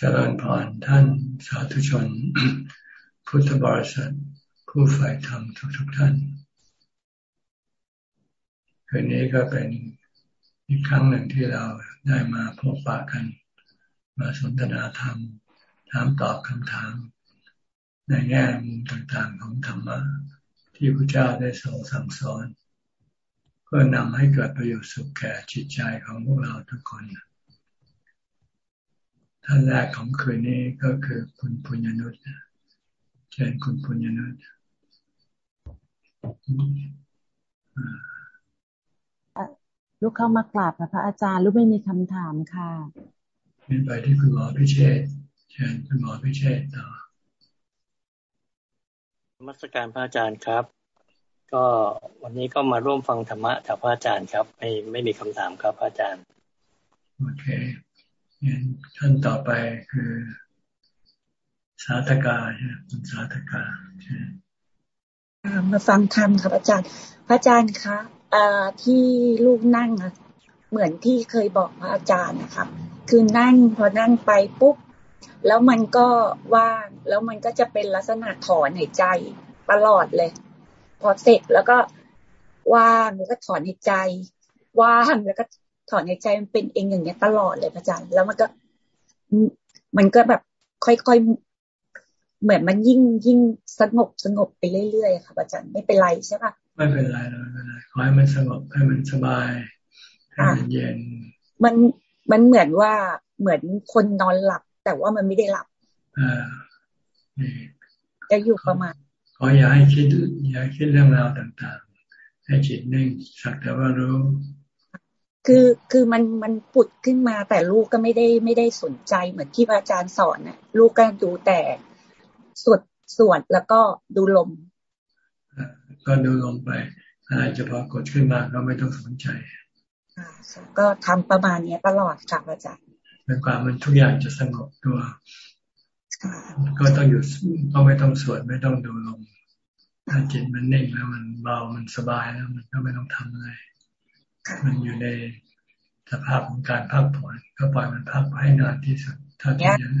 เจริญพรท่านสาธุชน พุทธบริษัท ผู้ฝ่ายธรรมทุกๆทท่าน คืนนี้ก็เป็นอีกครั้งหนึ่งที่เราได้มาพบปะกัน มาสนทนาธรรม ถามตอบคำถาม ในแง่มุมต่างๆของธรรมะที่พระเจ้าได้ทรงสั่งสอน เพื่อนำให้เกิดประโยชน์สุขแก่จิตใจของพวกเราทุกคน ท่านแรกของคืนนี้ก็คือคุณปุญญนุษย์เชิญคุณปุญญนุษย์ลูกเข้ามากราบพระอาจารย์ ลูกไม่มีคำถามค่ะเป็นไปที่คุณหมอพิเชษเชิญคุณหมอพิเชษต่อมัสการพระอาจารย์ครับ ก็วันนี้ก็มาร่วมฟังธรรมะจากพระอาจารย์ครับ ไม่ไม่มีคำถามครับพระอาจารย์ โอเค ท่านต่อไปคือ สาธกาใช่คุณสาธกาใช่มาฟังธรรมครับอาจารย์ พระอาจารย์คะที่ลูกนั่งอะเหมือนที่เคยบอกพระอาจารย์นะครับคือนั่งพอนั่งไปปุ๊บแล้วมันก็ว่างแล้วมันก็จะเป็นลักษณะถอนหายใจตลอดเลย พอเสร็จแล้วก็ว่างแล้วก็ถอนหายใจ ว่างแล้วก็ ถอนหายใจมันเป็นเองอย่างเงี้ยตลอดเลยพระอาจารย์ แล้วมันก็ มันก็แบบค่อยๆ เหมือนมันยิ่งยิ่งสงบสงบไปเรื่อยๆค่ะอาจารย์ไม่เป็นไรใช่ปะไม่เป็นไรไม่เป็นไรขอให้มันสงบให้มันสบายให้มันเย็น มันมันเหมือนว่าเหมือนคนนอนหลับ แต่ว่ามันไม่ได้หลับอ่าจะอยู่ประมาณขออย่าให้คิดอย่าคิดเรื่องราวต่างๆ ให้จิตนิ่งสักแต่ว่ารู้ คือคือมันมันปุดขึ้นมาแต่ลูกก็ไม่ได้ไม่ได้สนใจเหมือนที่พระอาจารย์สอนนะลูกก็ดูแต่สวดสวดแล้วก็ดูลม ก็ดูลมไปอะไรจะพอกดขึ้นมาก็ไม่ต้องสนใจก็ทำประมาณนี้ตลอดค่ะอาจารย์เป็นความมันทุกอย่างจะสงบตัวก็ต้องหยุดก็ไม่ต้องสวดไม่ต้องดูลมถ้าจิตมันนิ่งแล้วมันเบามันสบายแล้วมันก็ไม่ต้องทำอะไร มันอยู่ในสภาพของการพักผ่อนก็ปล่อยมันพักให้นานที่สุดถ้าที่นั้น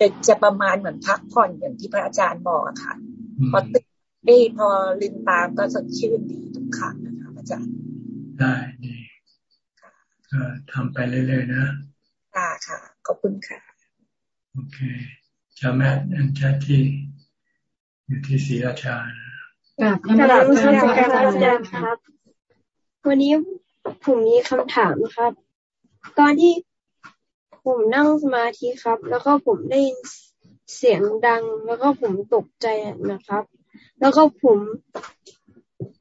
จะจะประมาณเหมือนพักผ่อนอย่างที่พระอาจารย์บอกค่ะพอตื่นได้พอลืมตาก็สดชื่นดีทุกครั้งนะคะอาจารย์ ได้ดีก็ทำไปเรื่อยๆนะค่ะค่ะ ขอบคุณค่ะ โอเคจะแม่อันชัที่อยู่ที่ศรีราชาครับพระอาจารย์ครับ วันนี้ผมมีคำถามครับ ตอนที่ผมนั่งสมาธิครับ แล้วก็ผมได้เสียงดัง แล้วก็ผมตกใจนะครับ แล้วก็ผม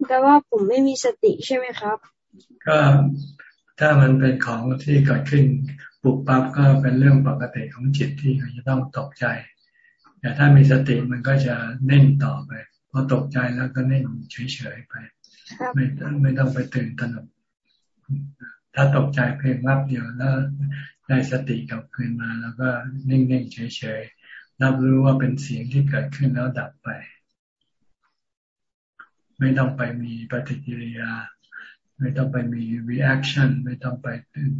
แปลว่าผมไม่มีสติใช่ไหมครับ ก็ถ้ามันเป็นของที่เกิดขึ้นปุบปั๊บก็เป็นเรื่องปกติของจิตที่เขาจะต้องตกใจ แต่ถ้ามีสติมันก็จะเน่งต่อไปพอตกใจแล้วก็เน่งเฉยๆไป ไม่ต้องไม่ต้องไปตื่นตระหนกถ้าตกใจเพียงรับเดียวแล้วได้สติกลับคืนมา แล้วก็นิ่งๆเฉยๆรับรู้ว่าเป็นเสียงที่เกิดขึ้นแล้วดับไป ไม่ต้องไปมีปฏิกิริยา ไม่ต้องไปมี reaction ไม่ต้องไปตื่น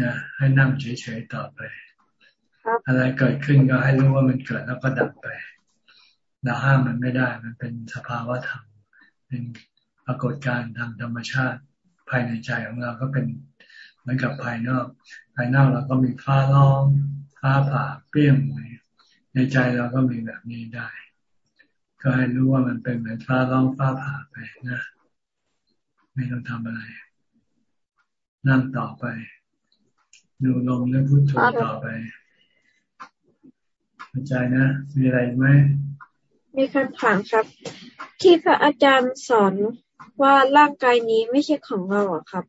นะให้นั่งเฉยๆต่อไป อะไรเกิดขึ้นก็ให้รู้ว่ามันเกิดแล้วก็ดับไป เราห้ามมันไม่ได้ มันเป็นสภาวะธรรม เป็นปรากฏการณ์ทางธรรมชาติภายในใจของเราก็เป็นเหมือนกับภายนอก ภายนอกเราก็มีฟ้าร้องฟ้าผ่าเปรี้ยงในใจเราก็มีแบบนี้ได้ ก็ให้รู้ว่ามันเป็นเหมือนฟ้าร้องฟ้าผ่าไปนะ ไม่ต้องทำอะไร นั่งต่อไป ดูลมและพุทโธต่อไปเข้าใจนะ มีอะไรไหม มีคำถามครับ ที่พระอาจารย์สอนว่าร่างกายนี้ไม่ใช่ของเราอะครับ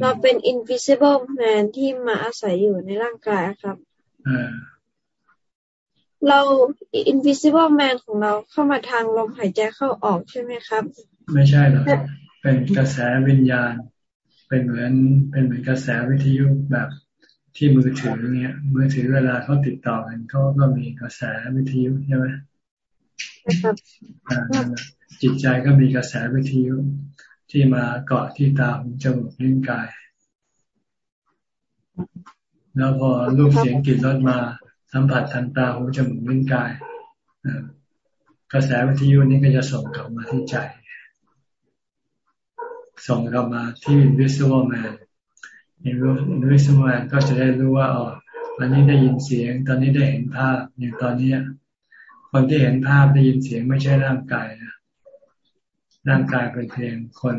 เราเป็น invisible man ที่มาอาศัยอยู่ในร่างกายครับเรา invisible man ของเราเข้ามาทางลมหายใจเข้าออกใช่ไหมครับ ไม่ใช่หรอกเป็นกระแสวิญญาณ เป็นเหมือนเป็นเหมือนกระแสวิทยุแบบที่มือถือเนี่ยมือถือเวลาเขาติดต่อกันเขาก็มีกระแสวิทยุใช่ไหม จิตใจก็มีกระแสวิทยุที่มาเกาะที่ตาหูจมูกลิ้นกาย แล้วพอรูปเสียงกลิ่นรสมาสัมผัสทางตาหูจมูกลิ้นกายกระแสวิทยุนี้ก็จะส่งกลับมาที่ใจ ส่งกลับมาที่ invisible man invisible man ก็จะได้รู้ว่าอ๋อวันนี้ได้ยินเสียง ตอนนี้ได้เห็นภาพอย่างตอนนี้ คนที่เห็นภาพได้ยินเสียงไม่ใช่ร่างกายนะร่างกายเป็นเพียงคน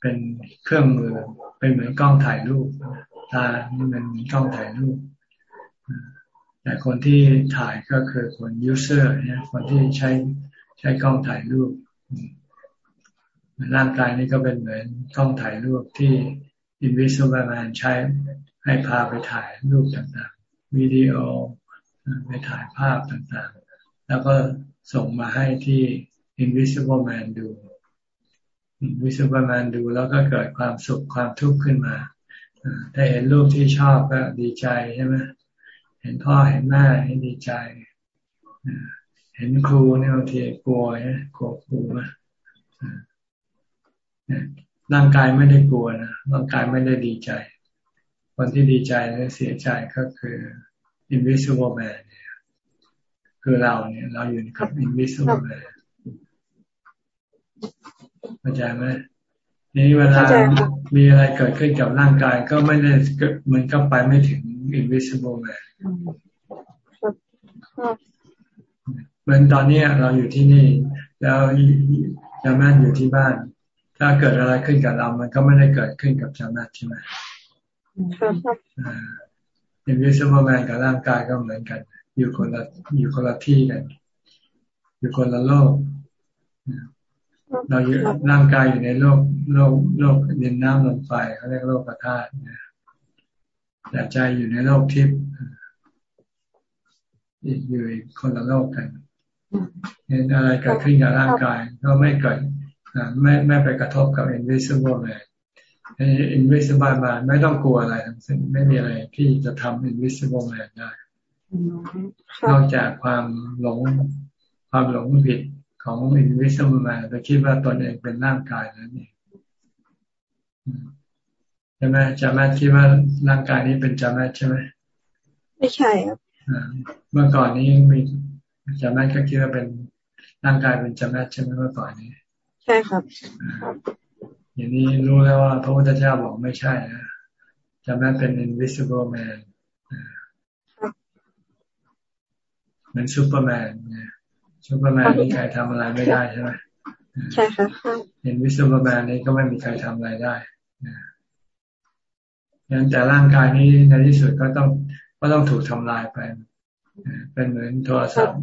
เป็นเครื่องมือ เป็นเหมือนกล้องถ่ายรูปตานี่มันมีกล้องถ่ายรูปแต่คนที่ถ่ายก็คือคนยูเซอร์เนี่ยคนที่ใช้ใช้กล้องถ่ายรูปร่างกายนี่ก็เป็นเหมือนกล้องถ่ายรูปที่ Invisible Man ใช้ให้พาไปถ่ายรูปต่างๆวิดีโอไปถ่ายภาพต่างๆ แล้วก็ส่งมาให้ที่ Invisible Man ดู Invisible Man ดูแล้วก็เกิดความสุขความทุกข์ขึ้นมาถ้าเห็นรูปที่ชอบก็ดีใจใช่ไหมเห็นพ่อเห็นแม่ให้ดีใจ เห็นครูเนี่ยบางทีกลัวนะกลัวครูนะร่างกายไม่ได้กลัวนะร่างกายไม่ได้ดีใจคนที่ดีใจและเสียใจก็คือ invisible man คือเราเนี่ย เราอยู่กับ invisible man เข้าใจไหมนี่เวลามีอะไรเกิดขึ้นกับร่างกายก็ไม่ได้มันก็ไปไม่ถึง invisible man เหมือนตอนนี้เราอยู่ที่นี่ แล้วจามันอยู่ที่บ้าน ถ้าเกิดอะไรขึ้นกับเรา มันก็ไม่ได้เกิดขึ้นกับจามันใช่ไหมอินวิสิบแมนกับร่างกายก็เหมือนกัน อยู่คนละอยู่คนละที่กัน อยู่คนละโลก เราอยู่ร่างกายอยู่ในโลกโลกโลกดินน้ำลมไฟเขาเรียกโลกธาตุแต่ใจอยู่ในโลกทิพย์อยู่คนละโลกกันเห็นอะไรเกิดขึ้นกับร่างกายก็ไม่เกิดไม่ไม่ไปกระทบกับ invisible man invisible man ไม่ต้องกลัวอะไรทั้งสิ้นไม่มีอะไรที่จะทำ invisible man ได้ นอกจากความหลงความหลงผิดของ invisible man ไปคิดว่าตนเองเป็นร่างกายนั่นเองใช่ไหมจามาคิดว่าร่างกายนี้เป็นจามาใช่ไหมไม่ใช่ครับเมื่อก่อนนี้มีจามาก็คิดว่าเป็นร่างกายเป็นจามาใช่ไหมเมื่อก่อนนี้ ใช่ครับอย่างนี้รู้แล้วว่าพระพุทธเจ้าบอกไม่ใช่นะจามาเป็น invisible man เหมือนซูเปอร์แมนเนี่ยซูเปอร์แมนนี่ใครทำอะไรไม่ได้ใช่ไหมใช่ค่ะเห็นวิซูเปอร์แมนนี้ก็ไม่มีใครทำอะไรได้ยังแต่ร่างกายนี้ในที่สุดก็ต้องก็ต้องถูกทำลายไปเป็นเหมือนโทรศัพท์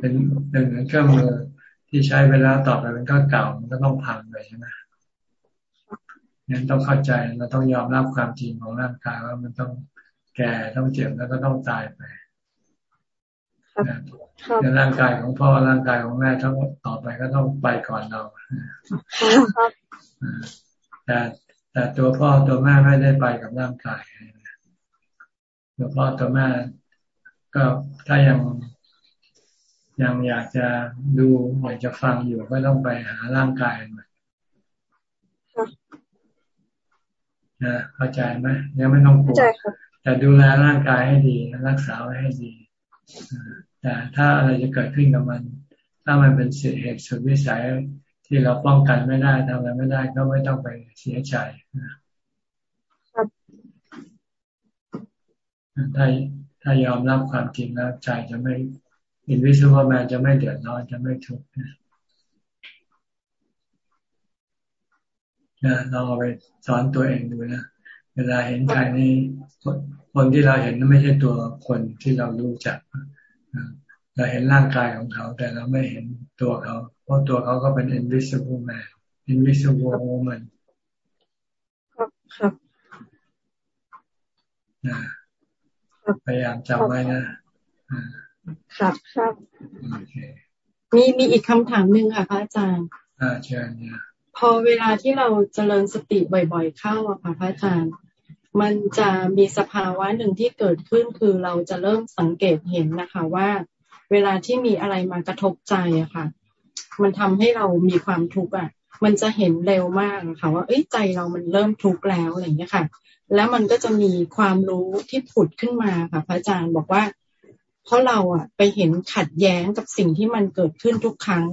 เป็นเป็นเหมือนเครื่องมือที่ใช้เวลาต่อไปมันก็เก่ามันก็ต้องพังไปใช่ไหมงั้นต้องเข้าใจเราต้องยอมรับความจริงของร่างกายว่ามันต้องแก่ต้องเจ็บแล้วก็ต้องตายไปใน ร่างกายของพ่อร่างกายของแม่ทั้งต่อไปก็ต้องไปก่อนเราแต่แต่ตัวพ่อตัวแม่ไม่ได้ไปกับร่างกายตัวพ่อตัวแม่ก็ถ้ายังยังอยากจะดูอยากจะฟังอยู่ก็ต้องไปหาร่างกายมานะเข้าใจไหมยังไม่ต้องกลัวแต่ดูแลร่างกายให้ดีรักษาไว้ให้ดี แต่ถ้าอะไรจะเกิดขึ้นกับมัน ถ้ามันเป็นเหตุสุดวิสัยที่เราป้องกันไม่ได้ทำอะไรไม่ได้ก็ไม่ต้องไปเสียใจถ้าถ้ายอมรับความจริงแล้วใจจะไม่อินวิสุวแมนจะไม่เดือดร้อนจะไม่ทุกข์นะลองเอาไปสอนตัวเองดูนะเวลาเห็นใครนี่คนที่เราเห็นนั้นไม่ใช่ตัวคนที่เรารู้จัก เราเห็นร่างกายของเขา แต่เราไม่เห็นตัวเขา เพราะตัวเขาก็เป็น invisible man invisible woman ครับนะพยายามจำไว้นะครับครับโอเคมีมีอีกคำถามหนึ่งค่ะพระอาจารย์อ่าเชิญเนี่ยพอเวลาที่เราเจริญสติบ่อย ๆ เข้าอะค่ะพระอาจารย์ มันจะมีสภาวะหนึ่งที่เกิดขึ้นคือเราจะเริ่มสังเกตเห็นนะคะว่า เวลาที่มีอะไรมากระทบใจอะค่ะ มันทำให้เรามีความทุกข์อะมันจะเห็นเร็วมากค่ะว่าเอ้ยใจเรามันเริ่มทุกข์แล้วอะไรอย่างเงี้ยค่ะ แล้วมันก็จะมีความรู้ที่ผุดขึ้นมาค่ะพระอาจารย์บอกว่า เพราะเราอะไปเห็นขัดแย้งกับสิ่งที่มันเกิดขึ้นทุกครั้ง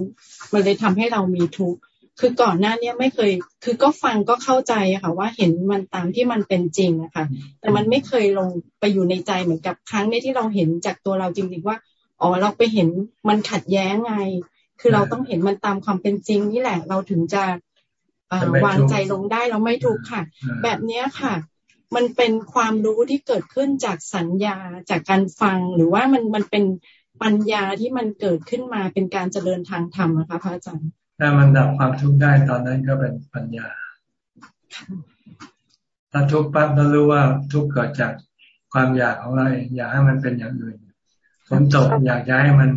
มันเลยทำให้เรามีทุกข์ คือก่อนหน้านี้ไม่เคย คือก็ฟังก็เข้าใจค่ะ ว่าเห็นมันตามที่มันเป็นจริงอะค่ะแต่มันไม่เคยลงไปอยู่ในใจเหมือนกับครั้งนี้ที่เราเห็นจากตัวเราจริงๆว่าอ๋อเราไปเห็นมันขัดแย้งไง คือเราต้องเห็นมันตามความเป็นจริงนี่แหละ เราถึงจะวางใจลงได้เราไม่ทุกข์ค่ะ แบบเนี้ยค่ะ มันเป็นความรู้ที่เกิดขึ้นจากสัญญาจากการฟังหรือว่ามันมันเป็นปัญญาที่มันเกิดขึ้นมาเป็นการเจริญทางธรรมนะคะพระอาจารย์ ถ้ามันดับความทุกข์ได้ตอนนั้นก็เป็นปัญญา ถ้าทุกข์ปั๊บเรารู้ว่าทุกข์เกิดจากความอยากของเราอยากให้มันเป็นอย่างอื่นฝนตกอยากย้ายมัน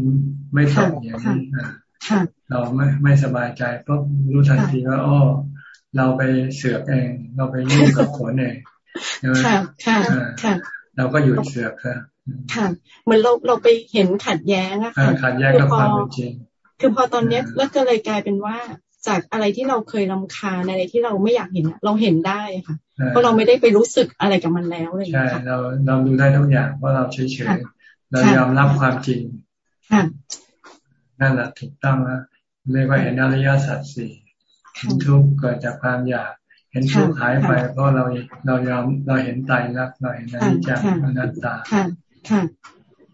ไม่ตกอย่างนี้เราไม่ไม่สบายใจปุ๊บรู้ทันทีว่าอ้อเราไปเสือกเอง เราไปยุ่งกับฝนเองใช่ไหมค่ะเราก็หยุดเสือกค่ะค่ะเหมือนเราเราไปเห็นขัดแย้งอะค่ะขัดแย้งกับความเป็นจริง คือพอตอนเนี้ยแล้วก็เลยกลายเป็นว่าจากอะไรที่เราเคยลาคาในอะไรที่เราไม่อยากเห็นเราเห็นได้ค่ะ เพราะเราไม่ได้ไปรู้สึกอะไรกับมันแล้วเลยใช่เราเราดูได้ทุกอย่างเพราะเราเฉยเฉยเรายอมรับความจริงนั่นแหละถูกต้องแล้วเรียกว่าเห็นอริยสัจสี่เห็นทุกข์เกิดจากความอยากเห็นทุกข์หายไป เพราะเราเรายอมเราเห็นไตรลักษณ์เราเห็นอนิจจังอนัตตาค่ะค่ะ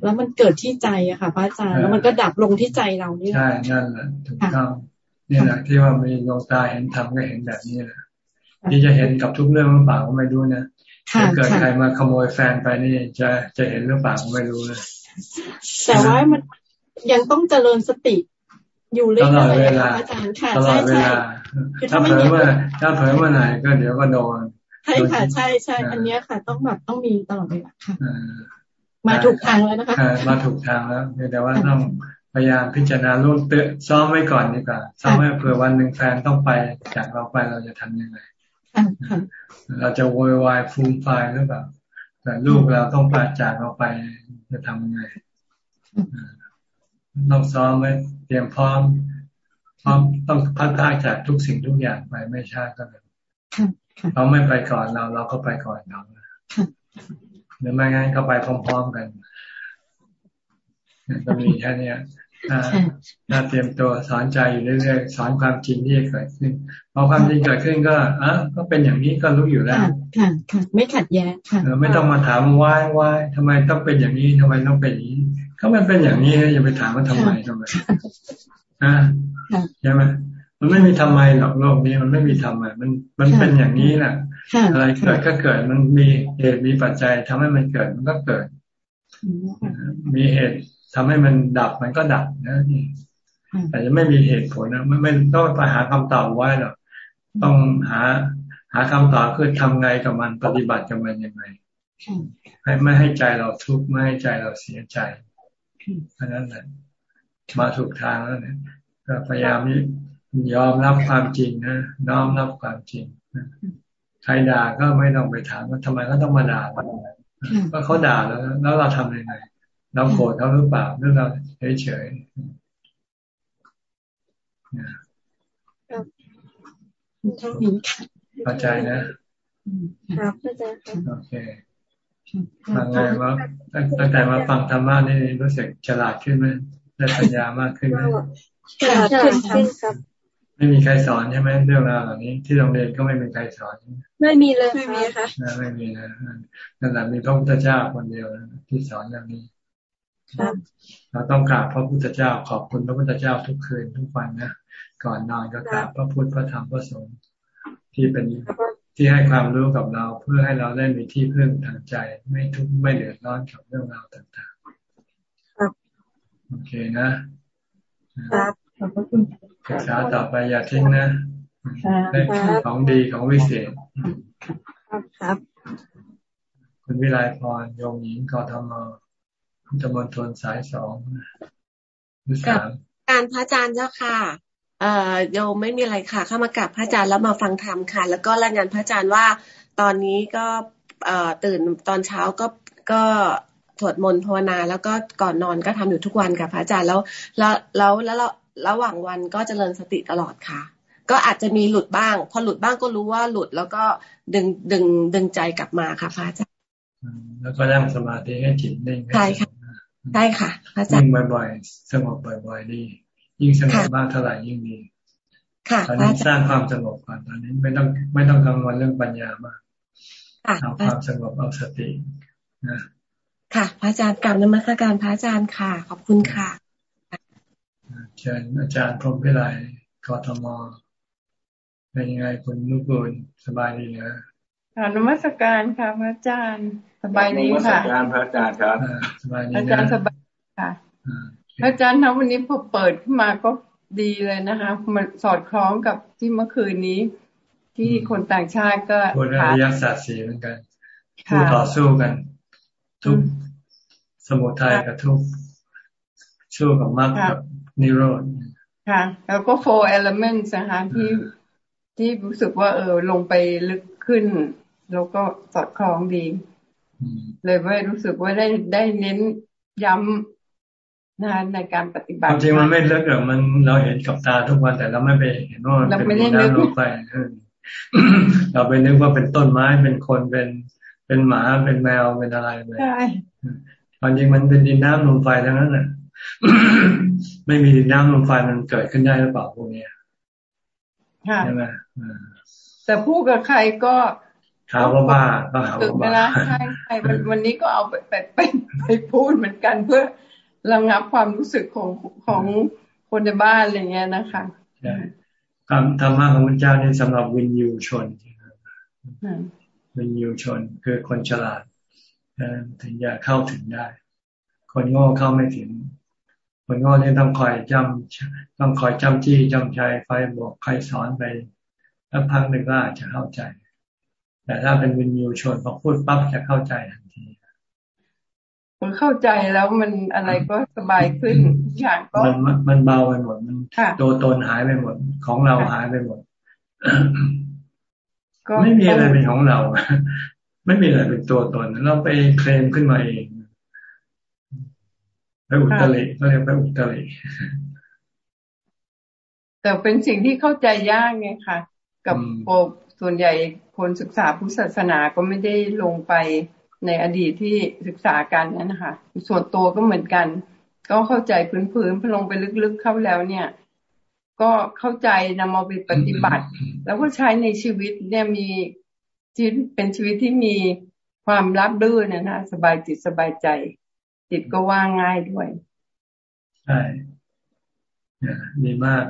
แล้วมันเกิดที่ใจอะค่ะพระอาจารย์แล้วมันก็ดับลงที่ใจเรานี่ใช่นั่นแหละถูกต้องนี่แหละที่ว่ามีดวงตาเห็นธรรมก็เห็นแบบนี้แหละที่จะเห็นกับทุกเรื่องหรือเปล่าก็ไม่รู้นะถ้าเกิดใครมาขโมยแฟนไปนี่จะจะเห็นหรือเปล่าก็ไม่รู้เลยแต่ว่ามันยังต้องเจริญสติอยู่เรื่อยๆอาจารย์ค่ะใช่ใช่ถ้าเผลอเมื่อถ้าเผลอเมื่อไหร่ก็เดี๋ยวก็โดนใช่ค่ะใช่ใช่อันนี้ค่ะ ต้องแบบต้องมีตลอดเวลาค่ะ มาถูกทางแล้วนะคะมาถูกทางแล้วแต่ว่าต้องพยายามพิจารณาล่วงเตะซ้อมไว้ก่อนดีกว่าซ้อมไว้เผื่อวันหนึ่งแฟนต้องไปจากเราไปเราจะทำยังไงเราจะโวยวายฟูมไฟหรือเปล่าแต่ลูกเราต้องปาจากเราไปจะทำยังไงต้องซ้อมไว้เตรียมพร้อม พร้อมต้องพัฒนาจากทุกสิ่งทุกอย่างไปไม่ช้าก็เลยเขาไม่ไปก่อนเราเราก็ไปก่อนเขา หรือไม่งั้นก็ไปพร้อมๆกันก็มีแค่นี้ถ้าเตรียมตัวสอนใจอยู่เรื่อยๆสอนความจริงที่จะเกิดขึ้นพอความจริงเกิดขึ้นก็อะก็เป็นอย่างนี้ก็รู้อยู่แล้วค่ะค่ะไม่ขัดแย้งค่ะไม่ต้องมาถามว่าว่าทำไมต้องเป็นอย่างนี้ทำไมต้องเป็นอย่างนี้เขามันเป็นอย่างนี้อย่าไปถามว่าทำไมทำไมอ่าใช่ไหมมันไม่มีทำไมหรอกโลกนี้มันไม่มีทำไมมันมันเป็นอย่างนี้แหละ อะไรเกิดก็เกิดมันมีเหตุมีปัจจัยทำให้มันเกิดมันก็เกิด มีเหตุทำให้มันดับมันก็ดับนะนี่แต่จะไม่มีเหตุผลนะไม่ไม่ต้องไปหาคำตอบไว้หรอกต้องหาหาคำตอบคือทำไงกับมันปฏิบัติกับมันยังไงให้ไม่ให้ใจเราทุกข์ไม่ให้ใจเราเสียใจเพราะนั้นแหละมาถูกทางแล้วเนี่ยก็พยายามยอมรับความจริงนะน้อมรับความจริง ใครด่าก็ไม่ต้องไปถามว่าทำไมเขาต้องมาด่าเราก็เขาด่าแล้ว แล้วเราทำยังไงเราโกรธเขาหรือเปล่าหรือเราเฉยๆเข้าใจนะครับเข้าใจโอเคฟังไงว่าตั้งแต่มาฟังธรรมะนี่รู้สึกฉลาดขึ้นไหมได้ปัญญามากขึ้นไหมฉลาดขึ้นครับ ไม่มีใครสอนใช่ไหมเรื่องราวเหล่านี้ ที่โรงเรียนก็ไม่มีใครสอน ไม่มีเลยไม่มีค่ะไม่มีนะนั่นแหละมีพระพุทธเจ้าคนเดียวที่สอนอย่างนี้เราต้องกราบพระพุทธเจ้าขอบคุณพระพุทธเจ้าทุกคืนทุกวันนะก่อนนอนก็กราบพระพุทธพระธรรมพระสงฆ์ที่เป็นที่ให้ความรู้กับเราเพื่อให้เราได้มีที่พึ่งทางใจ ไม่ทุกข์ไม่เดือดร้อนกับเรื่องราวต่างๆโอเคนะครับ ศึกษาต่อไปอย่าทิ้งนะได้ของดีของวิเศษ ครับ คุณวิไลพรโยมหญิงกทมพุทธมณฑลสายสองหรือสามการพระอาจารย์เจ้าค่ะเอ่อโยมไม่มีอะไรค่ะ เข้ามากับพระอาจารย์แล้วมาฟังธรรมค่ะ แล้วก็รายงานพระอาจารย์ว่า ตอนนี้ก็เอ่อตื่นตอนเช้าก็ก็สวดมนต์ภาวนา แล้วก็ก่อนนอนก็ทำอยู่ทุกวันกับพระอาจารย์แล้ว แล้วแล้วแล้ว ระหว่างวันก็เจริญสติตลอดค่ะ ก็อาจจะมีหลุดบ้าง พอหลุดบ้างก็รู้ว่าหลุดแล้วก็ดึงดึงดึงใจกลับมาค่ะพระอาจารย์แล้วก็นั่งสมาธิให้จิตนิ่งใช่ค่ะใช่ค่ะพระอาจารย์นิ่งบ่อยๆสงบบ่อยๆดียิ่งสงบมากเท่าไหร่ยิ่งดีค่ะตอนนี้สร้างความสงบก่อนตอนนี้ไม่ต้องไม่ต้องกังวลเรื่องปัญญามากเอาความสงบเอาสตินะค่ะ พระอาจารย์กลับนมัสการพระอาจารย์ค่ะ ขอบคุณค่ะ เชิญอาจารย์พรมพิไลกทมเป็นยังไงคุณนุกูลสบายดีนะค่ะนมัสการค่ะพระอาจารย์สบายดีค่ะนมัสการพระอาจารย์ครับสบายดีอาจารย์สบายค่ะพระอาจารย์นะวันนี้พอเปิดขึ้นมาก็ดีเลยนะคะมันสอดคล้องกับที่เมื่อคืนนี้ ที่คนต่างชาติก็พูดอริยสัจสีเหมือนกันผู้ต่อสู้กัน ทุกสมุทัยกับทุกสู้กับมรรคกับ นิโรธค่ะ แล้วก็ four elements นะคะที่ที่รู้สึกว่า เออลงไปลึกขึ้น แล้วก็สอดคล้องดี เลยว่ารู้สึกว่าได้ได้เน้นย้ำนะในการปฏิบัติจริงมันไม่ลึกหรอกมันเราเห็นกับตาทุกวันแต่เราไม่ไปเห็นว่ามันเป็นน้ำลงไปเราไปนึกว่าเป็นต้นไม้เป็นคนเป็นเป็นหมาเป็นแมวเป็นอะไรไปใช่ความจริงมันเป็นดินน้ำลมไฟทั้งนั้นน่ะ ไม่มีดินน้ำลมไฟมันเกิดขึ้นได้หรือเปล่าพวกนี้ใช่ไหมแต่พูดกับใครก็ถามว่าบ้าก็หาว่าบ้าใช่ใช่วันนี้ก็เอาไปไปไปพูดเหมือนกันเพื่อระงับความรู้สึกของของคนในบ้านอะไรเงี้ยนะคะคำธรรมะของพระเจ้านี่สำหรับวินยูชนวินยูชนคือคนฉลาดถึงจะเข้าถึงได้ คนโง่เข้าไม่ถึง คนโง่นี่ต้องคอยจำต้องคอยจำที่จำใจไฟบอกใครสอนไปแล้วพักหนึ่งก็อาจจะเข้าใจ แต่ถ้าเป็นวินยูชนพอพูดปั๊บจะเข้าใจทันทีมันเข้าใจแล้วมันอะไรก็สบายขึ้นอย่างก็มันมันเบาไปหมดมันตัวตนหายไปหมด ของเราหายไปหมดไม่มีอะไรเป็นของเรา ไม่มีอะไรเป็นตัวตนเราไปเคลมขึ้นมาเอง ไปอุตริเขาเรียกไปอุตริแต่เป็นสิ่งที่เข้าใจยากไงค่ะ กับโปส่วนใหญ่คนศึกษาพุทธศาสนาก็ไม่ได้ลงไปในอดีตที่ศึกษากันนั่นนะคะส่วนตัวก็เหมือนกัน ก็เข้าใจพื้นๆพอลงไปลึกๆเข้าแล้วเนี่ย ก็เข้าใจนำมาไปปฏิบัติ แล้วก็ใช้ในชีวิตเนี่ยมีชีวิตเป็นชีวิตที่มีความรับรื่นนะนะสบายจิตสบายใจ จิตก็ว่างง่ายด้วย ใช่ดีมาก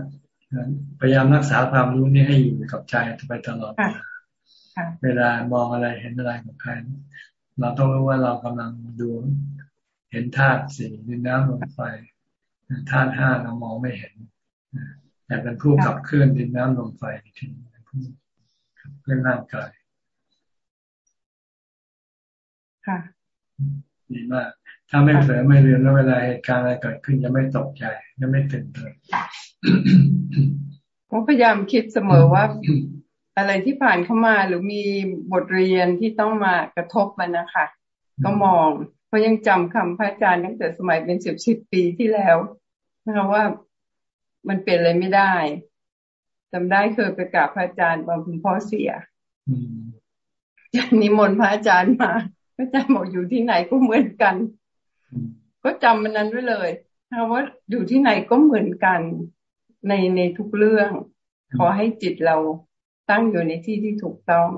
พยายามรักษาความรู้นี่ให้อยู่กับใจไปตลอด เวลามองอะไรเห็นอะไรกับใครเราต้องรู้ว่าเรากำลังดูเห็นธาตุสี่ดินน้ำลมไฟธาตุห้าเรามองไม่เห็นแต่เป็นผู้ขับเคลื่อนดินน้ำลมไฟถึงผู้ขับเคลื่อนร่างกายค่ะดีมาก ถ้าไม่เผลอไม่ลืมแล้วเวลาเหตุการณ์อะไรเกิดขึ้นจะไม่ตกใจจะไม่ตื่นเต้นผมพยายามคิดเสมอว่า อะไรที่ผ่านเข้ามาหรือมีบทเรียนที่ต้องมากระทบมันนะคะ ก็มอง เพราะยังจำคำพระอาจารย์ตั้งแต่สมัยเป็นสิบสิบปีที่แล้วนะคะว่ามันเปลี่ยนอะไรไม่ได้จำได้เคยไปกราบพระอาจารย์ตอนคุณพ่อเสียนิมนต์พระอาจารย์มาพระอาจารย์บอกอยู่ที่ไหนก็เหมือนกัน ก็จำมันนั้นไว้เลยนะว่าอยู่ที่ไหนก็เหมือนกันในในทุกเรื่อง ขอให้จิตเราตั้งอยู่ในที่ที่ถูกต้อง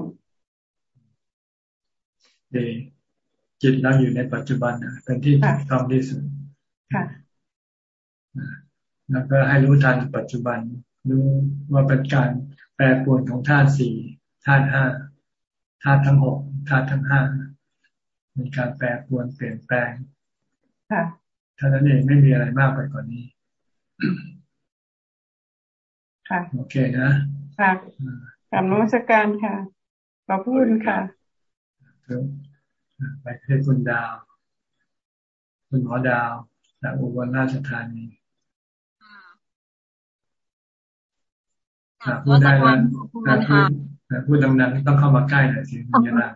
ดีจิตเราอยู่ในปัจจุบันนะเป็นที่ถูกต้องที่สุดค่ะแล้วก็ให้รู้ทันปัจจุบันรู้ว่าเป็นการแปรปรวนของธาตุสี่ธาตุห้าธาตุทั้งหกธาตุทั้งห้าเป็นการแปรปรวนเปลี่ยนแปลง ค่ะท่านั้นเองไม่มีอะไรมากไปกว่านนี้ ค่ะ โอเคนะ ค่ะกลับนมัสการค่ะขอบคุณค่ะไปที่คุณดาว คุณหมอดาวจากอุบลราชธานีพูดได้แล้วพูดดังๆต้องเข้ามาใกล้หน่อยสิคุณยานา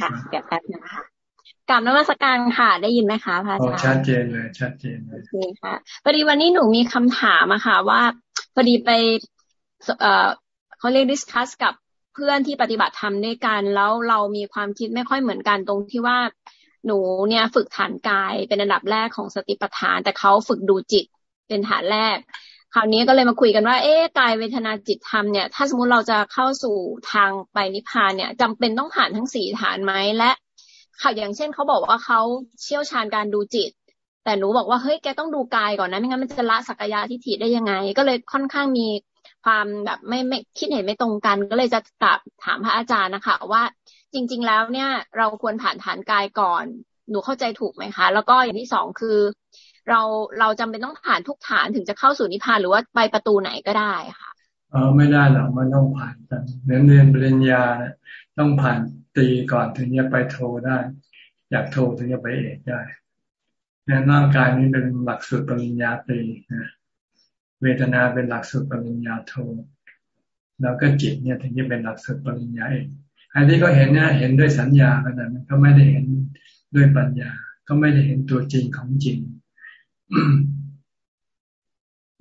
ค่ะเดี๋ยวแป๊บนึงค่ะ กลับนมัสการค่ะ ได้ยินไหมคะพระอาจารย์ชัดเจนเลยชัดเจนเลยโอเคค่ะพอดีวันนี้หนูมีคำถามอะค่ะ ว่าพอดีไปเอ่อเขาเรียกดิสคัสกับเพื่อนที่ปฏิบัติธรรมด้วยกัน แล้วเรามีความคิดไม่ค่อยเหมือนกันตรงที่ว่าหนูเนี่ยฝึกฐานกายเป็นอันดับแรกของสติปัฏฐาน แต่เขาฝึกดูจิตเป็นฐานแรก คราวนี้ก็เลยมาคุยกันว่า เอ๊กายเวทนาจิตธรรมเนี่ย ถ้าสมมุติเราจะเข้าสู่ทางไปนิพพานเนี่ยจำเป็นต้องผ่านทั้งสี่ฐานไหมและ ค่ะอย่างเช่นเขาบอกว่าเขาเชี่ยวชาญการดูจิต แต่หนูบอกว่าเฮ้ยแกต้องดูกายก่อนนะไม่งั้นมันจะละสักยะทิฏฐิได้ยังไง ก็เลยค่อนข้างมีความแบบไม่ไม่คิดเห็นไม่ตรงกัน ก็เลยจะกลับถามพระอาจารย์นะคะ ว่าจริง ๆ แล้วเนี่ย เราควรผ่านฐานกายก่อน หนูเข้าใจถูกไหมคะ แล้วก็อย่างที่สองคือ เราเราจำเป็นต้องผ่านทุกฐานถึงจะเข้าสู่นิพพานหรือว่าไปประตูไหนก็ได้ค่ะเออไม่ได้หรอกมันต้องผ่านกันเรียนเรียนปริญญาเนะ ต้องผ่านตีก่อนถึงจะไปโทได้ อยากโทรถึงจะไปเอกได้ในร่างกายนี้เป็นหลักสูตรปริญญาตรีนะเวทนาเป็นหลักสูตรปริญญาโทแล้วก็จิตเนี่ยถึงจะเป็นหลักสูตรปริญญาเอกอันที่ก็เห็นเนี่ยเห็นด้วยสัญญาขนาดนั้นก็ไม่ได้เห็นด้วยปัญญา ก็ไม่ได้เห็นตัวจริงของจริง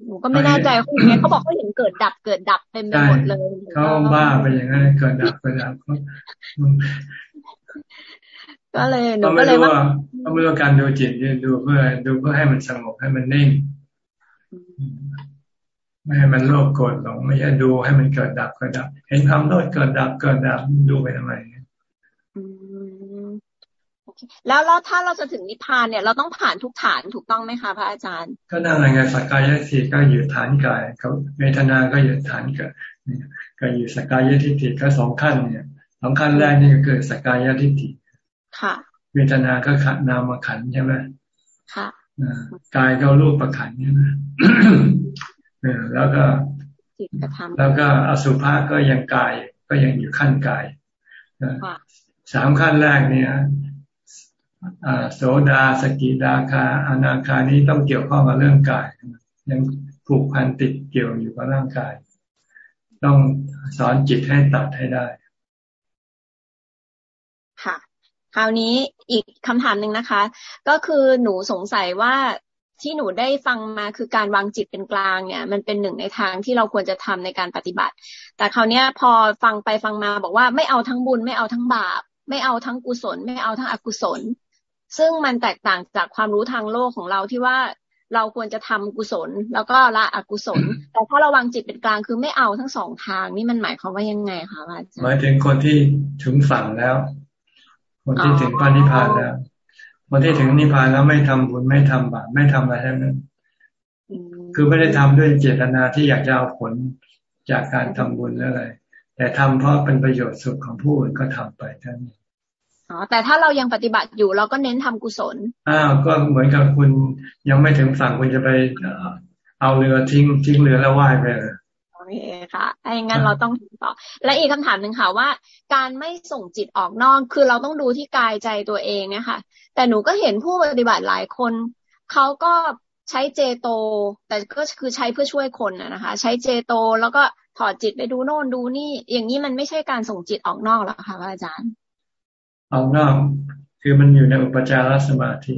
หนูก็ไม่แน่ใจเขาอย่างเงี้ยเขาบอกเขาเห็นเกิดดับเกิดดับเต็มไปหมดเลยเขาบ้าไปอย่างนั้นเกิดดับเกิดดับก็เลยหนูก็เลยว่าเขาไม่รู้การดูจิตดูเพื่อดูเพื่อให้มันสงบให้มันนิ่งไม่ให้มันโลภโกรธหลงไม่ใช่ดูให้มันเกิดดับเกิดดับ เห็นความโลภเกิดดับเกิดดับดูไปทำไม แล้วแล้วถ้าเราจะถึงนิพพานเนี่ย เราต้องผ่านทุกฐานถูกต้องไหมคะพระอาจารย์ ก็นั่นแหละไงสักกายทิฏฐิก็อยู่ฐานกายเขาเวทนา ก็อยู่ฐานเกิดก็อยู่สักกายทิฏฐิก็สองขั้นเนี่ยสองขั้นแรกนี่ก็เกิดสักกายทิฏฐิค่ะ เวทนาก็ขันนามขันใช่ไหมค่ะกายก็รูปประขันใช่ไหมแล้วก็แล้วก็อสุภะก็ยังกายก็ยังอยู่ขั้นกายสามขั้นแรกเนี่ย โสดาสกิดาคาอนาคานี้ต้องเกี่ยวข้องกับเรื่องกาย ยังผูกพันติดเกี่ยวอยู่กับร่างกาย ต้องสอนจิตให้ตัดให้ได้ ค่ะ คราวนี้อีกคำถามหนึ่งนะคะ ก็คือหนูสงสัยว่าที่หนูได้ฟังมาคือการวางจิตเป็นกลางเนี่ย มันเป็นหนึ่งในทางที่เราควรจะทำในการปฏิบัติ แต่คราวนี้พอฟังไปฟังมาบอกว่าไม่เอาทั้งบุญ ไม่เอาทั้งบาป ไม่เอาทั้งกุศล ไม่เอาทั้งอกุศล ซึ่งมันแตกต่างจากความรู้ทางโลกของเราที่ว่าเราควรจะทำกุศล แล้วก็ละอกุศล แต่ถ้าเราวางจิตเป็นกลางคือไม่เอาทั้งสองทาง นี่มันหมายความว่ายังไงคะอาจารย์หมายถึงคนที่ถึงฝั่งแล้ว คนที่ถึงปานิพพานแล้วคนที่ถึงนิพพานแล้วไม่ทำบุญไม่ทำบาปไม่ทำอะไรทั้งนั้นคือไม่ได้ทำด้วยเจตนาที่อยากจะเอาผลจากการทำบุญอะไร แต่ทำเพราะเป็นประโยชน์สุขของผู้อื่นก็ทำไปท่าน อ๋อแต่ถ้าเรายังปฏิบัติอยู่เราก็เน้นทำกุศลอ้าวก็เหมือนกับคุณยังไม่ถึงฝั่งคุณจะไปเอาเรือทิ้งทิ้งเรือแล้วว่ายไปเลยโอเคค่ะถ้าอย่างนั้นเราต้องต่อ และอีกคำถามหนึ่งค่ะว่า การไม่ส่งจิตออกนอกคือเราต้องดูที่กายใจตัวเองเนี่ยค่ะ แต่หนูก็เห็นผู้ปฏิบัติหลายคนเขาก็ใช้เจโต แต่ก็คือใช้เพื่อช่วยคนนะคะ ใช้เจโตแล้วก็ถอดจิตไปดูโน่นดูนี่ อย่างนี้มันไม่ใช่การส่งจิตออกนอกหรอคะอาจารย์ ออกนอกคือมันอยู่ในอุปจารสมาธิ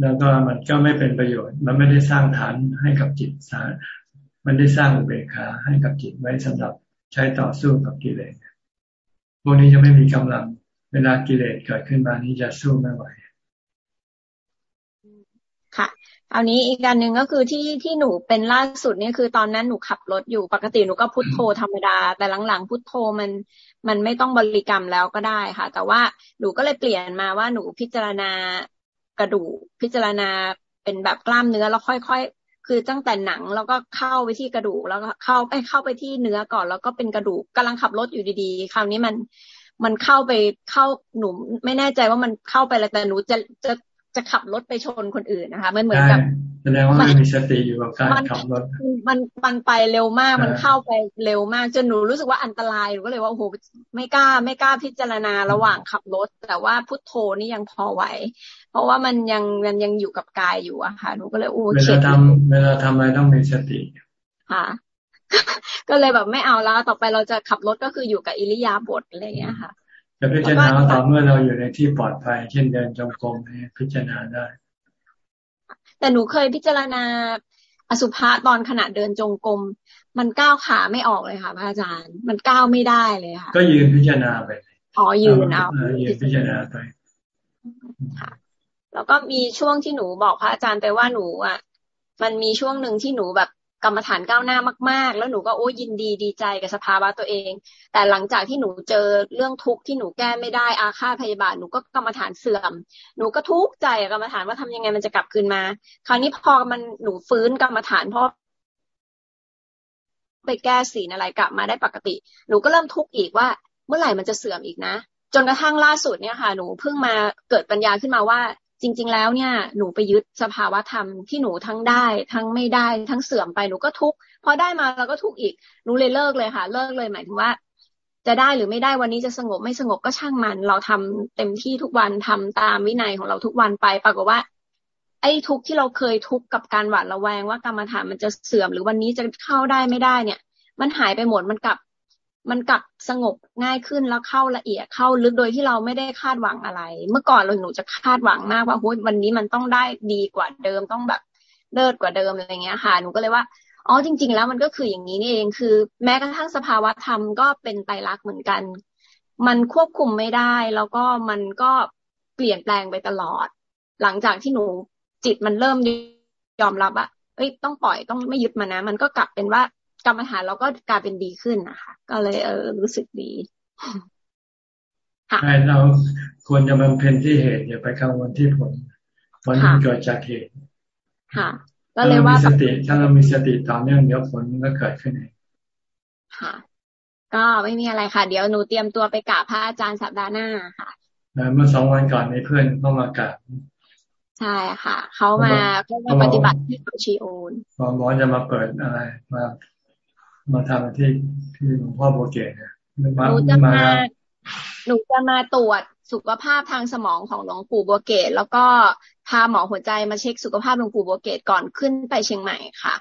แล้วก็มันก็ไม่เป็นประโยชน์ มันไม่ได้สร้างฐานให้กับจิตสามันได้สร้างอุเบกขาให้กับจิตไว้สำหรับใช้ต่อสู้กับกิเลสพวกนี้จะไม่มีกำลัง เวลากิเลสเกิดขึ้นมานี้จะสู้ไม่ไหวค่ะเอานี้อีกการหนึ่งก็คือที่ที่หนูเป็นล่าสุดนี่คือตอนนั้นหนูขับรถอยู่ปกติหนูก็พุทโธธรรมดา แต่หลังๆพุทโธมัน มันไม่ต้องบริกรรมแล้วก็ได้ค่ะ แต่ว่าหนูก็เลยเปลี่ยนมาว่าหนูพิจารณากระดูกพิจารณาเป็นแบบกล้ามเนื้อแล้วค่อยคือตั้งแต่หนังแล้วก็เข้าไปที่กระดูกแล้วก็เข้าไปเข้าไปที่เนื้อก่อน แล้วก็เป็นกระดูกกำลังขับรถอยู่ดีๆ คราวนี้มันมันเข้าไปเข้าหนูไม่แน่ใจว่ามันเข้าไปแล้วแต่หนูจะจะ จะขับรถไปชนคนอื่นนะคะ มันเหมือนกับแสดงว่ามันมีสติอยู่กับการขับรถ มันมันไปเร็วมาก มันเข้าไปเร็วมากจนหนูรู้สึกว่าอันตรายหนูก็เลยว่าโอ้โหไม่กล้าไม่กล้าพิจารณาระหว่างขับรถ แต่ว่าพุทโธนี่ยังพอไหว เพราะว่ามันยังมันยังอยู่กับกายอยู่อะค่ะหนูก็เลยโอ้เวลาทำเวลาทำอะไรต้องมีสติค่ะ ก็เลยแบบไม่เอาแล้วต่อไปเราจะขับรถก็คืออยู่กับอิริยาบถอะไรอย่างเงี้ยค่ะ จะพิจารณาต่อเมื่อเราอยู่ในที่ปลอดภัย เช่นเดินจงกรมพิจารณาได้ แต่หนูเคยพิจารณาอสุภะตอนขณะเดินจงกรมมันก้าวขาไม่ออกเลยค่ะพระอาจารย์ มันก้าวไม่ได้เลยค่ะ ก็ยืนพิจารณาไปอ๋อยืนเอายืนพิจารณาไปค่ะ แล้วก็มีช่วงที่หนูบอกพระอาจารย์ไปว่าหนูอะ มันมีช่วงหนึ่งที่หนูแบบ กรรมฐานก้าวหน้ามาก ๆ แล้วหนูก็โอ้ยินดีดีใจกับสภาวะตัวเอง แต่หลังจากที่หนูเจอเรื่องทุกข์ที่หนูแก้ไม่ได้อาฆาตพยาบาทหนูก็กรรมฐานเสื่อม หนูก็ทุกข์ใจกรรมฐานว่าทำยังไงมันจะกลับคืนมา คราวนี้พอมันหนูฟื้นกรรมฐานพราะไปแก้สีอะไรกลับมาได้ปกติ หนูก็เริ่มทุกข์อีกว่า เมื่อไหร่มันจะเสื่อมอีกนะจนกระทั่งล่าสุดเนี่ยค่ะ หนูเพิ่งมาเกิดปัญญาขึ้นมาว่า จริง ๆ แล้วเนี่ยหนูไปยึดสภาวะธรรมที่หนูทั้งได้ ทั้งไม่ได้ทั้งเสื่อมไปหนูก็ทุกข์พอได้มาเราก็ทุกข์อีกหนูเลยเลิกเลยค่ะ เลิกเลยหมายถึงว่า จะได้หรือไม่ได้วันนี้จะสงบไม่สงบก็ช่างมัน เราทำเต็มที่ทุกวันทำตามวินัยของเราทุกวันไปปรากฏว่า ไอ้ทุกข์ที่เราเคยทุกข์กับการหวาดระแวงว่ากรรมฐานมันจะเสื่อมหรือวันนี้จะเข้าได้ไม่ได้เนี่ย มันหายไปหมดมันกลับ มันกลับสงบง่ายขึ้นแล้วเข้าละเอียดเข้าลึกโดยที่เราไม่ได้คาดหวังอะไร เมื่อก่อนเราหนูจะคาดหวังมากว่าโฮ้ยวันนี้มันต้องได้ดีกว่าเดิมต้องแบบเลิศกว่าเดิมอะไรเงี้ยค่ะหนูก็เลยว่าอ๋อจริง ๆ แล้วมันก็คืออย่างนี้นี่เองคือ แม้กระทั่งสภาวะธรรมก็เป็นไตรลักษณ์เหมือนกัน มันควบคุมไม่ได้ แล้วก็มันก็เปลี่ยนแปลงไปตลอด หลังจากที่หนูจิตมันเริ่มยอมรับอะเอ้ยต้องปล่อยต้องไม่ยึดมานะ มันก็กลับเป็นว่า กรรมฐานเราก็กลายเป็นดีขึ้นนะคะ ก็เลยเออรู้สึกดีใช่เราควรจะบำเพ็ญที่เหตุอย่าไปกังวลที่ผลผลมันเกิดจากเหตุค่ะ ก็เลยว่าสติถ้าเรามีสติต่อเนื่องเดี๋ยวผลมันก็เกิดขึ้นเองค่ะ ก็ไม่มีอะไรค่ะ เดี๋ยวหนูเตรียมตัวไปกราบพระอาจารย์สัปดาห์หน้าค่ะเมื่อสองวันก่อนมีเพื่อนเข้ามากราบใช่ค่ะ เขามาเขามาปฏิบัติที่ชีโอนหมอจะมาเปิดอะไรมา มาทำที่ที่หลวงพ่อโบเกตเนี่ยหนูจะมาหนูจะมาตรวจสุขภาพทางสมองของหลวงปู่โบเกต แล้วก็พาหมอหัวใจมาเช็คสุขภาพหลวงปู่โบเกตก่อนขึ้นไปเชียงใหม่ค่ะ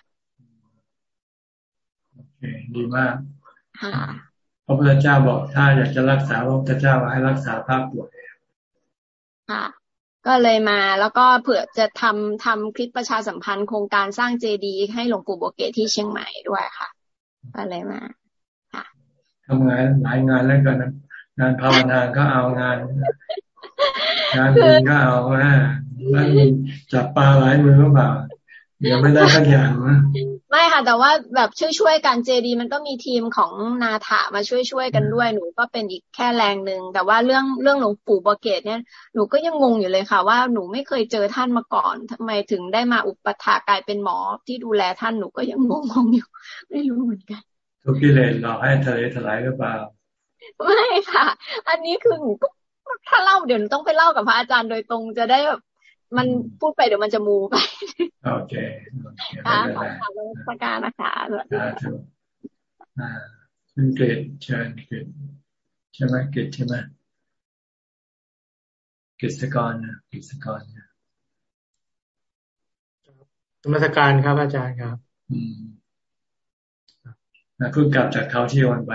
โอเคดีมากค่ะพระพุทธเจ้าบอกถ้าอยากจะรักษาพระพุทธเจ้าให้รักษาภาพป่วยค่ะก็เลยมาแล้วก็เผื่อจะทำทำคลิปประชาสัมพันธ์โครงการสร้างเจดีย์ให้หลวงปู่โบเกตที่เชียงใหม่ด้วยค่ะ อะไรมาค่ะทำงานหลายงานแล้วกันงานภาวนาก็เอางานงานบุญก็เอาว่าแล้วจับปลาหลายมือหรือเปล่าเดี๋ยวไม่ได้สักอย่างนะ ไม่ค่ะ แต่ว่าแบบช่วยๆกันเจดีมันก็มีทีมของนาถามาช่วยๆกันด้วยหนูก็เป็นอีกแค่แรงหนึ่งแต่ว่าเรื่องเรื่องหลวงปู่บเกตเนี่ยหนูก็ยังงงอยู่เลยค่ะ ว่าหนูไม่เคยเจอท่านมาก่อนทำไมถึงได้มาอุปถากลายเป็นหมอที่ดูแลท่านหนูก็ยังงงๆอยู่ ไม่รู้เหมือนกันทุกกิเลสเราให้ทะเลถลายหรือเปล่าไม่ค่ะ อันนี้คือหนูถ้าเล่าเดี๋ยวต้องไปเล่ากับพระอาจารย์โดยตรงจะได้แบบ มันพูดไปเดี๋ยวมันจะมูไป โอเคค่ะขอบคุณสัการนะคะสวัสดีค่ะคุณเกศเชิญเกศใช่ไหมเกศใช่ไหมเกศกรนะเกศกรนะธรรมสการครับอาจารย์ครับ อืมเพิ่งกลับจากเขาที่วันไป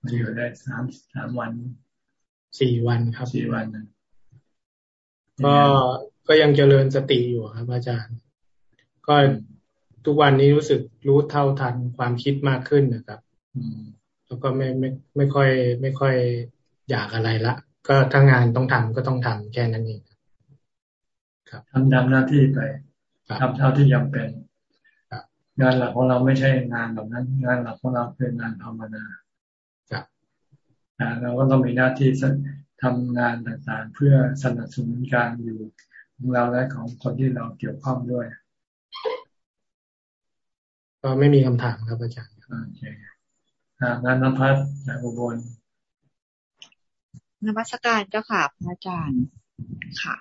มาอยู่ได้สามสามวันสี่วันครับสี่วันก็ ก็ยังเจริญสติอยู่ครับ อาจารย์ ก็ทุกวันนี้รู้สึกรู้เท่าทันความคิดมากขึ้นนะครับแล้วก็ไม่ไม่ไม่ค่อย ไม่ค่อยอยากอะไรละ ก็ถ้างานต้องทำก็ต้องทำแค่นั้นเองครับทำตามหน้าที่ไปทำเท่าที่จำเป็นงานหลักของเราไม่ใช่งานแบบนั้น งานหลักของเราเป็นงานภาวนาเราก็ต้องมีหน้าที่ทำงานต่างๆ เพื่อสนับสนุนการอยู่ ของเราและของคนที่เราเกี่ยวข้องด้วย ก็ไม่มีคำถามครับอาจารย์โอเคงานนภัสนะอุบลนวัตการเจ้าค่ะพระอาจารย์ค่ะ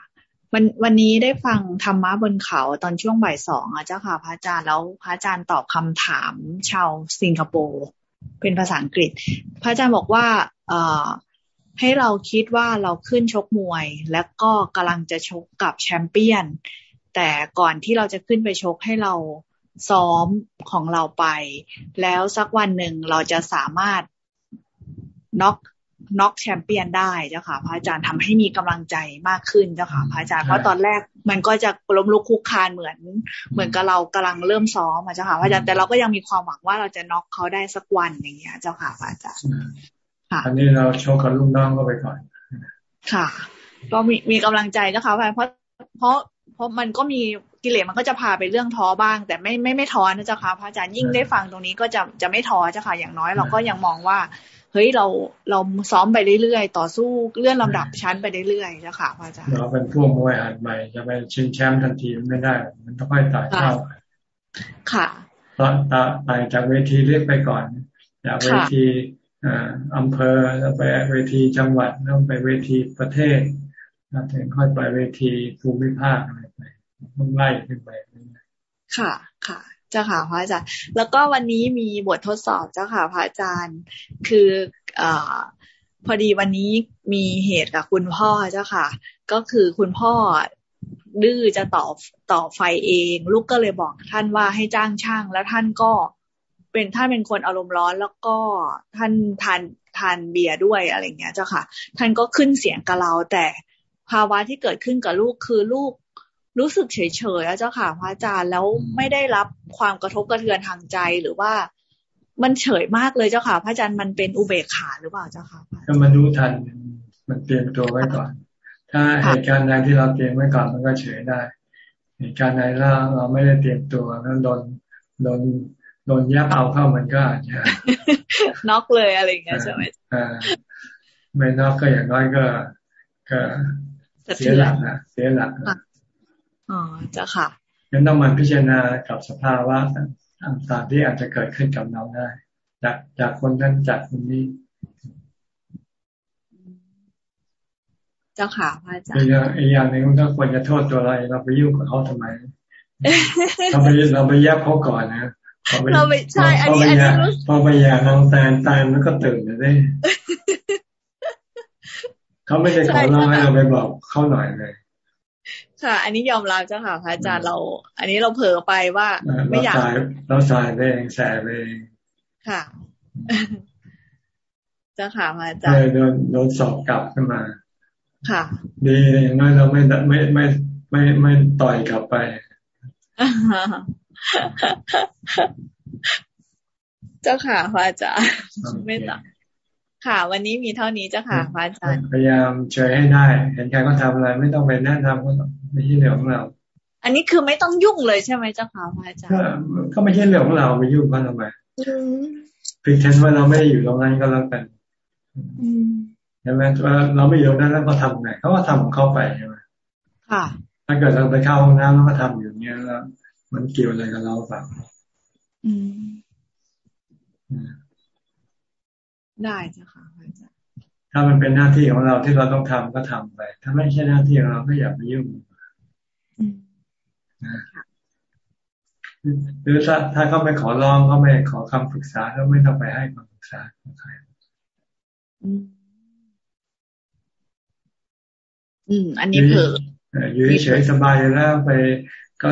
วันวันนี้ได้ฟังธรรมะบนเขาตอนช่วงบ่ายสองอะเจ้าค่ะพระอาจารย์แล้วพระอาจารย์ตอบคำถามชาวสิงคโปร์เป็นภาษาอังกฤษ พระอาจารย์บอกว่า เอ่อ ให้เราคิดว่าเราขึ้นชกมวย แล้วก็กำลังจะชกกับแชมเปี้ยน แต่ก่อนที่เราจะขึ้นไปชกให้เราซ้อมของเราไป แล้วสักวันหนึ่งเราจะสามารถน็อกน็อกแชมเปี้ยนได้เจ้าค่ะพระอาจารย์ทำให้มีกำลังใจมากขึ้นเจ้าค่ะพระอาจารย์เพราะตอนแรกมันก็จะล้มลุกคุกคานเหมือน เหมือนกับเรากำลังเริ่มซ้อมอาจาค่ะพระอาจารย์แต่เราก็ยังมีความหวังว่าเราจะน็อกเขาได้สักวันอย่างเงี้ยเจ้าค่ะพระอาจารย์ อันนี้เราโชว์กับลูกน้องก็ไปก่อน ค่ะ ก็มีมีกำลังใจเจ้าค่ะเพราะเพราะเพราะมันก็มีกิเลสมันก็จะพาไปเรื่องท้อบ้าง แต่ไม่ไม่ไม่ท้อนะเจ้าค่ะพระอาจารย์ยิ่งได้ฟังตรงนี้ก็จะจะไม่ท้อเจ้าค่ะอย่างน้อยเราก็ยังมองว่า เฮ้ยเราเราซ้อมไปเรื่อยๆต่อสู้เลื่อนลำดับชั้นไปเรื่อยๆเจ้าค่ะพระอาจารย์เราเป็นพวกมวยหัดใหม่จะไปชิงแชมป์ทันทีไม่ได้ มันต้องค่อยตายเข้าค่ะตอนตายจากเวทีเรียกไปก่อนจากเวที อำเภอแล้วไปเวทีจังหวัดแล้วไปเวทีประเทศแล้วถึงค่อยไปเวทีภูมิภาคอะไรไปต้องไล่ขึ้นไปค่ะค่ะเจ้าค่ะพระอาจารย์ แล้วก็วันนี้มีบททดสอบเจ้าค่ะพระอาจารย์ คืออพอดีวันนี้มีเหตุกับคุณพ่อเจ้าค่ะ ก็คือคุณพ่อดื้อจะต่อต่อไฟเอง ลูกก็เลยบอกท่านว่าให้จ้างช่าง แล้วท่านก็ เป็นท่านเป็นคนอารมณ์ร้อนแล้วก็ท่านทานทานเบียร์ด้วยอะไรเงี้ยเจ้าค่ะ ท่านก็ขึ้นเสียงกับเรา แต่ภาวะที่เกิดขึ้นกับลูกคือลูกรู้สึกเฉยๆเจ้าค่ะพระอาจารย์แล้วไม่ได้รับความกระทบกระเทือนทางใจหรือว่ามันเฉยมากเลยเจ้าค่ะพระอาจารย์มันเป็นอุเบกขาหรือเปล่าเจ้าค่ะก็มันรู้ทันมันเตรียมตัวไว้ก่อน ถ้าเหตุการณ์ใดที่เราเตรียมไว้ก่อนมันก็เฉยได้ เหตุการณ์ใดเราเราไม่ได้เตรียมตัวนั้นโดนโดน โดนยับเอาเข้ามันก็อาจจะน็อกเลยอะไรอย่างเงี้ยใช่ไหมอ่าไม่น็อกก็อย่างน้อยก็ ก็เสียหลักนะเสียหลักอ๋อจ้ะค่ะยังต้องมันพิจารณากับสภาวะต่างๆที่อาจจะเกิดขึ้นกับเราได้ จากจากคนนั้นจากคนนี้เจ้าค่ะพระอาจารย์อีกอย่างหนึ่งก็ควรจะโทษตัวเราเราไปยุ่งกับเขาทำไมเราไปเราไปแยบเขาก่อนนะ เราไปใช่ อันนี้อันนี้พอไปยาลองแตนตายมันก็ตื่นเลยเขาไม่ได้ขอร้องให้เราไปบอกเขาหน่อยเลยค่ะ อันนี้ยอมรับเจ้าค่ะพระอาจารย์เรา อันนี้เราเผลอไปว่า ไม่อยากเราสายเองแสบเองค่ะเจ้าค่ะพระอาจารย์โดนโดนสอบกลับขึ้นมา ค่ะ ดีอย่างน้อยเราไม่ไม่ไม่ไม่ไม่ต่อยกลับไป เจ้าค่ะพระอาจารย์ไม่ต่อค่ะ วันนี้มีเท่านี้เจ้าค่ะพระอาจารย์พยายามเชยให้ได้ เห็นใครก็ทำอะไร ไม่ต้องไปแนะนำก็ไม่ใช่เรื่องของเรา อันนี้คือไม่ต้องยุ่งเลยใช่ไหมเจ้าค่ะพระอาจารย์ก็ไม่ใช่เรื่องของเราไปยุ่งเขาทำไมพิจารณาว่าเราไม่ได้อยู่ตรงนั้นก็แล้วกันใช่ไหมว่าเราไม่อยู่นั้นแล้วก็ทำไงเขาก็ทำของเขาไปใช่ไหมค่ะ ถ้าเกิดเราไปเข้าห้องน้ำแล้วก็ทำอยู่เนี้ยแล้ว มันเกี่ยวอะไรกับเราเปล่าอืมได้จ้ะค่ะอาจารย์ถ้ามันเป็นหน้าที่ของเราที่เราต้องทำก็ทำไป ถ้าไม่ใช่หน้าที่ของเราก็อย่าไปยุ่งหรือถ้าถ้าเขาไม่ขอร้องเขาไม่ขอคำปรึกษาก็ไม่ต้องไปให้คำปรึกษาใครอืม อันนี้เผื่ออยู่เฉยสบายแล้วไป ก็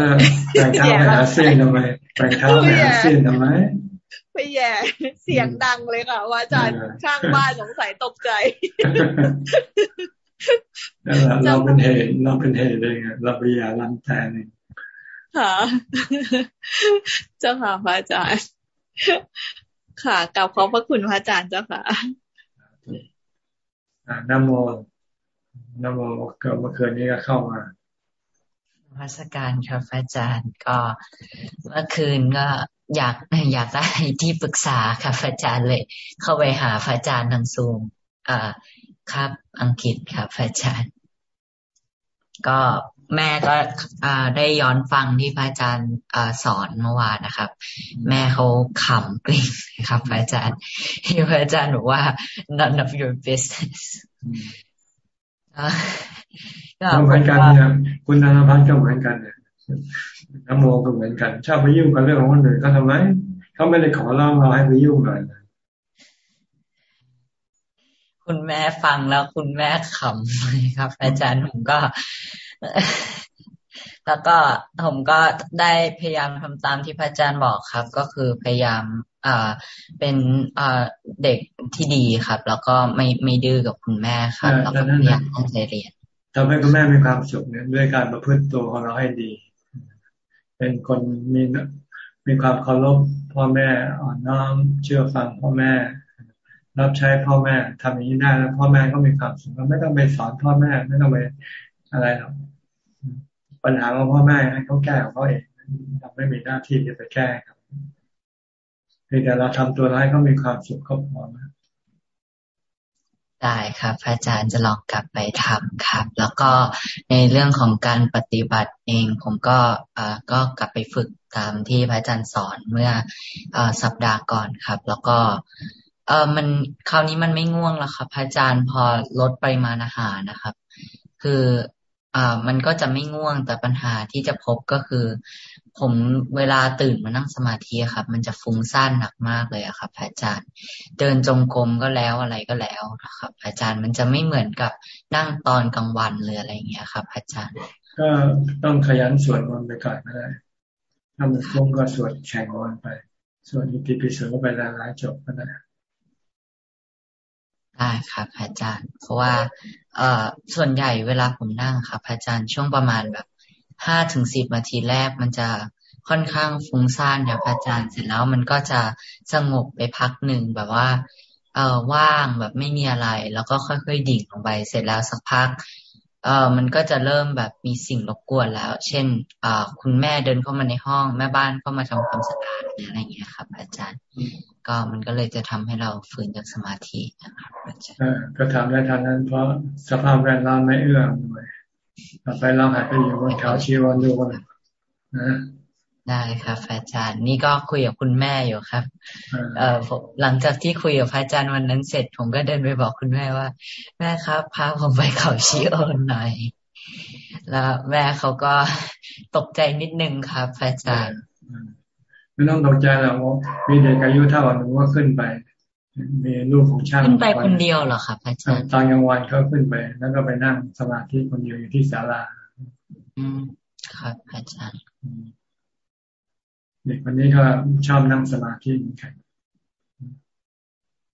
แต่งเท้าไปหาเส้นทำไมแต่งเท้าไปหาเส้นทำไมไปแย่เสียงดังเลยค่ะว่าอาจารย์ช่างบ้านสงสัยตกใจเราเป็นเหตุเราเป็นเหตุเองเราไปอย่าลังแทนเองค่ะเจ้าค่ะพระอาจารย์ค่ะกล่าวขอบพระคุณพระอาจารย์เจ้าค่ะนโมนโมเกิดเมื่อคืนนี้ก็เข้ามา พัสการครับอาจารย์ก็เมื่อคืนก็อยากอยากได้ที่ปรึกษาค่ะอาจารย์เลย เข้าไปหาอาจารย์ทางซูมอ่าครับอังกฤษครับอาจารย์ ก็แม่ก็ได้ย้อนฟังที่พระอาจารย์สอนเมื่อวานนะครับ แม่เขาขำกริ่งครับพระอาจารย์ที่พระอาจารย์บอกว่า none of your business ก็เหมือนกันเนี่ยคุณธนพัฒน์ก็เหมือนกันเนี่ยนโมก็เหมือนกัน ชอบไปยุ่งกับเรื่องของคนอื่นเขาทำไมเขาไม่ได้ขอร้องเราให้ไปยุ่งเลยคุณแม่ฟังแล้วคุณแม่ขำครับ อาจารย์ผมก็ แล้วก็ผมก็ได้พยายามทำตามที่พระอาจารย์บอกครับ ก็คือพยายามอ่าเป็นอ่าเด็กที่ดีครับ แล้วก็ไม่ไม่ดื้อกับคุณแม่ครับแล้วก็พยายามตั้งใจเรียนทำให้คุณแม่มีความสุขเนี่ยด้วยการประพฤติตัวของเราให้ดี เป็นคนมีมีความเคารพพ่อแม่อ่อนน้อมเชื่อฟังพ่อแม่ รับใช้พ่อแม่ทำอย่างนี้ได้แล้วพ่อแม่ก็มีความสุขเราไม่ต้องไปสอนพ่อแม่ไม่ต้องไปอะไรหรอก ปัญหาของพ่อแม่ให้เขาแก้ของเขาเองเราไม่มีหน้าที่จะไปแก้ครับเพียงแต่เราทำตัวร้ายเขามีความสุขก็พอนะได้ครับอาจารย์จะลองกลับไปทำครับ แล้วก็ในเรื่องของการปฏิบัติเอง ผมก็ก็กลับไปฝึกตามที่พระอาจารย์สอนเมื่ออสัปดาห์ก่อนครับ แล้วก็เออมันคราวนี้มันไม่ง่วงแล้วครับพระอาจารย์พอลดปริมาณอาหารนะครับ คือ อ่ามันก็จะไม่ง่วงแต่ปัญหาที่จะพบก็คือ ผมเวลาตื่นมานั่งสมาธิครับ มันจะฟุ้งซ่านหนักมากเลยครับอาจารย์ เดินจงกรมก็แล้วอะไรก็แล้วนะครับอาจารย์มันจะไม่เหมือนกับนั่งตอนกลางวันเลยอะไรอย่างเงี้ยครับอาจารย์ ก็ต้องขยันสวดมนต์ไปก่อนก็ได้ถ้ามันฟุ้งก็สวดแข่งวันไปสวดอิติปิโสไปหลายๆจบก็ได้ ได้ครับอาจารย์ เพราะว่า เอ่อส่วนใหญ่เวลาผมนั่งครับอาจารย์ช่วงประมาณแบบห้าถึงสิบนาทีแรกมันจะค่อนข้างฟุ้งซ่านเดี๋ยวอาจารย์เสร็จแล้วมันก็จะสงบไปพักหนึ่งแบบว่า เอ่อว่างแบบไม่มีอะไร แล้วก็ค่อยๆดิ่งลงไป เสร็จแล้วสักพัก เออมันก็จะเริ่มแบบมีสิ่งรบกวนแล้ว เช่นเอ่อคุณแม่เดินเข้ามาในห้องแม่บ้านเข้ามาทำความสะอาดอะไรอย่างเงี้ยครับ อาจารย์ ก็มันก็เลยจะทำให้เราฝืนจากสมาธินะครับอาจารย์ก็ทำได้ทันนั้น เพราะสภาพแวดล้อมไม่เอื้ออำนวยต่อไปเราหายไปอยู่บนเขาชีวันดูกันนะ ได้ครับอาจารย์ นี่ก็คุยกับคุณแม่อยู่ครับ เอ่อหลังจากที่คุยกับพระอาจารย์วันนั้นเสร็จ ผมก็เดินไปบอกคุณแม่ว่า แม่ครับพาผมไปเขาชีโอนหน่อย แล้วแม่เขาก็ตกใจนิดนึงครับพระอาจารย์ไม่ต้องตกใจหรอกมีเด็กอายุเท่าหนูว่าขึ้นไป มีลูกของช่างขึ้นไปคนเดียวเหรอครับอาจารย์ตอนกลางวันเขาขึ้นไป แล้วก็ไปนั่งสมาธิคนเดียวอยู่ที่ศาลาอืมครับอาจารย์ เด็กคนนี้ก็ชอบนั่งสมาธิเหมือนกัน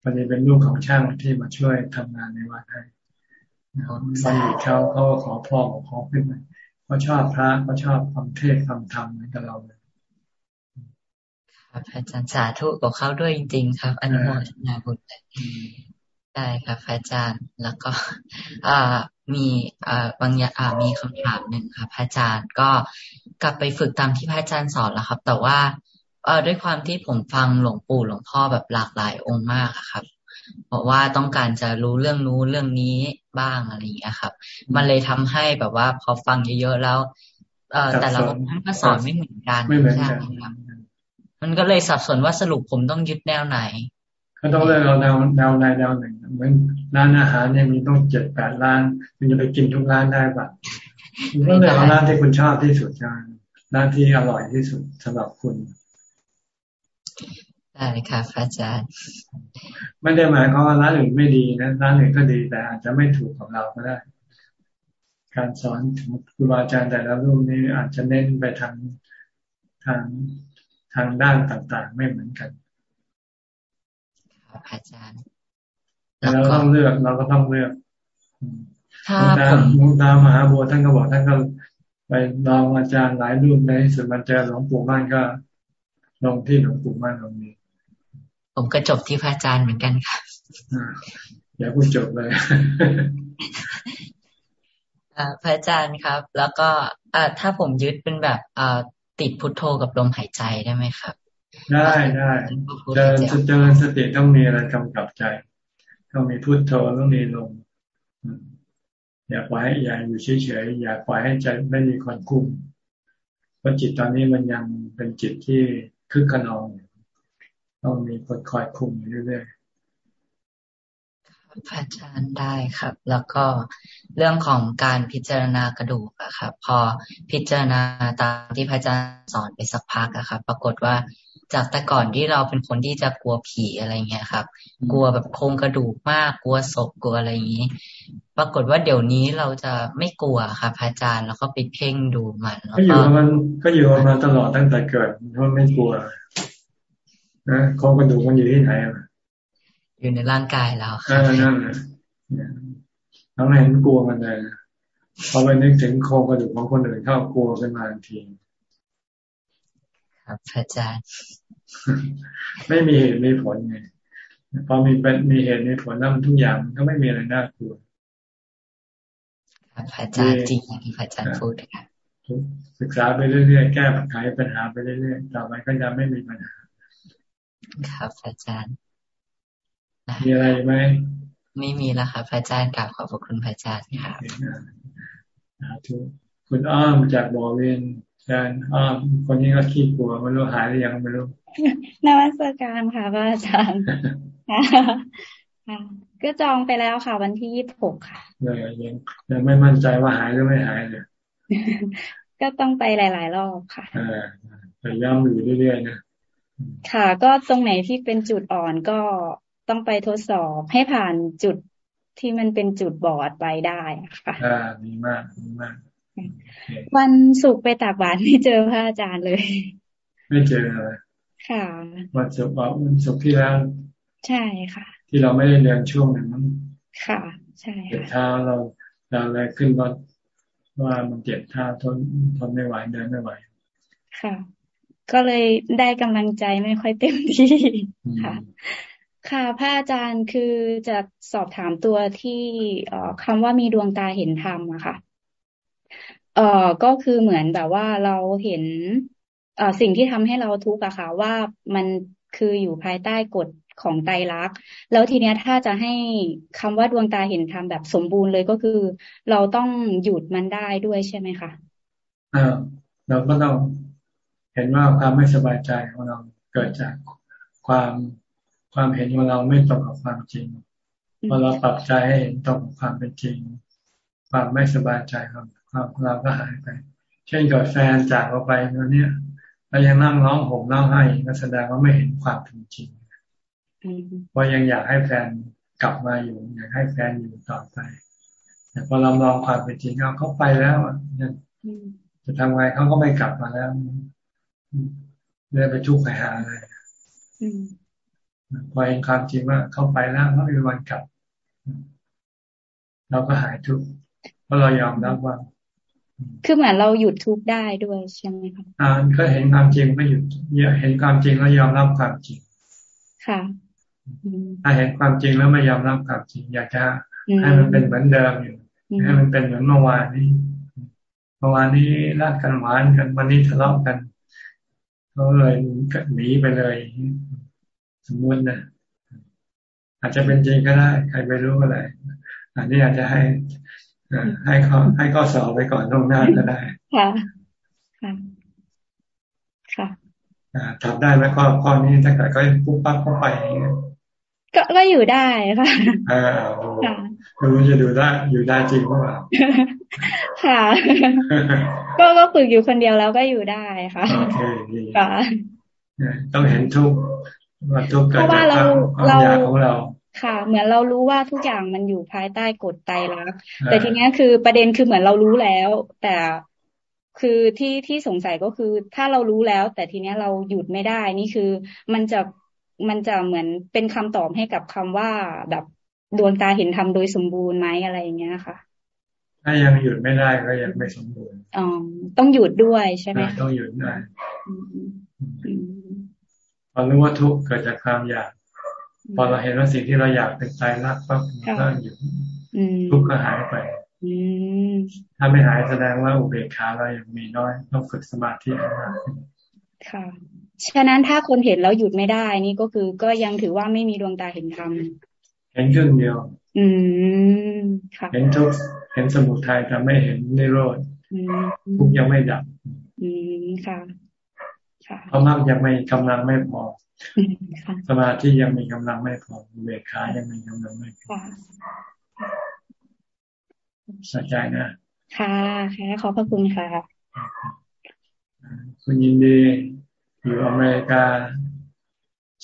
วันนี้เป็นลูกของช่างที่มาช่วยทำงานในวัดให้บัณฑิตเขาเขาขอพ่อขอขึ้นมาเขาชอบพระเขาชอบฟังเทศฟังธรรมเหมือนกับเราเลยครับอาจารย์สาธุกับเขาด้วยจริง ๆ ครับ อนุโมทนาบุญได้ครับอาจารย์แล้วก็อ่ามีอ่าบางอย่างมีคำถามหนึ่งครับอาจารย์ก็ กลับไปฝึกตามที่พระอาจารย์สอนแล้วครับ แต่ว่าเอ่อด้วยความที่ผมฟังหลวงปู่หลวงพ่อแบบหลากหลายองค์มากครับเพราะว่าต้องการจะรู้เรื่องนู้นเรื่องนี้บ้างอะไรอย่างเงี้ยครับ มันเลยทำให้แบบว่าพอฟังเยอะๆแล้ว เอ่อแต่ละองค์ท่านก็สอนไม่เหมือนกันใช่ครับมันก็เลยสับสนว่าสรุปผมต้องยึดแนวไหน ก็ต้องเลือกเอาแนวแนวใดแนวหนึ่งเหมือนร้านอาหารเนี่ยมีต้องเจ็ดแปดร้านคุณจะไปกินทุกร้านได้ปะ คุณก็เลือกเอาร้านที่คุณชอบที่สุดใช่ร้านที่อร่อยที่สุดสำหรับคุณได้ค่ะอาจารย์ไม่ได้หมายความว่าร้านอื่นไม่ดีนะร้านอื่นก็ดีแต่อาจจะไม่ถูกกับเราก็ได้ การสอนครูบาอาจารย์แต่ละรูปนี้อาจจะเน้นไปทางทางทางด้านต่างๆ ไม่เหมือนกันอาจารย์เราต้องเลือกเราก็ต้องเลือก มุตามุตามหาบัวท่านก็บอกท่านก็ไปลองอาจารย์หลายรูปในสุดมันเจอหลวงปู่มั่นก็ลงที่หลวงปู่มั่นตรงนี้ ผมก็จบที่พระอาจารย์เหมือนกันค่ะอย่าพูดจบเลยพระอาจารย์ครับ แล้วก็ถ้าผมยึดเป็นแบบติดพุทโธกับลมหายใจได้ไหมครับ ได้ได้เจริญเจริญสติต้องมีอะไรกำกับใจ ต้องมีพุทโธต้องมีลม อย่าปล่อยให้อย่าอยู่เฉยๆอย่าปล่อยให้ใจไม่มีคนคุมเพราะจิตตอนนี้มันยังเป็นจิตที่คึกขนองต้องมีคนคอยคุมอยู่เรื่อยพระอาจารย์ได้ครับ แล้วก็เรื่องของการพิจารณากระดูกอะครับ พอพิจารณาตามที่พระอาจารย์สอนไปสักพักอะครับ ปรากฏว่า จากแต่ก่อนที่เราเป็นคนที่จะกลัวผีอะไรเงี้ยครับ กลัวแบบโครงกระดูกมากกลัวศพกลัวอะไรอย่างนี้ ปรากฏว่าเดี๋ยวนี้เราจะไม่กลัวค่ะพระอาจารย์แล้วก็ไปเพ่งดูมันก็อยู่มันก็อยู่มาตลอดตั้งแต่เกิดเพราะไม่กลัวนะโครงกระดูกมันอยู่ที่ไหนอยู่ในร่างกายเราค่ะนั่นแหละเราไม่เห็นกลัวมันเลยพอไปนึกถึงโครงกระดูกของคนอื่นเข้ากลัวขึ้นมาทันที ครับอาจารย์ ไม่มีเหตุมีผลไงพอมีเป็นมีเหตุมีผลแล้วทุกอย่างก็ไม่มีอะไรน่ากลัวครับอาจารย์จริงอย่างที่อาจารย์พูดครับศึกษาไปเรื่อยๆแก้ไขปัญหาไปเรื่อยๆต่อไปก็จะไม่มีปัญหา ครับอาจารย์มีอะไรไหมไม่มีแล้วครับอาจารย์กราบขอบพระคุณพระอาจารย์ครับคุณอ้อมจากบอเวน อาจารย์อ้อมคนนี้ก็ขี้กลัวไม่รู้หายหรือยังไม่รู้นวัตการค่ะพระอาจารย์ก็จองไปแล้วค่ะ วันที่ยี่สิบหกค่ะเลยยังยังไม่มั่นใจว่าหายหรือไม่หายเลยก็ต้องไปหลาย ๆ รอบค่ะแต่ย้ำอยู่เรื่อยๆนะค่ะ ก็ตรงไหนที่เป็นจุดอ่อนก็ต้องไปทดสอบให้ผ่านจุดที่มันเป็นจุดบอดไปได้ค่ะอ่าดีมากดีมาก วันศุกร์ไปตากบาตรไม่เจอพระอาจารย์เลย ไม่เจอเลยค่ะ วันศุกร์วันศุกร์ที่แล้ว ใช่ค่ะ ที่เราไม่ได้เรียนช่วงนั้นค่ะ ใช่เจ็บเท้าเราเราเลยขึ้นรถว่ามันเจ็บเท้าทนทนไม่ไหวเดินไม่ไหว ค่ะ ก็เลยได้กำลังใจไม่ค่อยเต็มที่ค่ะ ค่ะพระอาจารย์คือจะสอบถามตัวที่เอ่อคำว่ามีดวงตาเห็นธรรมอะค่ะ เอ่อก็คือเหมือนแบบว่าเราเห็น เอ่อสิ่งที่ทำให้เราทุกข์อะค่ะว่ามันคืออยู่ภายใต้กฎของไตรลักษณ์แล้วทีเนี้ยถ้าจะให้คำว่าดวงตาเห็นธรรมแบบสมบูรณ์เลยก็คือ เราต้องหยุดมันได้ด้วยใช่ไหมคะอ่าเราก็ต้องเห็นว่าความไม่สบายใจของเราเกิดจากความความเห็นของเราไม่ตรงกับความจริงพอเราปรับใจให้เห็นตรงกับความเป็นจริง ความไม่สบายใจของ ความเราก็หายไป เช่นกับแฟนจากเราไปแล้วเนี่ยเรายังนั่งร้องห่มร้องไห้ก็แสดงว่าไม่เห็นความเป็นจริงว่ายังอยากให้แฟนกลับมาอยู่อยากให้แฟนอยู่ต่อไปแต่พอเราลองความเป็นจริงเอาเขาไปแล้วจะทำไงเขาก็ไม่กลับมาแล้วเลยไปทุกข์ไปหาอะไรพอเห็นความจริงว่าเขาไปแล้วเขามีวันกลับ เราก็หายทุกข์เพราะเรายอมรับว่า คือเหมือนเราหยุดทุกข์ได้ด้วยใช่ไหมคะอ่าก็เห็นความจริงก็หยุดเห็นความจริงแล้วยอมรับความจริง ค่ะถ้าเห็นความจริงแล้วไม่ยอมรับความจริง อยากจะให้มันเป็นเหมือนเดิมอยู่ให้มันเป็นเหมือนเมื่อวานนี้เมื่อวานนี้รักกันหวานกันวันนี้ทะเลาะกันเขาเลยหนีไปเลย สมมตินะอาจจะเป็นจริงก็ได้ ใครไม่รู้อะไรอันนี้อาจจะให้ ให้เขาให้ข้อสอบไปก่อนตรงหน้าก็ได้ค่ะค่ะค่ะทำได้ไหมข้อข้อนี้ถ้าเกิดก็ปุ๊บปั๊บเข้าไปก็ก็อยู่ได้ค่ะอ่าไม่รู้จะดูได้อยู่ได้จริงหรือเปล่าค่ะ ก็ก็ฝึกอยู่คนเดียวแล้วก็อยู่ได้ค่ะโอเคดีค่ะต้องเห็นทุกว่าทุกเกิดจากความอยากของเรา ค่ะ เหมือนเรารู้ว่าทุกอย่างมันอยู่ภายใต้กฎไตรลักษณ์แต่ทีนี้คือประเด็นคือเหมือนเรารู้แล้ว แต่คือที่ที่สงสัยก็คือถ้าเรารู้แล้ว แต่ทีเนี้ยเราหยุดไม่ได้ นี่คือมันจะมันจะเหมือนเป็นคำตอบให้กับคำว่าแบบดวงตาเห็นธรรมโดยสมบูรณ์ไหมอะไรอย่างเงี้ยค่ะ ถ้ายังหยุดไม่ได้ก็ยังไม่สมบูรณ์อ๋อต้องหยุดด้วยใช่ไหมต้องหยุดได้พอรู้ว่าทุกข์เกิดจากความอยาก พอเราเห็นว่าสิ่งที่เราอยากเป็นใจรักปั๊บก็หยุดทุกข์ก็หายไปถ้าไม่หายแสดงว่าอุเบกขาเรายังมีน้อย ต้องฝึกสมาธิให้มากขึ้นค่ะ ฉะนั้นถ้าคนเห็นแล้วหยุดไม่ได้ นี่ก็คือก็ยังถือว่าไม่มีดวงตาเห็นธรรมเห็นครึ่งเดียว อืมค่ะเห็นทุกเห็นสมุทัยแต่ไม่เห็นนิโรธทุกยังไม่ดับ อืมค่ะ เพราะมากยังไม่กำลังไม่พอสมาธิยังมีกำลังไม่พอเบกขายังมีกำลังไม่พอสนใจนะ ค่ะค่ะขอบพระคุณค่ะคุณยินดี อยู่อเมริกา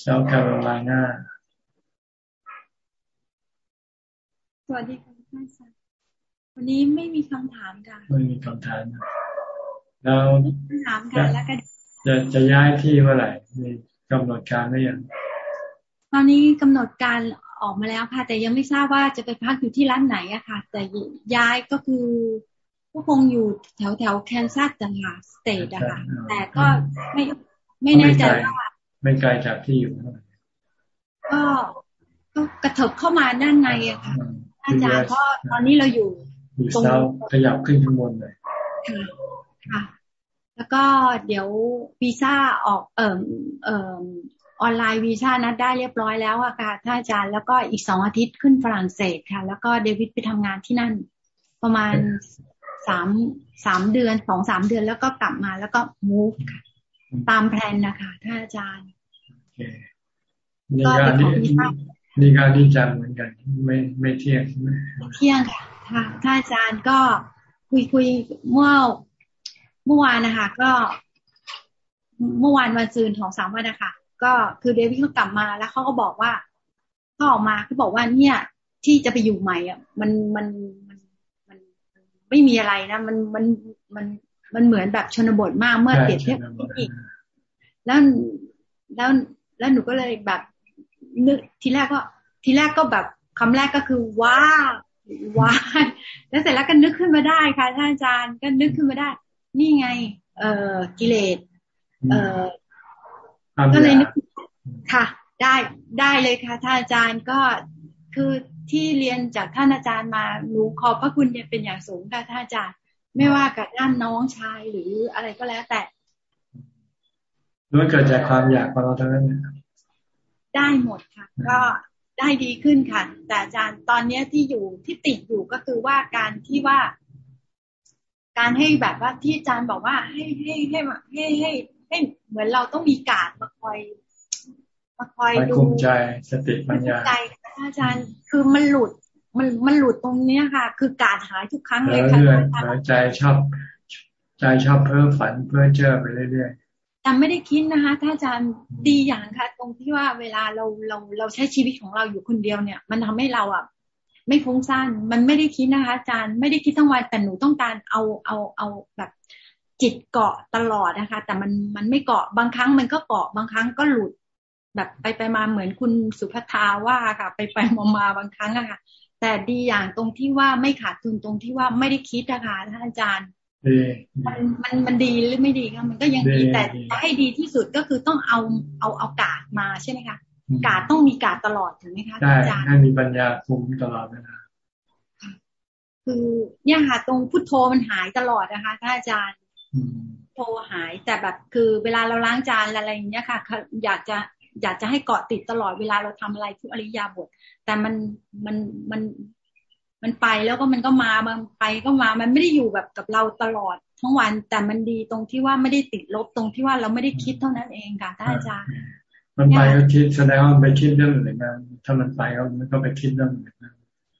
เซาท์แคโรไลนาสวัสดีค่ะท่านอาจารย์วันนี้ไม่มีคำถามค่ะไม่มีคำถามแล้วถามค่ะแล้วก็ จะจะย้ายที่เมื่อไหร่มีกำหนดการหรือยังตอนนี้กำหนดการออกมาแล้วค่ะ แต่ยังไม่ทราบว่าจะไปพักอยู่ที่ร้านไหนอะค่ะ แต่ย้ายก็คือก็คงอยู่แถวแถวแคนซัสจังหวัดสเตทอะค่ะ แต่ก็ไม่ไม่แน่ใจว่าไม่ไกลจากที่อยู่ก็ก็กระเถิบเข้ามาด้านในอะค่ะอาจารย์เพราะตอนนี้เราอยู่ตรงขยับขึ้นข้างบนเลยค่ะค่ะ แล้วก็เดี๋ยววีซ่าออกเอ่อเอ่อออนไลน์วีซ่านัดได้เรียบร้อยแล้วอะค่ะท่านอาจารย์ แล้วก็อีกสองอาทิตย์ขึ้นฝรั่งเศสค่ะ แล้วก็เดวิดไปทำงานที่นั่น ประมาณสามสามเดือนสองสามเดือนแล้วก็กลับมาแล้วก็มูฟค่ะ ตามแผนนะคะท่านอาจารย์นี่ก็นี่นี่ก็นี่จังเหมือนกัน ไม่ไม่เที่ยงไม่เที่ยงค่ะท่านอาจารย์ก็คุยคุยเมื่อ เมื่อวานนะคะ ก็ เมื่อวานวันซืนของสามวันนะคะก็คือเดวิดเขากลับมาแล้วเขาก็บอกว่าเขาออกมาเขาบอกว่าเนี่ย ที่จะไปอยู่ใหม่อะ มันมันมันมันไม่มีอะไรนะมันมันมันมันเหมือนแบบชนบทมากเมื่อเปรียบเทียบที่นี่แล้วแล้วแล้วหนูก็เลยแบบนึกทีแรกก็ ทีแรกก็แบบคำแรกก็คือว้าว้าแล้วเสร็จแล้วก็นึกขึ้นมาได้ค่ะท่านอาจารย์ก็นึกขึ้นมาได้ นี่ไง เอ่อกิเลสเอ่อก็เลยนึกค่ะ ได้ได้เลยค่ะท่านอาจารย์ก็คือที่เรียนจากท่านอาจารย์มาหนูขอบพระคุณเนี่ยเป็นอย่างสูงค่ะท่านอาจารย์ ไม่ว่ากับด้านน้องชายหรืออะไรก็แล้วแต่ล้วนเกิดจากความอยากของเราทั้งนั้นได้หมดค่ะ ก็ได้ดีขึ้นค่ะ แต่อาจารย์ตอนเนี้ยที่อยู่ที่ติดอยู่ก็คือว่าการที่ว่า การให้แบบว่าที่อาจารย์บอกว่าให้ให้ให้ให้ให้ให้เหมือนเราต้องมีกาดมาคอยมาคอยดูใจสติปัญญาใจอาจารย์คือมันหลุดมันมันหลุดตรงเนี้ยค่ะ คือกาดหายทุกครั้งเลยค่ะใจชอบใจชอบเพ้อฝันเพ้อเจอไปเรื่อยๆแต่ไม่ได้คิดนะคะถ้าอาจารย์ดีอย่างค่ะ ตรงที่ว่าเวลาเราเราเราใช้ชีวิตของเราอยู่คนเดียวเนี่ย มันทำให้เราอะ ไม่ฟุ้งซ่านมันไม่ได้คิดนะคะ อาจารย์ไม่ได้คิดทั้งวันแต่หนูต้องการเอาเอาเอาแบบจิตเกาะตลอดนะคะ แต่มันมันไม่เกาะบางครั้งมันก็เกาะบางครั้งก็หลุด แบบไปไปมาเหมือนคุณสุภทาว่าค่ะ ไปไปมามาบางครั้งอะค่ะ แต่ดีอย่างตรงที่ว่าไม่ขาดทุนตรงที่ว่าไม่ได้คิดนะคะท่านอาจารย์มันมันมันดีหรือไม่ดีก็มันก็ยังดีแต่ให้ดีที่สุดก็คือต้องเอาเอาเอากาดมาใช่ไหมคะ กาดต้องมีกาดตลอดถูกไหมคะอาจารย์ให้มีปัญญาคุมตลอดเวลาคือเนี่ยค่ะตรงพุทโธมันหายตลอดนะคะท่านอาจารย์โทรหายแต่แบบคือเวลาเราล้างจานอะไรอย่างเงี้ยค่ะ อยากจะอยากจะให้เกาะติดตลอดเวลาเราทำอะไรทุกอริยาบท แต่มันมันมันมันไปแล้วก็มันก็มามันไปก็มามันไม่ได้อยู่แบบกับเราตลอดทั้งวัน แต่มันดีตรงที่ว่าไม่ได้ติดลบตรงที่ว่าเราไม่ได้คิดเท่านั้นเองค่ะท่านอาจารย์ มันไปก็คิดแสดงว่ามันไปคิดเรื่องอื่นนะถ้ามันไปก็มันก็ไปคิดเรื่องอื่นนะ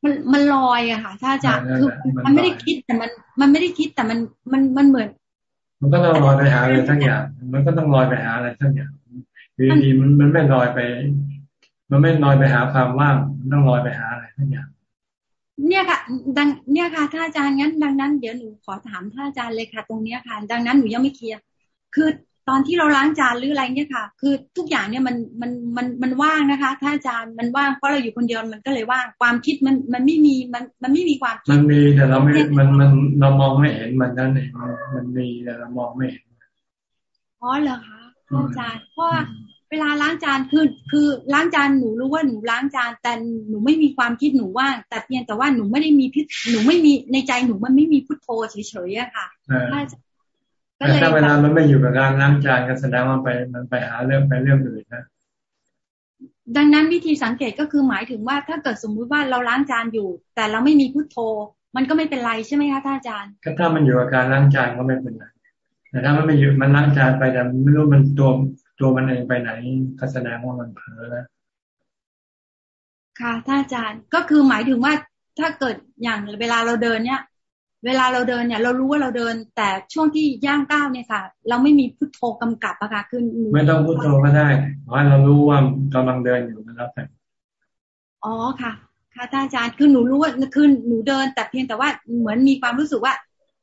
มันมันลอยอะค่ะท่านอาจารย์คือมันไม่ได้คิดแต่มัน มันไม่ได้คิดแต่มันมันมันเหมือน มันก็ต้องลอยไปหาอะไรทั้งอย่าง มันก็ต้องลอยไปหาอะไรทั้งอย่างดีดีมันมันไม่ลอยไป มันไม่ลอยไปหาความว่าง มันต้องลอยไปหาอะไรทั้งอย่าง เนี่ยค่ะ ดังเนี่ยค่ะท่านอาจารย์งั้น ดังนั้นเดี๋ยวหนูขอถามท่านอาจารย์เลยค่ะ ตรงเนี้ยค่ะ ดังนั้นหนูยังไม่เคลียร์คือ ตอนที่เราล้างจานหรืออะไรเนี่ยค่ะ คือทุกอย่างเนี่ยมันมันมันมันว่างนะคะท่านอาจารย์มันว่างเพราะเราอยู่คนเดียวมันก็เลยว่างความคิดมันมันไม่มีมันมันไม่มีความมันมีแต่เราไม่มันมันเรามองไม่เห็นมันนั่นเองมันมีแต่เรามองไม่เห็นอ๋อเหรอคะท่านอาจารย์เพราะเวลาล้างจานคือคือล้างจานหนูรู้ว่าหนูล้างจาน แต่หนูไม่มีความคิดหนูว่าง แต่เพียงแต่ว่าหนูไม่ได้มีพิหนูไม่มีในใจหนูมันไม่มีพุทโธเฉยๆอะค่ะถ้า แต่ถ้าเวลามันไม่อยู่กับการล้างจานก็แสดงว่าไปมันไปหาเรื่องไปเรื่องอื่นนะดังนั้นวิธีสังเกตก็คือหมายถึงว่าถ้าเกิดสมมุติว่าเราล้างจานอยู่ แต่เราไม่มีพุทโธ มันก็ไม่เป็นไรใช่ไหมคะท่านอาจารย์ก็ถ้ามันอยู่กับการล้างจานก็ไม่เป็นไรแต่ถ้ามันไม่อยู่มันล้างจานไปแต่ไม่รู้มันตัวตัวมันเองไปไหนก็แสดงว่ามันเผลอแล้วค่ะท่านอาจารย์ก็คือหมายถึงว่าถ้าเกิดอย่างเวลาเราเดินเนี่ย เวลาเราเดินเนี่ย เรารู้ว่าเราเดิน แต่ช่วงที่ย่างก้าวเนี่ยค่ะ เราไม่มีพุทโธกำกับอะค่ะคือไม่ต้องพุทโธก็ได้เพราะเรารู้ว่ากำลังเดินอยู่แล้วแต่อ๋อค่ะ ค่ะท่านอาจารย์คือหนูรู้ว่าคือหนูเดิน แต่เพียงแต่ว่าเหมือนมีความรู้สึกว่า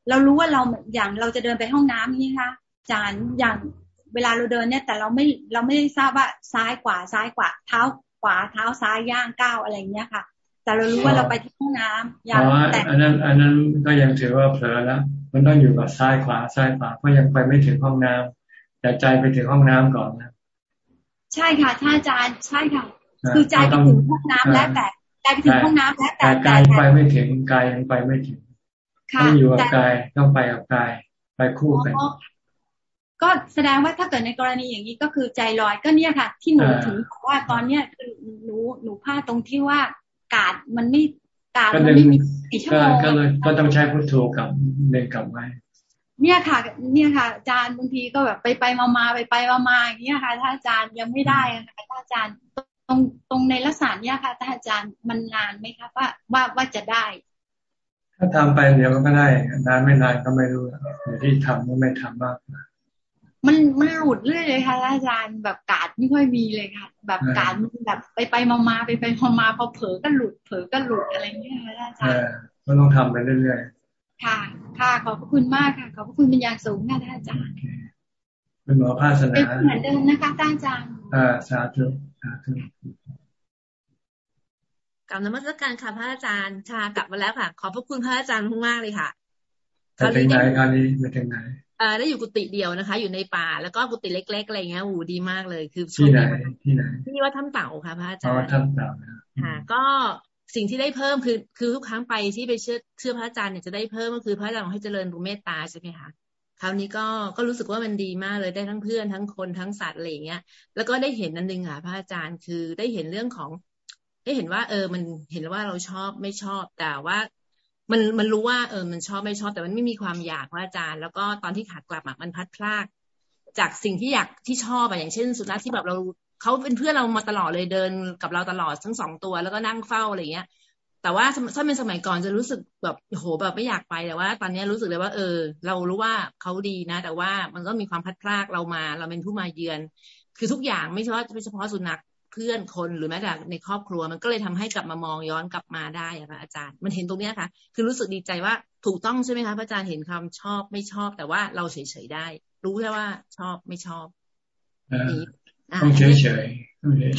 เรารู้ว่าเราอย่างเราจะเดินไปห้องน้ำนี่ค่ะอาจารย์อย่างเวลาเราเดินเนี่ย แต่เราไม่เราไม่ได้ทราบว่าซ้ายขวาซ้ายขวาเท้าขวาเท้าซ้ายย่างก้าวอะไรเงี้ยค่ะ แต่แต่เรารู้ว่าเราไปที่ห้องน้ำอย่างแต่อันนั้น อันนั้นก็ยังถือว่าเผลอแล้วมันต้องอยู่กับซ้ายขวาซ้ายขวาเพราะยังไปไม่ถึงห้องน้ำแต่ใจไปถึงห้องน้ำก่อนนะใช่ค่ะท่านอาจารย์ใช่ค่ะ คือใจไปถึงห้องน้ำแล้วแต่ใจไปถึงห้องน้ำแล้วแต่กายไปไม่ถึงกายยังไปไม่ถึงต้องอยู่กับกายต้องไปกับกายไปคู่กันก็แสดงว่าถ้าเกิดในกรณีอย่างนี้ก็คือใจลอยก็เนี่ยค่ะ ที่หนูถึงบอกว่าตอนเนี้ยคือหนูหนูพลาดตรงที่ว่า กาดมันไม่กาดมันไม่มีกี่ชั่วโมงก็เลยก็ต้องใช้พุทโธกับเดินกลับไว้เนี่ยค่ะ เนี่ยค่ะ อาจารย์บางทีก็แบบไปไปมามาไปไปมามาอย่างเงี้ยค่ะท่านอาจารย์ยังไม่ได้ค่ะท่านอาจารย์ตรงตรงในลักษณะเนี้ยค่ะท่านอาจารย์มันนานไหมคะว่าว่าว่าจะได้ ถ้าทำไปเดี๋ยวก็ได้นานไม่นานก็ไม่รู้อยู่ที่ทำก็ไม่ทำมาก มันมันหลุดเรื่อยเลยค่ะอาจารย์แบบกาดไม่ค่อยมีเลยค่ะ แบบกาดมันแบบไปไปมามาไปไปมามาพอเผลอก็หลุดเผลอก็หลุดอะไรเงี้ยค่ะอาจารย์ก็ต้องทำไปเรื่อยๆค่ะ ค่ะขอบพระคุณมากค่ะขอบพระคุณเป็นอย่างสูงค่ะท่านอาจารย์เป็นหมอภาสนาเป็นเหมือนเดิมนะคะท่านอาจารย์อ่าสาธุสาธุกลับนมัสการค่ะพระอาจารย์ชากลับมาแล้วค่ะ ขอบพระคุณพระอาจารย์มากเลยค่ะไปถึงไหนคราวนี้ไปถึงไหน เออได้อยู่กุฏิเดียวนะคะ อยู่ในป่าแล้วก็กุฏิเล็ก ๆ อะไรเงี้ยโอ้ดีมากเลย คือที่ไหนที่ไหนที่ว่าถ้ำเต่าค่ะพระอาจารย์ถ้ำเต่าค่ะ ก็สิ่งที่ได้เพิ่มคือ คือทุกครั้งไปที่ไปเชื่อเชื่อพระอาจารย์เนี่ยจะได้เพิ่มก็คือพระอาจารย์ให้เจริญรู้เมตตาใช่ไหมคะคราวนี้ก็ก็รู้สึกว่ามันดีมากเลยได้ทั้งเพื่อนทั้งคนทั้งสัตว์อะไรเงี้ย แล้วก็ได้เห็นนันนึงค่ะพระอาจารย์คือได้เห็นเรื่องของ ได้เห็นว่า เออ มันเห็นว่าเราชอบไม่ชอบ แต่ว่า มันมันรู้ว่าเออมันชอบไม่ชอบแต่มันไม่มีความอยากว่าอาจารย์ แล้วก็ตอนที่ขากลับมันพัดพลาก จากสิ่งที่อยากที่ชอบอะอย่างเช่น สุนัขที่แบบเราเขาเป็นเพื่อนเรามาตลอดเลยเดินกับเราตลอดทั้งสองตัวแล้วก็นั่งเฝ้าอะไรเงี้ย แต่ว่าถ้าเป็นสมัยก่อนจะรู้สึกแบบโหแบบไม่อยากไปแต่ว่า ตอนนี้รู้สึกเลยว่า เออ เรารู้ว่าเขาดีนะ แต่ว่ามันก็มีความพัดพลากเรามา เราเป็นผู้มาเยือน คือทุกอย่างไม่เฉพาะไม่เฉพาะสุนัข เพื่อนคนหรือแม้แต่ในครอบครัว มันก็เลยทำให้กลับมามองย้อนกลับมาได้อะค่ะอาจารย์ มันเห็นตรงเนี้ยค่ะ คือรู้สึกดีใจว่าถูกต้องใช่ไหมคะพระอาจารย์เห็นคำชอบไม่ชอบ แต่ว่าเราเฉยๆได้ รู้แค่ว่าชอบไม่ชอบนี่ต้องเฉยเฉย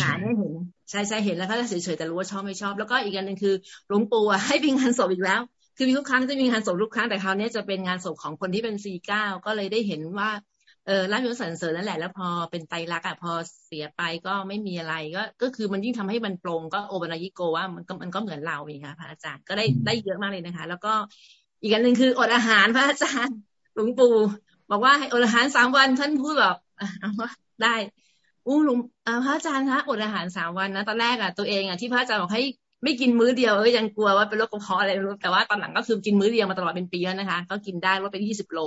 ค่ะได้เห็นใช่ใช่เห็นแล้วก็เฉยๆแต่รู้ว่าชอบไม่ชอบ แล้วก็อีกอันหนึ่งคือหลวงปู่ให้เป็นงานศพอีกแล้ว คือมีทุกครั้งจะมีงานศพทุกครั้งแต่คราวนี้จะเป็นงานศพของคนที่เป็นซีเก้าก็เลยได้เห็นว่า เออร่างยศสรรเสริญนั่นแหละแล้วพอเป็นไตรักอะพอเสียไปก็ไม่มีอะไรก็ก็คือมันยิ่งทำให้มันโปร่งก็โอบันายิโกว่ามันก็มันก็เหมือนเราเองค่ะพระอาจารย์ก็ได้ได้เยอะมากเลยนะคะ แล้วก็อีกอันหนึ่งคืออดอาหารพระอาจารย์หลวงปู่บอกว่าให้อดอาหารสามวันท่านพูดแบบเอาว่าได้อู้หลวงพระอาจารย์คะอดอาหารสามวันนะตอนแรกอะตัวเองอะที่พระอาจารย์บอกให้ ไม่กินมื้อเดียวเอ้ยยังกลัวว่าเป็นโรคกระเพาะอะไรไม่รู้แต่ว่าตอนหลังก็คือกินมื้อเดียวมาตลอดเป็นปีแล้วนะคะ ก็กินได้ลดไปที่สิบโล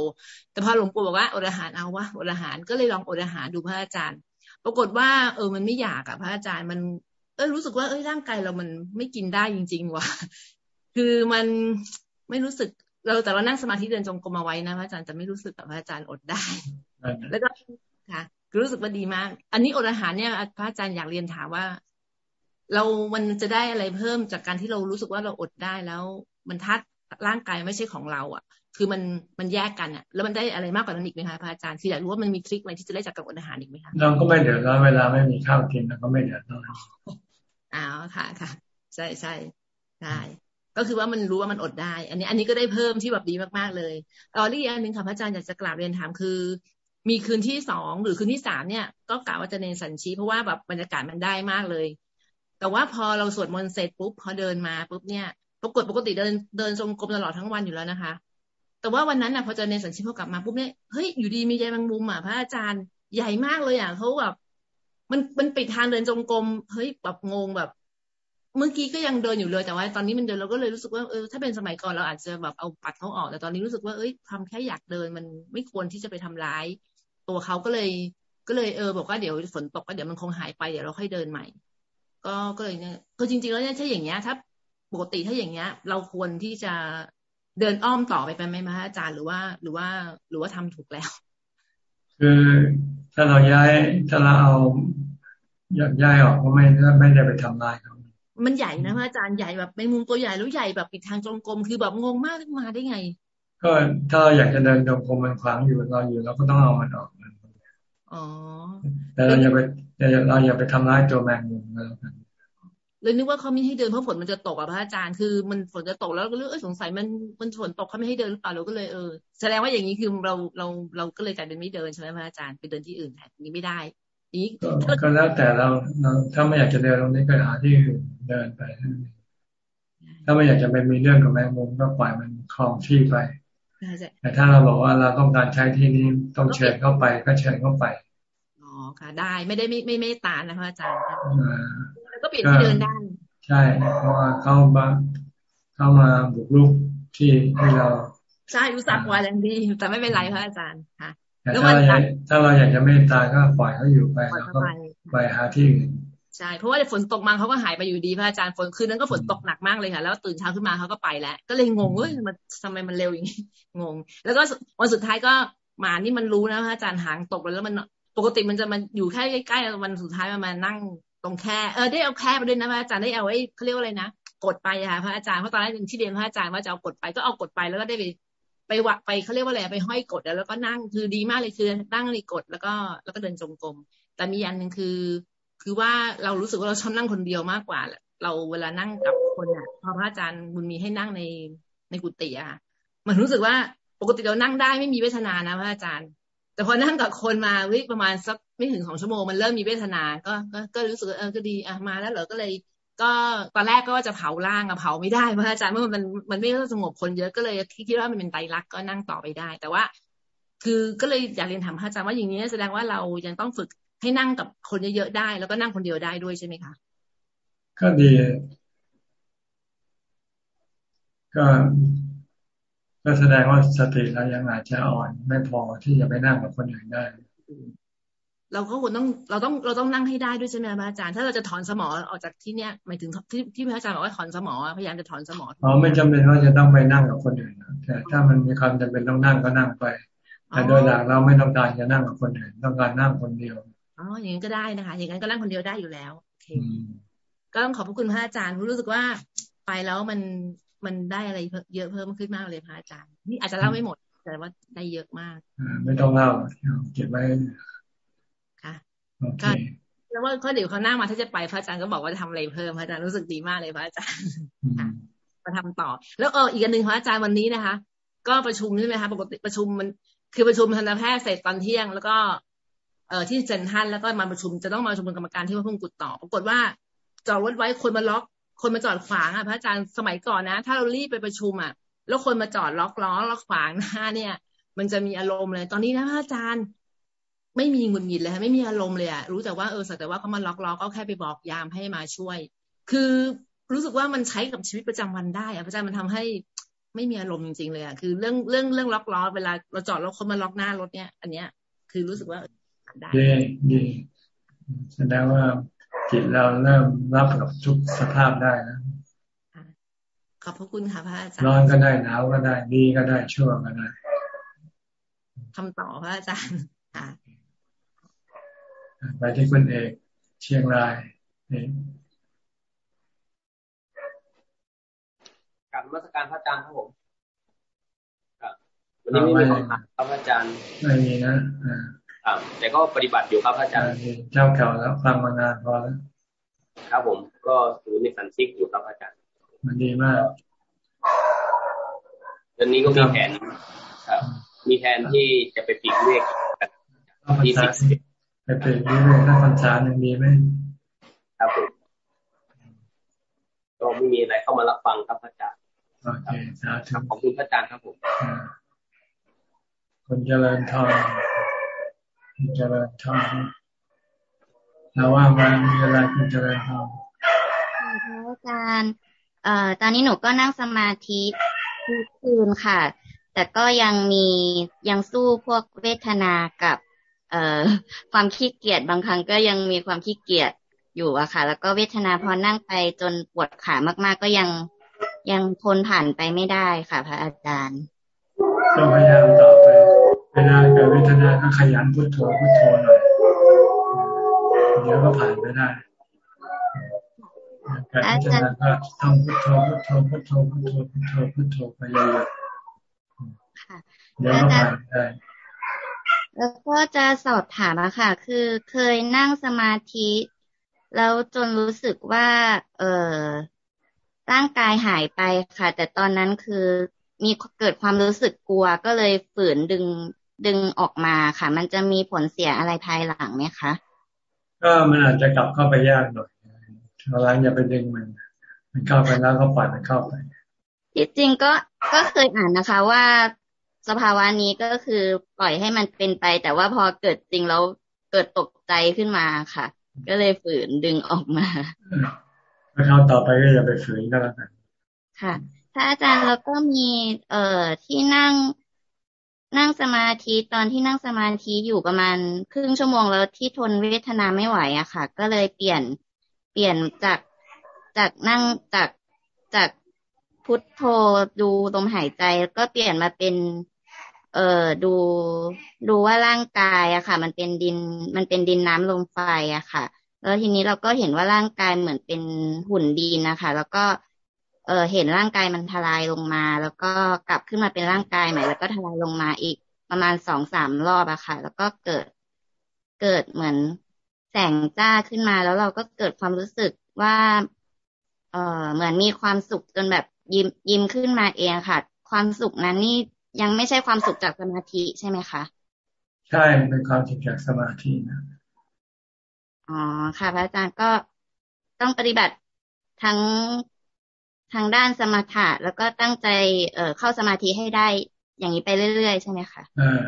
แต่พอหลวงปู่บอกว่าอดอาหารเอาวะอดอาหารก็เลยลองอดอาหารดูพระอาจารย์ ปรากฏว่า เออมันไม่อยากอะพระอาจารย์มัน เออรู้สึกว่าเอ้ยร่างกายเรามันไม่กินได้จริง ๆว่ะคือมันไม่รู้สึกเราแต่เรานั่งสมาธิเดินจงกรมเอาไว้นะพระอาจารย์จะไม่รู้สึกแต่พระอาจารย์อดได้ แล้วก็ค่ะรู้สึกว่าดีมาก อันนี้อดอาหารเนี่ยพระอาจารย์อยากเรียนถามว่า เรามันจะได้อะไรเพิ่มจากการที่เรารู้สึกว่าเราอดได้แล้ว มันทัดร่างกายไม่ใช่ของเรา อะ คือมันมันแยกกันอะ แล้วมันได้อะไรมากกว่านั้นอีกไหมคะพระอาจารย์คืออยากรู้ว่ามันมีทริคอะไรที่จะได้จากการอดอาหารอีกไหมคะเราก็ไม่เดือดร้อนเวลาไม่มีข้าวกินเราก็ไม่เดือดร้อนอ้าวค่ะค่ะใช่ใช่ใช่ก็คือว่ามันรู้ว่ามันอดได้ อันนี้ อันนี้ก็ได้เพิ่มที่แบบดีมากๆเลยตอรี่อันหนึ่งค่ะพระอาจารย์อยากจะกราบเรียนถามคือ มีคืนที่สองหรือคืนที่สามเนี่ย ก็กล่าวว่าจะเนสันชีเพราะว่าแบบบรรยากาศมันได้มากเลย แต่ว่าพอเราสวดมนต์เสร็จปุ๊บพอเดินมาปุ๊บเนี่ยปรากฏปกติเดินเดินทรงกรมตลอดทั้งวันอยู่แล้วนะคะ แต่ว่าวันนั้นน่ะพอเจอในสันชิพกลับมาปุ๊บเนี่ยเฮ้ยอยู่ดีมีใจบางมุมอะพระอาจารย์ใหญ่มากเลยอะเขาแบบมันมันปิดทางเดินจงกรมเฮ้ยแบบงงแบบ เมื่อกี้ก็ยังเดินอยู่เลย แต่ว่าตอนนี้มันเดินเราก็เลยรู้สึกว่าเออถ้าเป็นสมัยก่อนเราอาจจะแบบเอาปัดเขาออก แต่ตอนนี้รู้สึกว่าเอ้ยทำแค่อยากเดินมันไม่ควรที่จะไปทำร้าย ตัวเขาก็เลย ก็เลยเออบอกว่าเดี๋ยวฝนตกก็เดี๋ยวมันคงหายไปเดี๋ยวเราค่อยเดินใหม่ ก็ก็เลยเนี่ยคือจริงๆแล้วเนี่ยถ้าอย่างเงี้ยถ้าปกติถ้าอย่างเงี้ย เราควรที่จะเดินอ้อมต่อไปเป็นไหมคะอาจารย์หรือว่า หรือว่า หรือว่าทำถูกแล้ว คือถ้าเราย้ายถ้าเราเอาอยากย้ายออกก็ไม่ไม่ได้ไปทำลายเขามันใหญ่นะพระอาจารย์ใหญ่แบบในมุมตัวใหญ่แล้วใหญ่แบบปิดทางจงกรมคือแบบงงมากมาได้ไง ก็ถ้าเราอยากจะเดินจงกรมมันขวางอยู่เราอยู่เราก็ต้องเอามันออกอ๋อ แต่เราอย่าไปเราอย่าไปทำร้ายตัวแมงมุมแล้วกันเลยนึกว่าเขาไม่ให้เดินเพราะฝนมันจะตกอะพระอาจารย์คือมันฝนจะตกแล้วก็เลยเออสงสัยมันมันฝนตกเขาไม่ให้เดินหรือเปล่าเราก็เลยเออแสดงว่าอย่างนี้คือเราเราเราก็เลยกลายเป็นไม่เดินใช่ไหมพระอาจารย์ไปเดินที่อื่นแทนนี้ไม่ได้นี้ก็แล้วแต่เราเราถ้าไม่อยากจะเดินตรงนี้ก็หาที่อื่นเดินไปถ้าไม่อยากจะไปมีเรื่องกับแมงมุมก็ปล่อยมันคลองที่ไป แต่ถ้าเราบอกว่าเราต้องการใช้ที่นี้ต้องเชิญเข้าไปก็เชิญเข้าไปอ๋อค่ะ ได้ไม่ได้ไม่ไม่ไม่ตานะพระอาจารย์แล้วก็เปลี่ยนที่เดินได้ใช่เพราะว่าเข้ามาเข้ามาบุกรุกที่ที่เราใช่รู้สักว่าแรงดีแต่ไม่เป็นไรพระอาจารย์ค่ะถ้าเราอยากถ้าเราอยากจะไม่ตายก็ปล่อยเขาอยู่ไปแล้วก็ไปหาที่อื่น ใช่เพราะว่าฝนตกมาเขาก็หายไปอยู่ดีพระอาจารย์ฝนคืนนั้นก็ฝนตกหนักมากเลยค่ะ แล้วตื่นเช้าขึ้นมาเขาก็ไปแล้ว ก็เลยงงเฮ้ยมันทำไมมันเร็วอย่างนี้งง แล้วก็วันสุดท้ายก็หมานี่มันรู้นะพระอาจารย์หางตกแล้วมันปกติมันจะมันอยู่แค่ใกล้ๆวันสุดท้ายมันมานั่งตรงแค่เออได้เอาแค่ไปด้วยนะพระอาจารย์ได้เอาไอ้เขาเรียกว่าอะไรนะกดไปค่ะพระอาจารย์เพราะตอนแรกที่เรียนพระอาจารย์ว่าจะเอากดไปก็เอากดไปแล้วก็ได้ไปไปวะไปเขาเรียกว่าอะไรไปห้อยกดแล้วก็นั่งคือดีมากเลยคือนั่งในกดแล้วก็แล้วก็เดินจงกรมแต่มีอันหนึ่งคือ คือว่าเรารู้สึกว่าเราชอบนั่งคนเดียวมากกว่า เราเวลานั่งกับคนอะพอพระอาจารย์บุญมีให้นั่งในในกุฏิอะมันรู้สึกว่าปกติเรานั่งได้ไม่มีเวทนานะพระอาจารย์ แต่พอนั่งกับคนมาวิประมาณสักไม่ถึงสองชั่วโมงมันเริ่มมีเวทนา ก็ก็ก็รู้สึกเออก็ดีอะมาแล้วเหรอก็เลย ก็ตอนแรกก็ว่าจะเผาร่างอะเผาไม่ได้พระอาจารย์เมื่อมันมันไม่สงบคนเยอะก็เลยคิดว่ามันเป็นไตรักก็นั่งต่อไปได้ แต่ว่าคือก็เลยอยากเรียนถามพระอาจารย์ว่าอย่างนี้แสดงว่าเรายังต้องฝึก ให้นั่งกับคนเยอะๆได้ แล้วก็นั่งคนเดียวได้ด้วยใช่ไหมคะก็ดี ก็ก็แสดงว่าสติเรายังอาจจะอ่อน ไม่พอที่จะไปนั่งกับคนอื่นได้ เราก็ควรต้องเราต้องเราต้องนั่งให้ได้ด้วยใช่ไหมอาจารย์ ถ้าเราจะถอนสมอออกจากที่เนี้ยหมายถึงที่ที่พระอาจารย์บอกว่าถอนสมอพยายามจะถอนสมออ๋อไม่จำเป็นว่าจะต้องไปนั่งกับคนอื่นแต่ถ้ามันมีความจำเป็นต้องนั่งก็นั่งไป แต่โดยหลักเราไม่ต้องการจะนั่งกับคนอื่นต้องการนั่งคนเดียว อ๋ออย่างนั้นก็ได้นะคะ อย่างนั้นก็นั่งคนเดียวได้อยู่แล้วโอเคก็ต้องขอบพระคุณพระอาจารย์รู้สึกว่าไปแล้วมันมันได้อะไรเยอะเพิ่มขึ้นมากเลยพระอาจารย์ นี่อาจจะเล่าไม่หมด แต่ว่าได้เยอะมากอไม่ต้องเล่าเก็บไว้ค่ะก็แล้วว่าก็เดี๋ยวเขาหน้ามาถ้าจะไปพระอาจารย์ก็บอกว่าจะทำอะไรเพิ่มพระอาจารย์รู้สึกดีมากเลยพระอาจารย์มาทำต่อ แล้วเอออีกอันหนึ่งพระอาจารย์วันนี้นะคะ ก็ประชุมใช่ไหมคะปกติประชุมมันคือประชุมทันตแพทย์เสร็จตอนเที่ยง แล้วก็ เอ่อที่เซ็นทันแล้วก็มาประชุมจะต้องมาประชุมกรรมการที่ว่าพุ่งกุดต่อปรากฏว่าจอดรถไว้คนมาล็อก คนมาจอดขวางอะพระอาจารย์สมัยก่อนนะ ถ้าเรารีบไปประชุมอะ แล้วคนมาจอดล็อกล้อล็อกขวางหน้าเนี่ย มันจะมีอารมณ์เลย ตอนนี้นะพระอาจารย์ ไม่มีหงุดหงิดเลยไม่มีอารมณ์เลยอะรู้แต่ว่าเออสักแต่ว่าเขามาล็อกล้อก็แค่ไปบอกยามให้มาช่วย คือรู้สึกว่ามันใช้กับชีวิตประจำวันได้อะพระอาจารย์มันทำให้ไม่มีอารมณ์จริงๆเลยอะคือเรื่องเรื่องเรื่องล็อกล้อเวลาเราจอดแล้วคนมาล็อกหน้ารถเนี่ย อันเนี้ย คือรู้สึกว่า ได้ดีแสดงว่าจิตเราเริ่มรับกับทุกสภาพได้นะขอบพระคุณค่ะพระอาจารย์ร้อนก็ได้หนาวก็ได้ดีก็ได้ชั่วก็ได้คำต่อพระอาจารย์ค่ะไปที่คุณเอกเชียงรายนี่กับมาตรการพระอาจารย์ครับผมวันนี้ไม่มีคำถามครับอาจารย์ไม่มีนะอ่า ครับแต่ก็ปฏิบัติอยู่ครับอาจารย์เจ้าเก่าแล้วฟังมานานพอแล้วครับผมก็อยู่ในสันซิกอยู่ครับอาจารย์ มันดีมากตอนนี้ก็มีแผนครับ มีแผนที่จะไปปีกเวกที่สิบไปปีกเวกถ้าพรรษาหนึ่งดีไหมครับผมก็ไม่มีอะไรเข้ามารับฟังครับอาจารย์โอเคสาธุขอบคุณอาจารย์ครับผมคนเจริญทอง เจริญธรรมเราว่ามันมีอะไรคุณเจริญธรรมอาจารย์เอ่อตอนนี้หนูก็นั่งสมาธิทุกคืนค่ะ แต่ก็ยังมียังสู้พวกเวทนากับ เอ่อความขี้เกียจบางครั้งก็ยังมีความขี้เกียจอยู่อะค่ะ แล้วก็เวทนาพอนั่งไปจนปวดขามากๆ ก็ยังยังทนผ่านไปไม่ได้ค่ะ พระอาจารย์ต้องพยายามต่อไป เวลาเกิดเวทนาก็ขยันพุทโธพุทโธหน่อยเดี๋ยวก็ผ่านไปได้เกิดเวทนาก็ต้องพุทโธพุทโธพุทโธพุทโธพุทโธพุทโธไปเรื่อยๆเดี๋ยวก็ผ่านได้แล้วก็จะสอบถามอะค่ะ คือเคยนั่งสมาธิ แล้วจนรู้สึกว่า เออร่างกายหายไปค่ะ แต่ตอนนั้นคือมีเกิดความรู้สึกกลัว ก็เลยฝืนดึง ดึงออกมาค่ะ มันจะมีผลเสียอะไรภายหลังไหมคะก็มันอาจจะกลับเข้าไปยากหน่อยเราล้างอย่าไปดึงมัน มันเข้าไปแล้วก็ปล่อยมันเข้าไปที่จริงก็ก็เคยอ่านนะคะ ว่าสภาวะนี้ก็คือปล่อยให้มันเป็นไป แต่ว่าพอเกิดจริงแล้วเกิดตกใจขึ้นมาค่ะ ก็เลยฝืนดึงออกมาถ้าเข้าต่อไปก็อย่าไปฝืนก็แล้วกันค่ะถ้าอาจารย์แล้วก็มีเอ่อที่นั่ง นั่งสมาธิตอนที่นั่งสมาธิอยู่ประมาณครึ่งชั่วโมงแล้วที่ทนเวทนาไม่ไหวอะค่ะ ก็เลยเปลี่ยนเปลี่ยนจากจากนั่งจากจากพุทโธดูลมหายใจแล้วก็เปลี่ยนมาเป็น เอ่อดูดูว่าร่างกายอะค่ะ มันเป็นดินมันเป็นดินน้ำลมไฟอะค่ะ แล้วทีนี้เราก็เห็นว่าร่างกายเหมือนเป็นหุ่นดินนะคะ แล้วก็ เออเห็นร่างกายมันทลายลงมา แล้วก็กลับขึ้นมาเป็นร่างกายใหม่ แล้วก็ทลายลงมาอีกประมาณสองสามรอบอะค่ะ แล้วก็เกิดเกิดเหมือนแสงจ้าขึ้นมาแล้วเราก็เกิดความรู้สึกว่า เออเหมือนมีความสุขจนแบบยิ้มยิ้มขึ้นมาเองค่ะ ความสุขนั้นนี่ยังไม่ใช่ความสุขจากสมาธิใช่ไหมคะใช่เป็นความสุขจากสมาธินะอ๋อค่ะ พระอาจารย์ก็ต้องปฏิบัติทั้ง ทางด้านสมาธิแล้วก็ตั้งใจเอ่อเข้าสมาธิให้ได้อย่างนี้ไปเรื่อย ๆ ใช่ไหมคะอ่า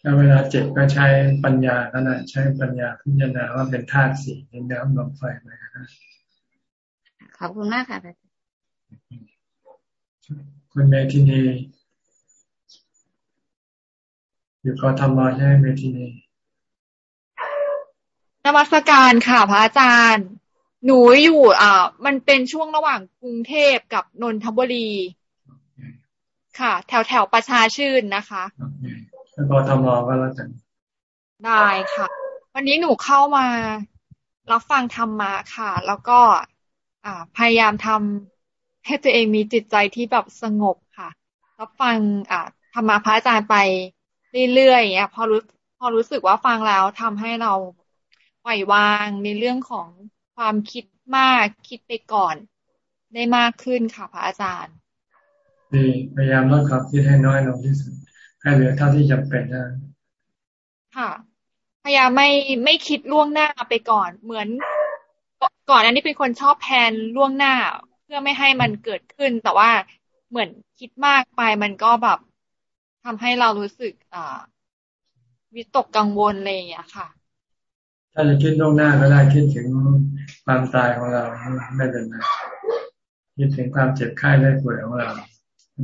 แล้วเวลาเจ็บก็ใช้ปัญญาขนาดใช้ปัญญาพิจารณาว่าเป็นธาตุสี่เป็นน้ำลมไฟไหมนะขอบคุณมากค่ะคุณเมทินีอยู่กทมใช่ไหมเมทินีนมัสการค่ะพระอาจารย์ หนูอยู่ อ่า มันเป็นช่วงระหว่างกรุงเทพกับนนทบุรี ค่ะ แถวแถวประชาชื่นนะคะแล้วก็ทำรอก็แล้วกันได้ค่ะ วันนี้หนูเข้ามารับฟังธรรมะค่ะ แล้วก็ อ่า พยายามทำให้ตัวเองมีจิตใจที่แบบสงบค่ะ รับฟัง อ่าธรรมะพระอาจารย์ไปเรื่อยๆอย่างเงี้ยพอรู้พอรู้สึกว่าฟังแล้วทำให้เราปล่อยวางในเรื่องของ ความคิดมากคิดไปก่อนได้มากขึ้นค่ะพระอาจารย์ดีพยายามลดความคิดให้น้อยลงที่สุด ให้เหลือเท่าที่จำเป็นนะค่ะ พยายามไม่ไม่คิดล่วงหน้าไปก่อน เหมือน ก่อนอันนี้เป็นคนชอบแพนล่วงหน้า เพื่อไม่ให้มันเกิดขึ้น แต่ว่าเหมือนคิดมากไปมันก็แบบทำให้เรารู้สึก อ่า วิตกกังวลอะไรอย่างเงี้ยค่ะ ถ้าจะคิดล่วงหน้าก็ได้คิดถึง ความตายของเราไม่เป็นไรคิดถึงความเจ็บไข้ได้ป่วยของเรา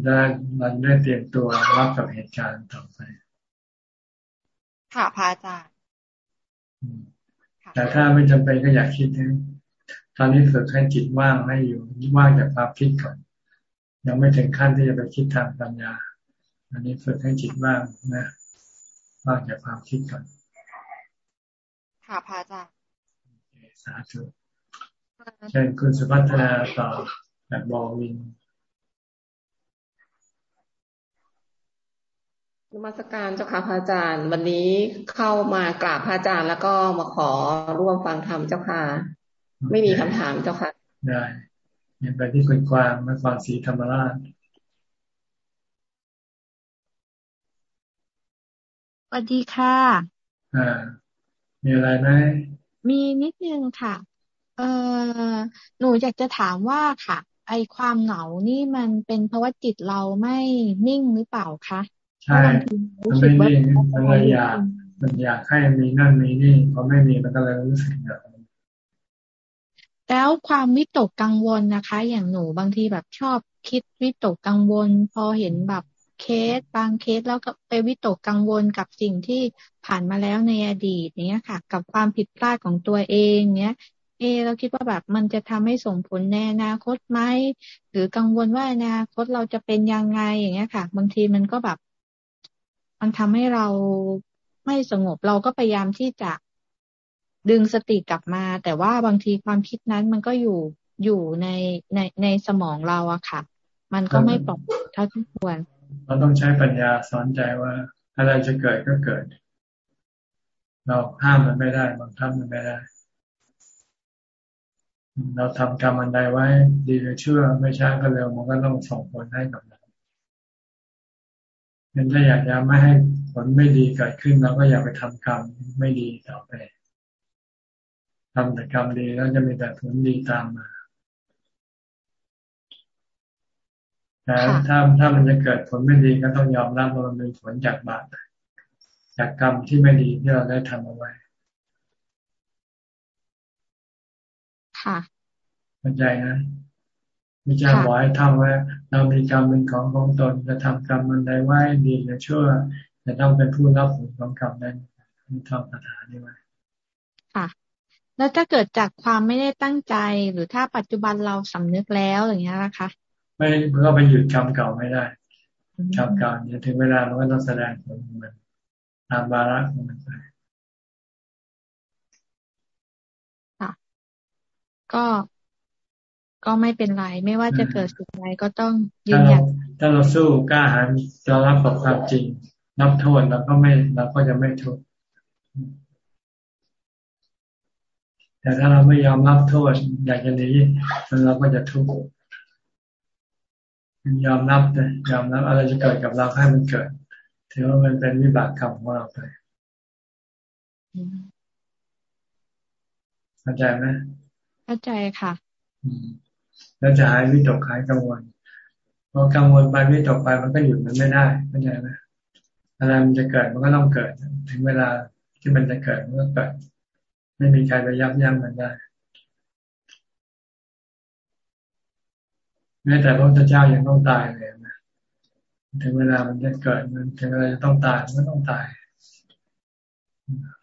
ได้มันได้เตรียมตัวรับกับเหตุการณ์ต่อไป ค่ะพระอาจารย์แต่ถ้าไม่จำเป็นก็อยากคิดนะตอนนี้ฝึกให้จิตว่างให้อยู่ว่างจากความคิดก่อน ยังไม่ถึงขั้นที่จะไปคิดทางปัญญา อันนี้ฝึกให้จิตว่างนะว่างจากความคิดก่อน ค่ะพระอาจารย์สาธุ เชิญคุณสุภัฒนาต่อแบบบอวินนมัสการเจ้าค่ะพระอาจารย์ วันนี้เข้ามากราบพระอาจารย์ แล้วก็มาขอร่วมฟังธรรมเจ้าค่ะ ไม่มีคำถามเจ้าค่ะ ได้เห็นไปที่คุณกวางมาฟังสีธรรมราช สวัสดีค่ะ อ่า มีอะไรไหมมีนิดนึงค่ะ เออหนูอยากจะถามว่าค่ะ ไอความเหงานี่มันเป็นเพราะว่าจิตเราไม่นิ่งหรือเปล่าคะใช่มันไม่นิ่งมันเลยอยากมันอยากให้มีนั่นมีนี่พอไม่มีมันก็เลยรู้สึกแบบแล้วความวิตกกังวลนะคะ อย่างหนูบางทีแบบชอบคิดวิตกกังวล พอเห็นแบบเคสบางเคสแล้วก็ไปวิตกกังวลกับสิ่งที่ผ่านมาแล้วในอดีตเนี้ยค่ะ กับความผิดพลาดของตัวเองเนี้ย เอเราคิดว่าแบบมันจะทำให้ส่งผลในอนาคตไหมหรือกังวลว่าอนาคตเราจะเป็นยังไงอย่างเงี้ยค่ะ บางทีมันก็แบบ มันทำให้เราไม่สงบเราก็พยายามที่จะดึงสติกลับมา แต่ว่าบางทีความคิดนั้นมันก็อยู่อยู่ในในในสมองเราอะค่ะ มันก็ไม่ปลอดเท่าที่ควร เราต้องใช้ปัญญาสอนใจว่าอะไรจะเกิดก็เกิด เราห้ามมันไม่ได้บังคับมันไม่ได้ เราทำกรรมอันใดไว้ ดีหรือชั่วไม่ช้าก็เร็วมันก็ต้องส่งผลให้กับเราเป็นถ้าอยากจะไม่ให้ผลไม่ดีเกิดขึ้นเราก็อย่าไปทำกรรมไม่ดีต่อไปทำแต่กรรมดีแล้วจะมีแต่ผลดีตามมาแต่ถ้าถ้ามันจะเกิดผลไม่ดีก็ต้องยอมรับว่ามันเป็นผลจากบาปจากกรรมที่ไม่ดีที่เราได้ทำเอาไว้ ค่ะเข้าใจนะมิจฉาบอกให้ทำไว้เรามีกรรมเป็นของของตนจะทำกรรมมันใดไว้ดีหรือชั่วจะต้องเป็นผู้รับผลของกรรมนั้นมีท่องคาถานี้ไว้ค่ะ แล้วถ้าเกิดจากความไม่ได้ตั้งใจหรือถ้าปัจจุบันเราสำนึกแล้วอย่างเงี้ยนะคะ ไม่ก็ไปหยุดกรรมเก่าไม่ได้กรรมเก่าเนี่ยถึงเวลามันก็ต้องแสดงผลของมันตามบาระของมันไปค่ะ ก็ก็ไม่เป็นไร ไม่ว่าจะเกิดสิ่งใดก็ต้องยืนยันถ้าเราสู้กล้าหาญเรารับกับความจริง นับโทษเราก็ไม่เราก็จะไม่ทุกข์แต่ถ้าเราไม่ยอมรับโทษอยากจะหนีเราก็จะทุกข์ยอมรับเลยยอมรับอะไรจะเกิดกับเราให้มันเกิดถือว่ามันเป็นวิบากกรรมของเราไปเข้าใจไหม เข้าใจค่ะแล้วจะหายวิตกหายกังวลพอกังวลไปวิตกไปมันก็หยุดมันไม่ได้เข้าใจไหมอะไรมันจะเกิดมันก็ต้องเกิด ถึงเวลาที่มันจะเกิดมันก็เกิด ไม่มีใครไปยับยั้งมันได้แม้แต่พระพุทธเจ้ายังต้องตายเลยนะถึงเวลามันจะเกิดมันถึงเวลาจะต้องตายมันต้องตาย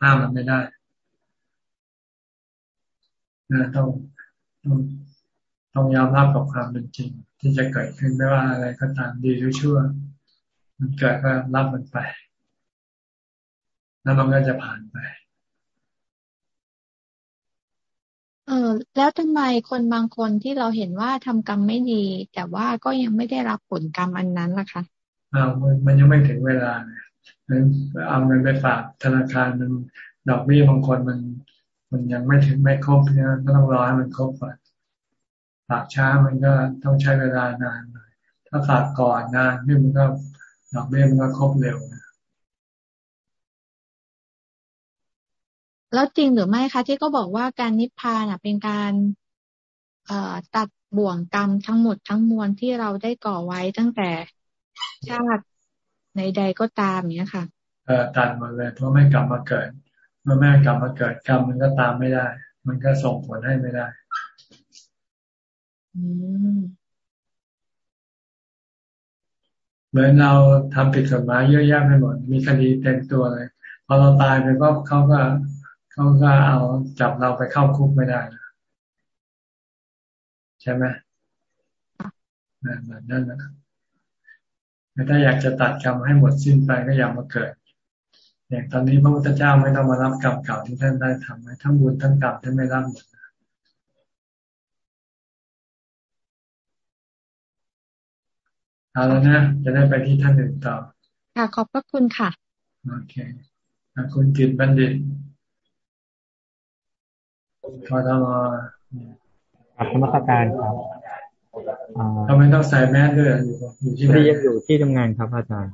ห้ามมันไม่ได้ นะต้องต้องต้องยอมรับกับความเป็นจริง ที่จะเกิดขึ้นไม่ว่าอะไรก็ตามดีหรือชั่ว มันเกิดก็รับมันไป แล้วมันก็จะผ่านไป เออแล้วทำไมคนบางคนที่เราเห็นว่าทำกรรมไม่ดี แต่ว่าก็ยังไม่ได้รับผลกรรมอันนั้นล่ะคะอ้าวมันยังไม่ถึงเวลาเนี่ยเอาเงินไปฝากธนาคารมันดอกเบี้ยบางคนมัน มันยังไม่ถึงไม่ครบเนี่ยก็ต้องรอให้มันครบก่อนฝากช้ามันก็ต้องใช้เวลานานหน่อยถ้าฝากก่อนนานนี่มันก็ดอกเบี้ยมันก็ครบเร็วนะแล้วจริงหรือไม่คะที่ก็บอกว่าการนิพพานเป็นการเอ่อตัดบ่วงกรรมทั้งหมดทั้งมวลที่เราได้ก่อไว้ตั้งแต่ชาติในใดก็ตามเนี้ยค่ะ เออตัดหมดเลยเพราะไม่กลับมาเกิดเมื่อแม่กลับมาเกิดกรรมมันก็ตามไม่ได้ มันก็ส่งผลให้ไม่ได้อืมเหมือนเราทำผิดกฎหมายเยอะแยะไปหมด มีคดีเต็มตัวเลย พอเราตายไปก็เขาก็เขาก็เอาจับเราไปเข้าคุกไม่ได้นะใช่ไหมแบบนั้นนะถ้าอยากจะตัดกรรมให้หมดสิ้นไปก็อย่ามาเกิด อย่างตอนนี้พระพุทธเจ้าไม่ต้องมารับกรรมเก่าที่ท่านได้ทำไว้ทั้งบุญทั้งกรรมท่านไม่รับหมดเอาแล้วนะ จะได้ไปที่ท่านอื่นต่อค่ะขอบพระคุณค่ะโอเคคุณกิตบัณฑิตทอทมกับธรรมสการครับ ทำไมต้องใส่แมสด้วยอยู่ที่ไหนยังอยู่ที่ทำงานครับอาจารย์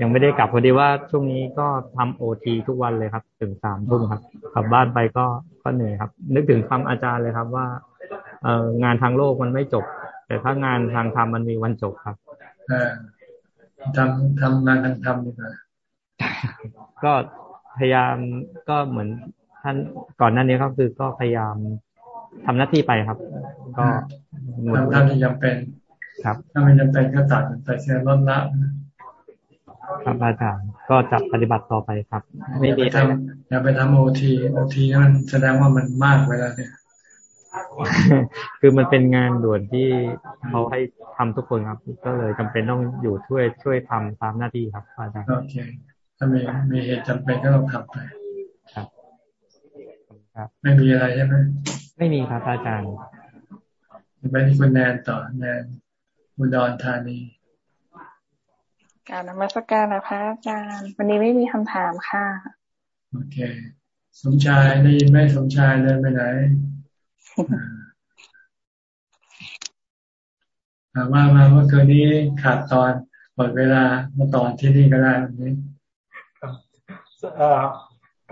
ยังไม่ได้กลับพอดีว่าช่วงนี้ก็ทำโอทีทุกวันเลยครับ ถึงสามทุ่มครับกลับบ้านไปก็ก็เหนื่อยครับ นึกถึงคำอาจารย์เลยครับว่าเองานทางโลกมันไม่จบ แต่ถ้างานทางธรรมมันมีวันจบครับทำทำงานทางธรรมดีกว่าก็พยายามก็เหมือนท่านก่อนหน้านี้ก็คือก็พยายาม ทำหน้าที่ไปครับ ก็ทำตามที่จำเป็น ครับ ถ้าไม่จำเป็นก็ตัดไปเสียลดละครับอาจารย์ก็จะปฏิบัติต่อไปครับ ไม่มีทำอย่าไปทำโอทีโอทีมันแสดงว่ามันมากเวลาเนี่ย คือมันเป็นงานด่วนที่เขาให้ทำทุกคนครับ ก็เลยจำเป็นต้องอยู่ช่วยช่วยทำตามหน้าที่ครับอาจารย์โอเคถ้ามีมีเหตุจำเป็นก็ต้องทำไป ครับ ไม่มีอะไรใช่ไหมไม่มีครับอาจารย์ไปที่คุณแนนต่อแนนอุดรธานีการนมัสการนะพระอาจารย์ วันนี้ไม่มีคำถามค่ะ โอเค สมชายได้ยินไหมสมชายเดินไปไหนว่ามาเมื่อคืนนี้ขาดตอนหมดเวลามาตอนที่นี่ก็ได้วันนี้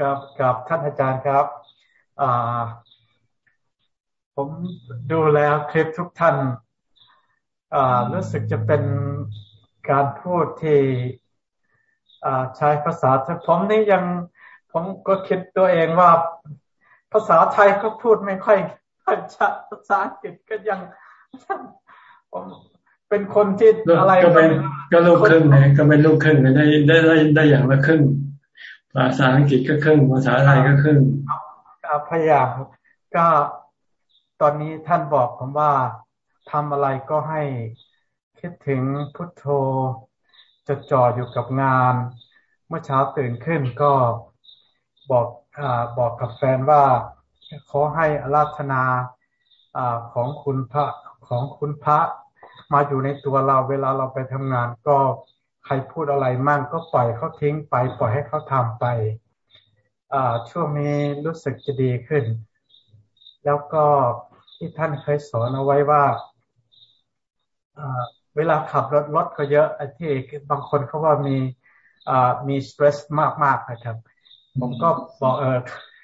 กับกับท่านอาจารย์ครับ ผมดูแล้วคลิปทุกท่านรู้สึกจะเป็นการพูดที่ใช้ภาษาผมนี่ยังผมก็คิดตัวเองว่า ภาษาไทยก็พูดไม่ค่อยชัดภาษาอังกฤษก็ยังผมเป็นคนที่อะไรก็เป็นก็ลูกครึ่งเลยก็เป็นลูกครึ่งได้ได้ได้ได้อย่างละครึ่งภาษาอังกฤษก็ครึ่งภาษาไทยก็ครึ่ง พยายามก็ตอนนี้ท่านบอกผมว่าทำอะไรก็ให้คิดถึงพุทโธจดจ่ออยู่กับงาน เมื่อเช้าตื่นขึ้นก็บอกอบอกกับแฟนว่า ขอให้อาราธนาอของคุณพระของคุณพระมาอยู่ในตัวเราเวลาเราไปทำงาน ก็ใครพูดอะไรมั่งก็ปล่อยเขาทิ้งไป ปล่อยให้เขาทำไป ช่วงนี้รู้สึกจะดีขึ้น แล้วก็ที่ท่านเคยสอนเอาไว้ว่าเวลาขับรถรถก็เยอะที่บางคนเขาว่ามีมีสตรสมากๆนะครับ ผมก็บอกเออ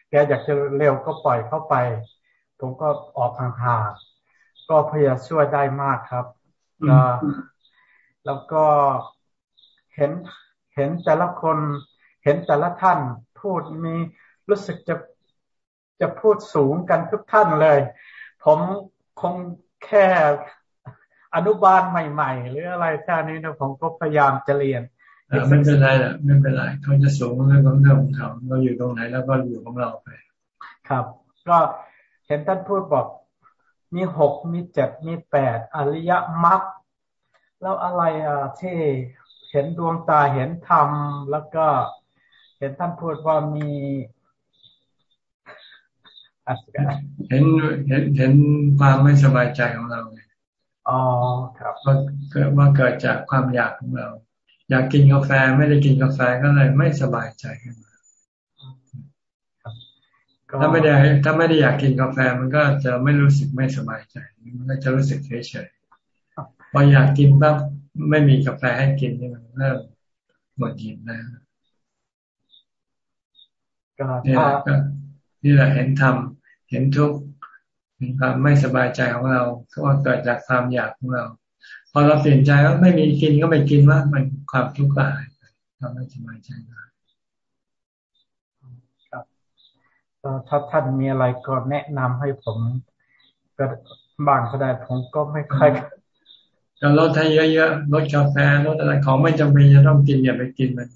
แกอยากจะเร็วก็ปล่อยเข้าไป ผมก็ออกห่างๆก็พยายามช่วยได้มากครับแล้วก็เห็นเห็นแต่ละคนเห็นแต่ละท่าน พูดมีรู้สึกจะจะพูดสูงกันทุกท่านเลย ผมคงแค่อนุบาลใหม่ ๆ หรืออะไรแค่นี้นะผมก็พยายามจะเรียนไม่เป็นไรแหละไม่เป็นไรเขาจะสูงเรื่องของเรื่องของเขาเราอยู่ตรงไหนแล้วก็อยู่ของเราไป ครับ ก็เห็นท่านพูดบอก มีหกมีเจ็ดมีแปดอริยมรรคแล้วอะไรอะที่เห็นดวงตาเห็นธรรมแล้วก็ เห็นท่านพูดว่ามีเห็นเห็นเห็นความไม่สบายใจของเราอ๋อครับว่าเกิดว่าเกิดจากความอยากของเรา อยากกินกาแฟไม่ได้กินกาแฟก็เลยไม่สบายใจขึ้นมาถ้าไม่ได้ถ้าไม่ได้อยากกินกาแฟมันก็จะไม่รู้สึกไม่สบายใจ มันก็จะรู้สึกเฉยเฉยพออยากกินปั๊บไม่มีกาแฟให้กินนี่มันเริ่มหมดยินนะ นี่แหละนี่แหละเห็นธรรมเห็นทุกข์เห็นความไม่สบายใจของเราเพราะว่าเกิดจากความอยากของเรา พอเราเปลี่ยนใจว่าไม่มีกินก็ไม่กินว่ามันความทุกข์ก็หายทำให้สบายใจครับถ้าท่านมีอะไรก็แนะนำให้ผมก็บางก็ได้ผมก็ไม่ค่อยจะลดให้เยอะๆลดกาแฟลดอะไรของไม่จำเป็นจะต้องกินอย่าไปกินมัน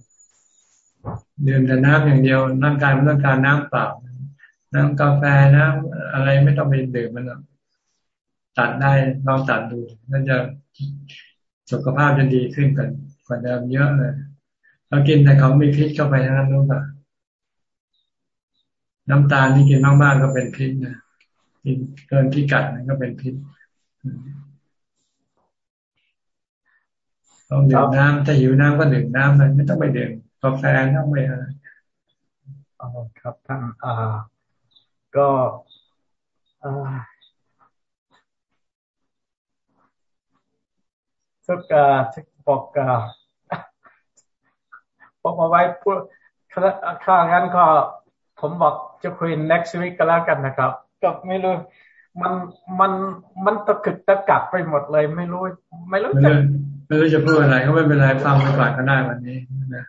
ดื่มแต่น้ำอย่างเดียวร่างกายมันต้องการน้ำเปล่า น้ำกาแฟน้ำอะไรไม่ต้องไปดื่มมันหรอกตัดได้ลองตัดดูน่าจะสุขภาพจะดีขึ้นกันกว่าเดิมเยอะเลยเรากินแต่เขาไม่พิษเข้าไปทั้งนั้นรู้ป่ะน้ำตาลนี่กินมากๆก็เป็นพิษนะกินเกินพิกัดมันก็เป็นพิษต้องดื่มน้ำถ้าหิวน้ำก็ดื่มน้ำมันไม่ต้องไปดื่ม กาแฟต้องไปอะไรอ๋อครับท่านอ่า ก็อ่าทุกอ่าทุกบอกอ่าบอกมาไว้พูดข้างั้นก็ผมบอกจะคุย next week ก็แล้วกันนะครับ ก็ไม่รู้ มันมันมันตะกึกตะกักไปหมดเลย ไม่รู้ ไม่รู้จะไม่รู้จะพูดอะไรก็ไม่เป็นไรฟังไปก่อนก็ได้วันนี้นะ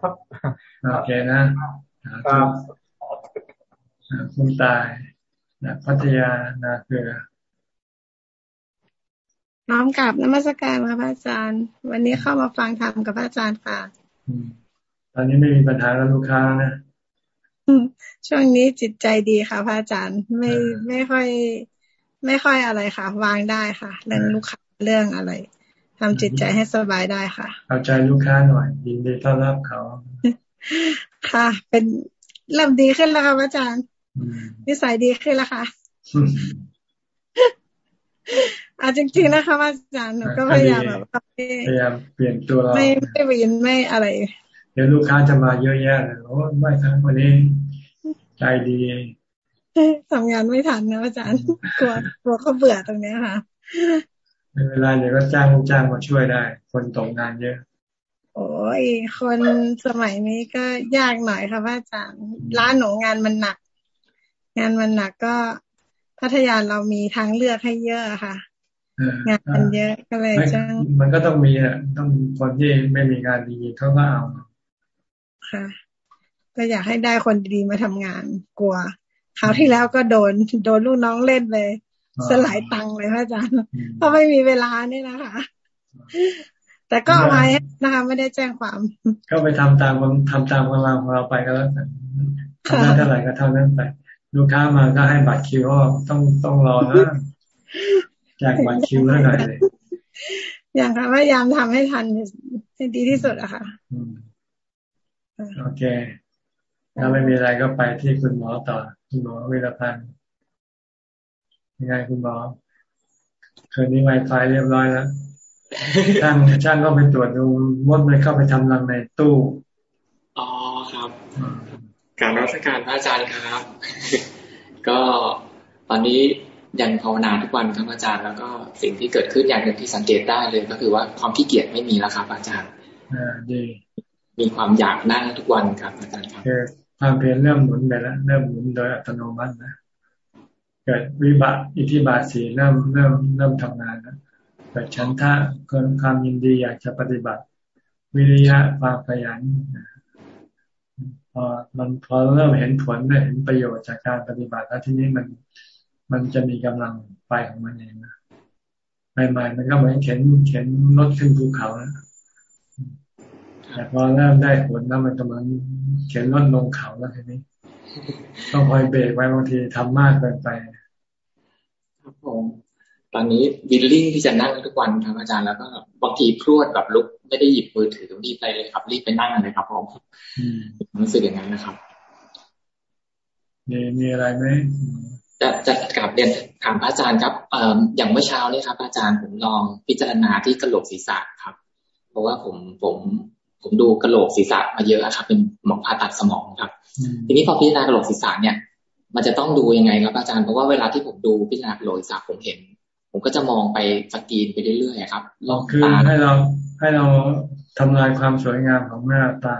ครับครับโอเคนะครับคุณตายนะพัทยานาเกลือน้อมกับนมัสการค่ะพระอาจารย์ วันนี้เข้ามาฟังธรรมกับพระอาจารย์ค่ะตอนนี้ไม่มีปัญหากับลูกค้านะช่วงนี้จิตใจดีค่ะพระอาจารย์ไม่ไม่ค่อย ไม่ค่อยอะไรค่ะ วางได้ค่ะ เรื่องลูกค้าเรื่องอะไร ทำจิตใจให้สบายได้ค่ะ เอาใจลูกค้าหน่อยยินดีต้อนรับเขา ค่ะ เป็นเริ่มดีขึ้นแล้วค่ะอาจารย์นิสัยดีขึ้นแล้วค่ะอาจริงๆนะคะอาจารย์หนูก็พยายามแบบพยายามเปลี่ยนตัวเราไม่ไม่วินไม่อะไร เดี๋ยวลูกค้าจะมาเยอะแยะเลยโอ้ไม่ทั้งคนนี้ใจดีทำงานไม่ทันนะอาจารย์กลัวกลัวเขาเบื่อตรงนี้ค่ะ ในเวลาเดี๋ยวก็จ้างจ้างมาช่วยได้ คนตกงานเยอะ โอ้ยคนสมัยนี้ก็ยากหน่อยค่ะพระอาจารย์ร้านหนูงานมันหนัก งานมันหนักก็พัทยาเรามีทางเลือกให้เยอะค่ะงานมันเยอะก็เลยจ้างมันก็ต้องมีอะต้องคนที่ไม่มีงานดีเขาก็เอาค่ะ ก็อยากให้ได้คนดีมาทำงานกลัวคราวที่แล้วก็โดนโดนลูกน้องเล่นเลย สลายตังเลยพระอาจารย์เพราะไม่มีเวลานี่นะคะ แต่ก็เอาไว้นะคะไม่ได้แจ้งความ ก็ไปทำตามทำตามกำลังของเราไปก็แล้วกันทำได้เท่าไหร่ก็เท่านั้นไปลูกค้ามาก็ให้บัตรคิวต้องต้องรอนะแจกบัตรคิวให้หน่อยเลยอย่างค่ะพยายามทำให้ทันให้ดีที่สุดอะค่ะโอเคถ้าไม่มีอะไรก็ไปที่คุณหมอต่อ คุณหมอวิรพันธ์ ยังไงคุณหมอคืนนี้ไวไฟเรียบร้อยแล้วช่างช่างก็ไปตรวจดูมดมันเข้าไปทำรังในตู้ อ๋อครับ การรัชการพระอาจารย์ครับ ก็ตอนนี้ยังภาวนาทุกวันครับอาจารย์ แล้วก็สิ่งที่เกิดขึ้นอย่างหนึ่งที่สังเกตได้เลย ก็คือว่าความขี้เกียจไม่มีแล้วครับ อาจารย์อ่าดีมีความอยากนั่งทุกวันครับอาจารย์ครับคือความเพียรเริ่มหมุนไปแล้วเริ่มหมุนโดยอัตโนมัตินะ เกิดวิบัติอิทธิบาทสีเริ่มเริ่มเริ่มทำงานแล้วเกิดฉันทะเกิดความยินดีอยากจะปฏิบัติ วิริยะความขยันพอมันพอเริ่มเห็นผลเห็นประโยชน์จากการปฏิบัติแล้วทีนี้มันมันจะมีกำลังไปของมันเองนะใหม่ๆมันก็เหมือนเข็นเข็นรถขึ้นภูเขานะแต่พอเริ่มได้ผลแล้วมันกำลังเข็นรถลงเขาแล้วทีนี้ ต้องคอยเบรกไว้บางทีทำมากเกินไป ผมตอนนี้วิลลิ่งที่จะนั่งทุกวันครับอาจารย์แล้วก็บางทีพรวดแบบลุกไม่ได้หยิบมือถือตรงนี้ไปเลยครับ รีบไปนั่งเลยครับผมรู้สึกอย่างนั้นนะครับมีมีอะไรไหมจะจะกลับเรียนถามพระอาจารย์ครับเอ่ออย่างเมื่อเช้านี้ครับอาจารย์ผมลองพิจารณาที่กระโหลกศีรษะครับ เพราะว่าผมผมผมดูกระโหลกศีรษะมาเยอะครับ เป็นหมอผ่าตัดสมองครับ ทีนี้พอพิจารณากระโหลกศีรษะเนี่ย มันจะต้องดูยังไงครับอาจารย์เพราะว่าเวลาที่ผมดูพิจารณากระโหลกศีรษะผมเห็น ผมก็จะมองไปสกรีนไปเรื่อยๆครับลองคือให้เราให้เราทำลายความสวยงามของหน้าตา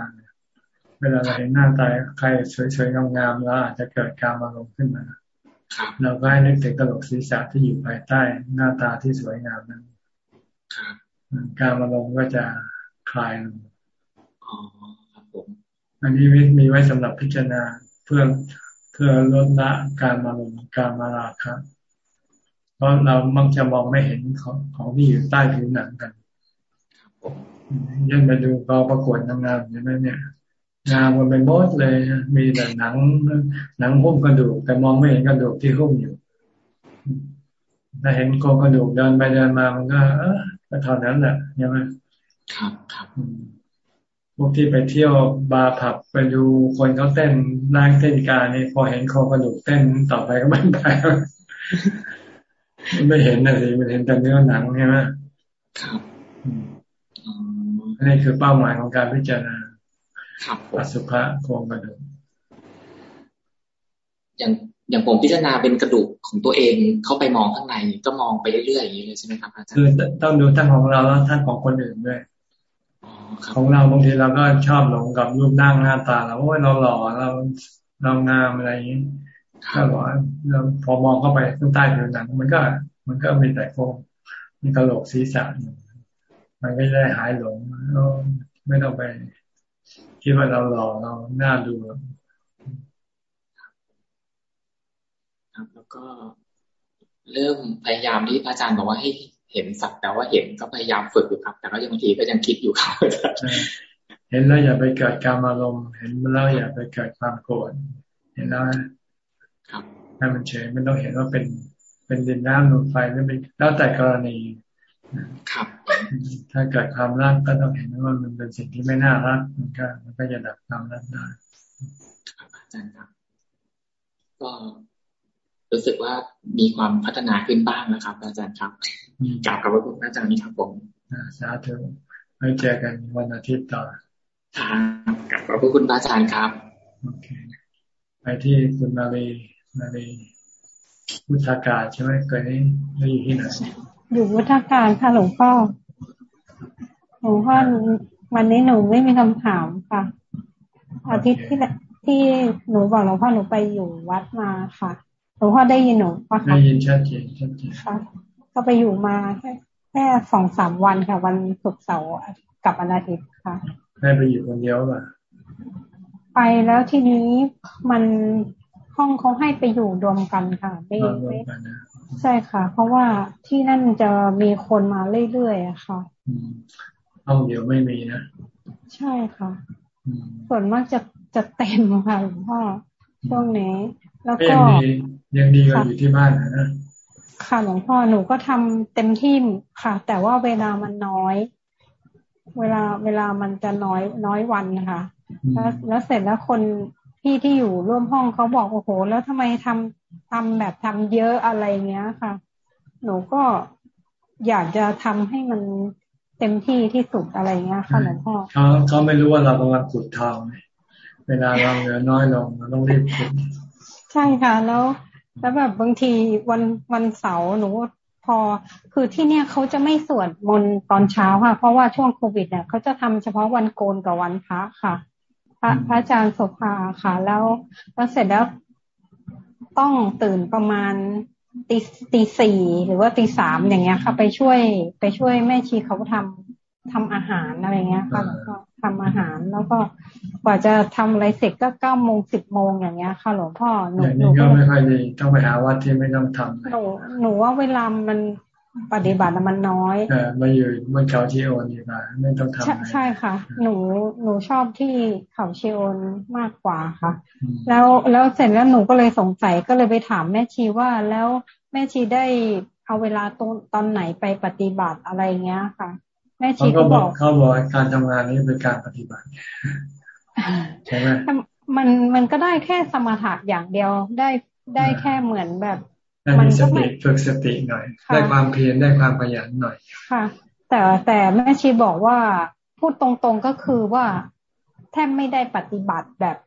เวลาเราเห็นหน้าตาใครสวยๆงามๆแล้วอาจจะเกิดการอารมณ์ขึ้นมาเราก็ให้นึกถึงกระโหลกศีรษะที่อยู่ภายใต้หน้าตาที่สวยงามนั้นการอารมณ์ก็จะคลายลงอันนี้มีไว้สำหรับพิจารณาเพื่อเพื่อลดละการมาลงการมาราคะเพราะเรามักจะมองไม่เห็นของของที่อยู่ใต้ผิวหนังกันยังไปดูกองประกวดนางงามใช่ไหมเนี่ยงามมันเป็นมดเลยมีแต่หนังหนังหุ้มกระดูก แต่มองไม่เห็นกระดูกที่หุ้มอยู่ถ้าเห็นโครงกระดูกเดินไปเดินมามันก็เออก็เท่านั้นแหละใช่ไหมครับครับ พวกที่ไปเที่ยวบาร์ผับไปดูคนเขาเต้นนั่งเต้นการนี่พอเห็นโครงกระดูกเต้นต่อไปก็ไม่ไปไม่เห็นนะสิมันเห็นแต่เนื้อหนังใช่ไหมครับอันนี้คือเป้าหมายของการพิจารณาครับอสุภะโครงกระดูกอย่างอย่างผมพิจารณาเป็นกระดูกของตัวเองเข้าไปมองข้างในก็มองไปเรื่อยๆอย่างนี้เลยใช่ไหมครับอาจารย์คือต้องดูทั้งของเราแล้วทั้งของคนอื่นด้วย ของเราบางทีเราก็ชอบหลงกับรูปนั่งหน้าตาเราว่าเราหล่อเราเรางามอะไรอย่างนี้ถ้าบอกเราพอมองเข้าไปข้างใต้ผิวหนัง มันก็ มันก็มีแต่โครงมีกระโหลกศีรษะมันก็ได้หายหลงไม่ต้องไปคิดว่าเราหล่อเราหน้าดูครับแล้วก็เริ่มพยายามที่อาจารย์บอกว่าให้ เห็นสักแต่ว่าเห็นก็พยายามฝึกอยู่ครับ แต่ก็ยังบางทีก็ยังคิดอยู่ครับเห็นแล้วอย่าไปเกิดการอารมณ์เห็นแล้วอย่าไปเกิดความโกรธเห็นแล้วครับให้มันเฉยไม่ต้องเห็นว่าเป็นเป็นดินน้ำลมไฟหรือเป็นแล้วแต่กรณีครับ ถ้าเกิดความรักก็ต้องเห็นว่ามันเป็นสิ่งที่ไม่น่ารักมันก็มันก็จะดับความรักได้ครับอาจารย์ครับก็ รู้สึกว่ามีความพัฒนาขึ้นบ้างนะครับ อาจารย์ครับกลับกับว่าคุณอาจารย์นี่ครับผมสาธุไว้เจอกันวันอาทิตย์ต่อครับกับพระคุณอาจารย์ครับโอเคไปที่คุณมาลีนาลีพุทธากาศใช่ไหมเกิดนี้ไม่อยู่ที่ไหนอยู่พุทธากาศค่ะหลวงพ่อหลวงพ่อวันนี้หนูไม่มีคำถามค่ะอาทิตย์ที่ที่หนูบอกหลวงพ่อหนูไปอยู่วัดมาค่ะ หลวงพ่อได้ยินหนูปะคะได้ยินชัดเจนชัดเจนค่ะ ก็ไปอยู่มาแค่แค่สองสามวันค่ะ วันศุกร์เสาร์กับวันอาทิตย์ค่ะได้ไปอยู่คนเดียวป่ะไปแล้วทีนี้มันห้องเขาให้ไปอยู่รวมกันค่ะไม่ไม่ใช่ค่ะ เพราะว่าที่นั่นจะมีคนมาเรื่อยๆอะค่ะห้องเดียวไม่มีนะ ใช่ค่ะ ส่วนมากจะจะเต็มค่ะหลวงพ่อ ช่วงนี้ แล้วก็ยังดียังดีกว่าอยู่ที่บ้านนะค่ะหลวงพ่อหนูก็ทำเต็มที่ค่ะ แต่ว่าเวลามันน้อย เวลาเวลามันจะน้อยน้อยวันค่ะแล้วแล้วเสร็จแล้วคนพี่ที่อยู่ร่วมห้องเขาบอกโอ้โห แล้วทำไมทำทำแบบทำเยอะอะไรเงี้ยค่ะ หนูก็อยากจะทำให้มันเต็มที่ที่สุดอะไรเงี้ยค่ะหลวงพ่อเขาเขาไม่รู้ว่าเรากำลังขุดทองเวลาเราเหลือน้อยลงเราต้องรีบขุดใช่ค่ะ แล้ว แล้วแบบบางทีวันวันเสาร์หนูพอคือที่เนี่ยเขาจะไม่สวดมนต์ตอนเช้าค่ะ เพราะว่าช่วงโควิดเนี่ยเขาจะทำเฉพาะวันโกนกับวันพระค่ะ พระพระอาจารย์โสภาค่ะ แล้วแล้วเสร็จแล้วต้องตื่นประมาณตีตีสี่หรือว่าตีสามอย่างเงี้ยค่ะ ไปช่วยไปช่วยแม่ชีเขาทำทำอาหารอะไรเงี้ยค่ะแล้วก็ ทำอาหาร แล้วก็กว่าจะทำอะไรเสร็จก็เก้าโมงสิบโมงอย่างเงี้ยค่ะหลวงพ่อหนูหนูก็ไม่ค่อยดีต้องไปหาวัดที่ไม่ต้องทำหนูหนูว่าเวลามันปฏิบัติมันน้อยเออมาอยู่บนเขาชีโอนดีกว่าไม่ต้องทำใช่ค่ะ หนูหนูชอบที่เขาชีโอนมากกว่าค่ะ แล้วแล้วเสร็จแล้วหนูก็เลยสงสัยก็เลยไปถามแม่ชีว่าแล้วแม่ชีได้เอาเวลาตรงตอนไหนไปปฏิบัติอะไรเงี้ยค่ะ แม่ชีก็บอกเขาบอกการทำงานนี้เป็นการปฏิบัติใช่ไหมมันมันก็ได้แค่สมถะอย่างเดียวได้ได้แค่เหมือนแบบได้มีสติฝึกสติหน่อย ได้ความเพียรได้ความขยันหน่อยค่ะ แต่แต่แม่ชีบอกว่าพูดตรงๆก็คือว่าแทบไม่ได้ปฏิบัติแบบ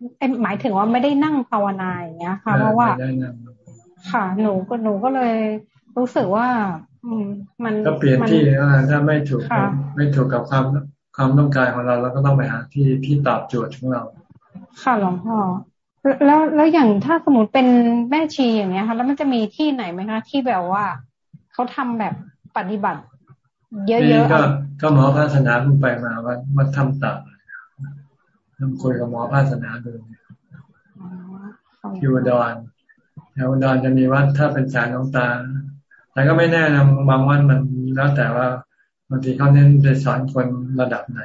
หมายถึงว่าไม่ได้นั่งภาวนาอย่างเงี้ยค่ะ เพราะว่าค่ะ หนูก็หนูก็เลยรู้สึกว่าอื มมันก็เปลี่ยนที่ถ้าไม่ถูกไม่ถูกกับความความต้องการของเราเราก็ต้องไปหาที่ที่ตอบโจทย์ของเรา ค่ะหลวงพ่อแล้วแล้วอย่างถ้าสมมติเป็นแม่ชีอย่างเงี้ยค่ะ แล้วมันจะมีที่ไหนไหมคะ ที่แบบว่าเขาทำแบบปฏิบัติ เยอะๆก็ก็หมอภาสนาคุณไปมาว่ามาทำตับทำคุยกับหมอภาสนาดูที่อุดรแถวอุดรจะมีวัดถ้าเป็นสายน้องตา แต่ก็ไม่แน่นะบางวันมันแล้วแต่ว่าบางทีเขาเน้นจะสอนคนระดับไหน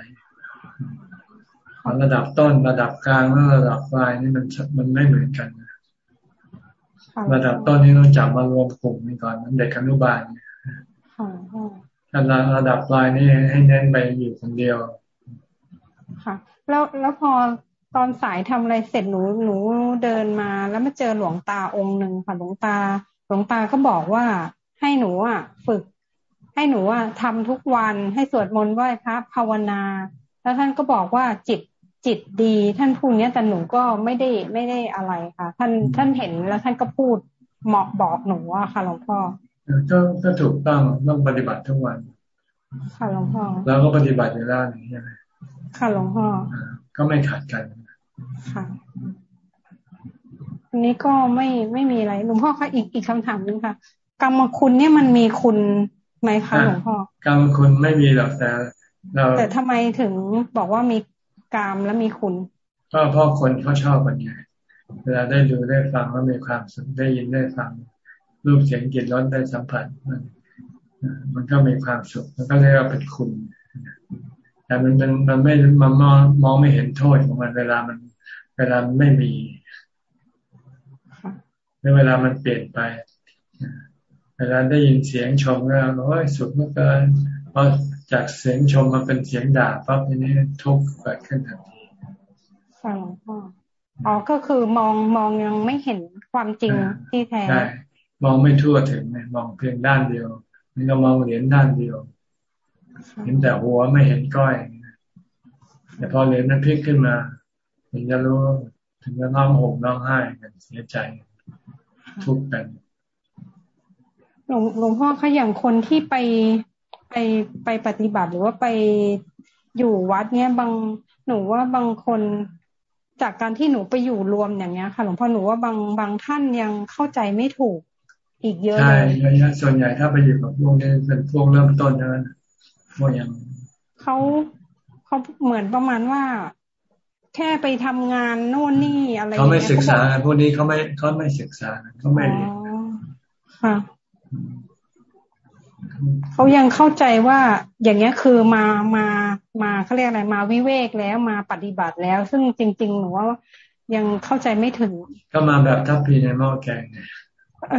ระดับต้นระดับกลางและระดับปลายนี่มันมันไม่เหมือนกันระดับต้นนี่ต้องจับมารวมกลุ่มนี่ก่อนเด็กอนุบาลเนี่ยถ้าระดับปลายนี่ให้เน้นไปอยู่คนเดียว ค่ะ แล้วแล้วพอตอนสายทำอะไรเสร็จหนูหนูเดินมาแล้วมาเจอหลวงตาองค์หนึ่งค่ะหลวงตาหลวงตาก็บอกว่า ให้หนูอะฝึก ให้หนูอะทำทุกวันให้สวดมนต์ไหว้พระภาวนา แล้วท่านก็บอกว่าจิตจิตดี ท่านพูดเนี้ยแต่หนูก็ไม่ได้ไม่ได้อะไรค่ะ ท่านท่านเห็นแล้วท่านก็พูดเหมาะบอกหนูว่าค่ะหลวงพ่อก็ก็ถูกต้องต้องปฏิบัติทุกวัน ค่ะหลวงพ่อแล้วก็ปฏิบัติอยู่แล้วนี่ใช่ไหมค่ะหลวงพ่อก็ไม่ขัดกันค่ะอันนี้ก็ไม่ไม่มีอะไรหลวงพ่อคะอีกอีกคำถามนึงค่ะ กรรมคุณเนี่ยมันมีคุณไหมคะหลวงพ่อกรรมคุณไม่มีหรอกแต่เราแต่ทำไมถึงบอกว่ามีกามและมีคุณ ก็เพราะคนเขาชอบกันไงเวลาได้ดูได้ฟังแล้วมีความสุขได้ยินได้ฟังรูปเสียงกลิ่นรสได้สัมผัสมันมันก็มีความสุขมันก็เรียกว่าเป็นคุณแต่มันมันมันไม่มันมองมองไม่เห็นโทษของมันเวลามันเวลามันไม่มีในเวลามันเปลี่ยนไป เวลาได้ยินเสียงชมก็โอ้ยสุขเมื่อเกินพอจากเสียงชมมาเป็นเสียงด่าปั๊บทีนี้ทุกข์เกิดขึ้นทันทีค่ะหลวงพ่ออ๋อก็คือมองมองยังไม่เห็นความจริงที่แท้ใช่มองไม่ทั่วถึงเนี่ยมองเพียงด้านเดียวนี่ก็มองเหรียญด้านเดียวเห็นแต่หัวไม่เห็นก้อยแต่พอเหรียญนั้นพลิกขึ้นมาถึงจะรู้ถึงจะร้องห่มร้องไห้กันเสียใจทุกข์กัน หลวงหลวงพ่อคะอย่างคนที่ไปไปไปปฏิบัติหรือว่าไปอยู่วัดเนี้ยบางหนูว่าบางคนจากการที่หนูไปอยู่รวมอย่างเงี้ยค่ะหลวงพ่อหนูว่าบางบางท่านยังเข้าใจไม่ถูกอีกเยอะเลยใช่เยอะส่วนใหญ่ถ้าไปอยู่กับพวกนี้เป็นพวกเริ่มต้นนั้นพวกยังเขาเขาเหมือนประมาณว่า แค่ไปทำงานโน่นนี่อะไรเขาไม่ศึกษาพวกนี้เขาไม่เขาไม่ศึกษาเขาไม่ค่ะ เขายังเข้าใจว่าอย่างเงี้ยคือมามามาเขาเรียกอะไรมาวิเวกแล้วมาปฏิบัติแล้ว ซึ่งจริง ๆ หนูว่ายังเข้าใจไม่ถึง ก็มาแบบทัพพีในหม้อแกงเนี่ย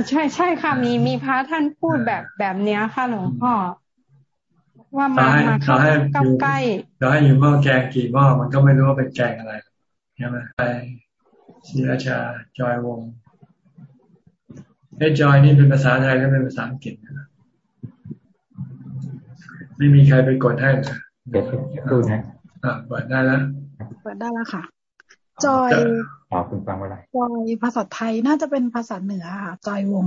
ใช่ใช่ค่ะ มีมีพระท่านพูดแบบแบบเนี้ยค่ะหลวงพ่อว่ามามาเข้าใกล้เราให้อยู่หม้อแกงกี่หม้อมันก็ไม่รู้ว่าเป็นแกงอะไรใช่ไหมไปศิราชาจอยวงเอ้จอยนี่เป็นภาษาไทยก็เป็นภาษาอังกฤษนะ ไม่มีใครไปกดให้นะเดี๋ยวดูนะอ่าเปิดได้แล้วเปิดได้แล้วค่ะ จอยอ๋อคุณฟังว่าอะไรจอยภาษาไทยน่าจะเป็นภาษาเหนือค่ะ จอยวง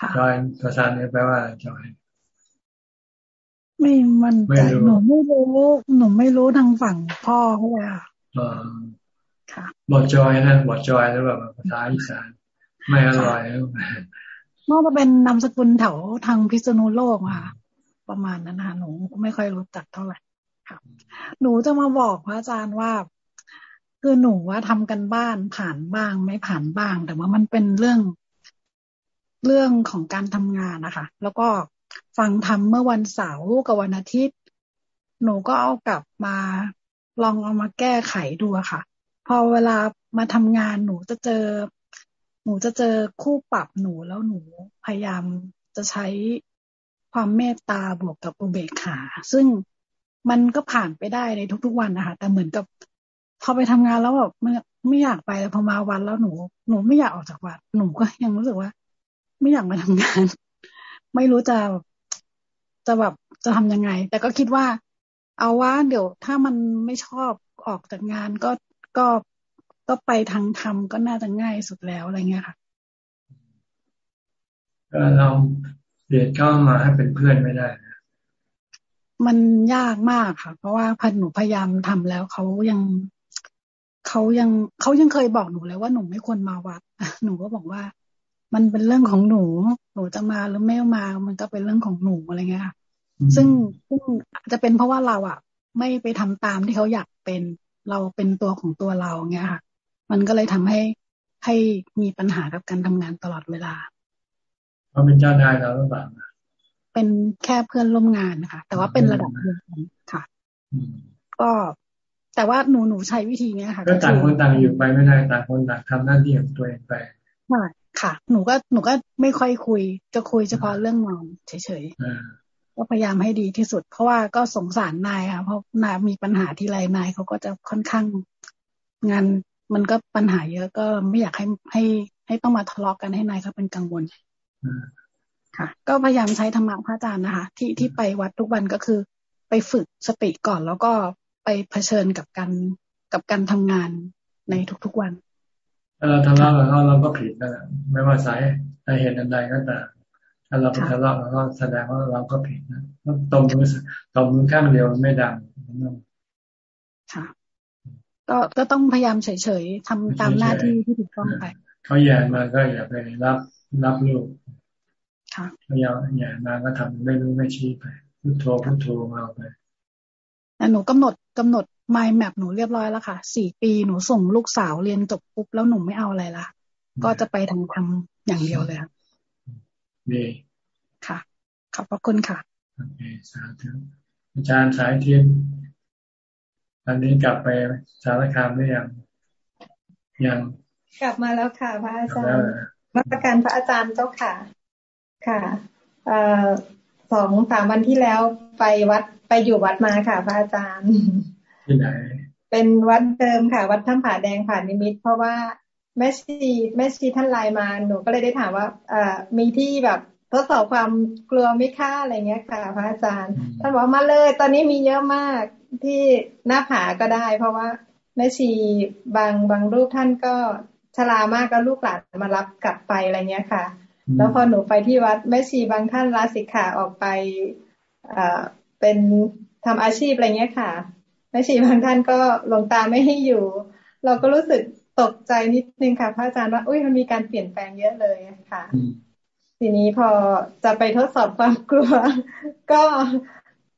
ค่ะจอยภาษาเหนือแปลว่าจอยไม่มันใจหนูไม่รู้หนูไม่รู้ทางฝั่งพ่อเขาเลยค่ะค่ะบอดจอยนะบอดจอยแล้วแบบภาษาอีสานไม่อร่อยน่าจะเป็นนามสกุลแถวทางพิษณุโลกค่ะ ประมาณนั้นนะคะหนูไม่ค่อยรู้จักเท่าไหร่ค่ะ หนูจะมาบอกพระอาจารย์ว่า คือหนูว่าทำกันบ้านผ่านบ้างไม่ผ่านบ้าง แต่ว่ามันเป็นเรื่องเรื่องของการทำงานนะคะ แล้วก็ฟังทำเมื่อวันเสาร์กับวันอาทิตย์ หนูก็เอากลับมาลองเอามาแก้ไขดูค่ะ พอเวลามาทำงานหนูจะเจอ หนูจะเจอคู่ปรับหนูแล้วหนูพยายามจะใช้ ความเมตตาบวกกับอุเบกขา ซึ่งมันก็ผ่านไปได้ในทุกๆวันนะคะแต่เหมือนกับพอไปทำงานแล้วแบบไม่ไม่อยากไปแล้วพอมาวันแล้วหนูหนูไม่อยากออกจากวัดหนูก็ยังรู้สึกว่า ไม่อยากมาทำงาน ไม่รู้จะจะแบบจะทำยังไง แต่ก็คิดว่า เอาว่าเดี๋ยวถ้ามันไม่ชอบออกจากงานก็ก็ก็ไปทางธรรมก็น่าจะง่ายสุดแล้วอะไรเงี้ยค่ะเรา เรียนก็มาให้เป็นเพื่อนไม่ได้นะมันยากมากค่ะ เพราะว่าพันหนูพยายามทำแล้วเขายังเขายังเขายังเคยบอกหนูเลยว่าหนูไม่ควรมาวัดหนูก็บอกว่า มันเป็นเรื่องของหนู หนูจะมาหรือไม่มา มันก็เป็นเรื่องของหนูอะไรเงี้ยค่ะซึ่งซึ่งจะเป็นเพราะว่าเราอะ ไม่ไปทำตามที่เขาอยากเป็นเราเป็นตัวของตัวเราเงี้ยค่ะ มันก็เลยทำให้ให้มีปัญหากับการทำงานตลอดเวลา เขาเป็นเจ้านายเราหรือเปล่าเป็นแค่เพื่อนร่วมงานนะคะแต่ว่าเป็นระดับเดียวกันค่ะ ก็แต่ว่าหนูหนูใช้วิธีเนี้ยค่ะก็ต่างคนต่างอยู่ไปไม่ได้ต่างคนต่างทำหน้าที่ของตัวเองไปใช่ค่ะ หนูก็หนูก็ไม่ค่อยคุย จะคุยเฉพาะเรื่องนอนเฉยๆก็พยายามให้ดีที่สุด เพราะว่าก็สงสารนายค่ะ เพราะนายมีปัญหาที่ไรนายเขาก็จะค่อนข้างงานมันก็ปัญหาเยอะก็ไม่อยากให้ให้ให้ต้องมาทะเลาะกกันให้นายเขาเป็นกังวล ค่ะ ก็พยายามใช้ธรรมะพระอาจารย์นะคะ ที่ที่ไปวัดทุกวันก็คือ ไปฝึกสติก่อนแล้วก็ไปเผชิญกับการกับการทำงานในทุกๆวันถ้าเราทะเลาะกับเขาเราก็ผิดนะไม่ว่าสายสาเหตุใดก็ตามถ้าเราไปทะเลาะกับเขาแสดงว่าเราก็ผิดนะตบมือตบมือข้างเดียวไม่ดังค่ะก็ก็ต้องพยายามเฉยๆทำตามหน้าที่ที่ถูกต้องไปเขาแย่มาก็อย่าไปรับ รับลูกพยายามอย่ามาก็ทำไม่รู้ไม่ชี้ไปพุทโธพุทโธเอาไปแต่หนูกำหนดกำหนด mind map หนูเรียบร้อยแล้วค่ะสี่ปีหนูส่งลูกสาวเรียนจบปุ๊บแล้วหนูไม่เอาอะไรละก็จะไปทางทำอย่างเดียวเลยค่ะดีค่ะ ขอบพระคุณค่ะโอเคสาธุอาจารย์สายเทียนอันนี้กลับไปสารคามหรือยังยังกลับมาแล้วค่ะพระอาจารย์ มาตรการพระอาจารย์เจ้าค่ะ ค่ะเอ่อสองสามวันที่แล้วไปวัดไปอยู่วัดมาค่ะ พระอาจารย์ที่ไหนเป็นวัดเดิมค่ะ วัดถ้ำผาแดงผ่านนิมิต เพราะว่าแม่ชีแม่ชีท่านไลน์มาหนูก็เลยได้ถามว่าเอ่อมีที่แบบทดสอบความกลัวไม่ค่าอะไรเงี้ยค่ะ พระอาจารย์ ท่านบอกมาเลย ตอนนี้มีเยอะมากที่หน้าผาก็ได้ เพราะว่าแม่ชีบางบางรูปท่านก็ ชรามากก็ลูกหลานมารับกลับไปอะไรเงี้ยค่ะ แล้วพอหนูไปที่วัดแม่ชีบางท่านลาสิกขาออกไปเอ่อเป็นทำอาชีพอะไรเงี้ยค่ะแม่ชีบางท่านก็หลวงตาไม่ให้อยู่ เราก็รู้สึกตกใจนิดนึงค่ะพระอาจารย์ว่าอุ้ยมันมีการเปลี่ยนแปลงเยอะเลยค่ะ ทีนี้พอจะไปทดสอบความกลัว ก็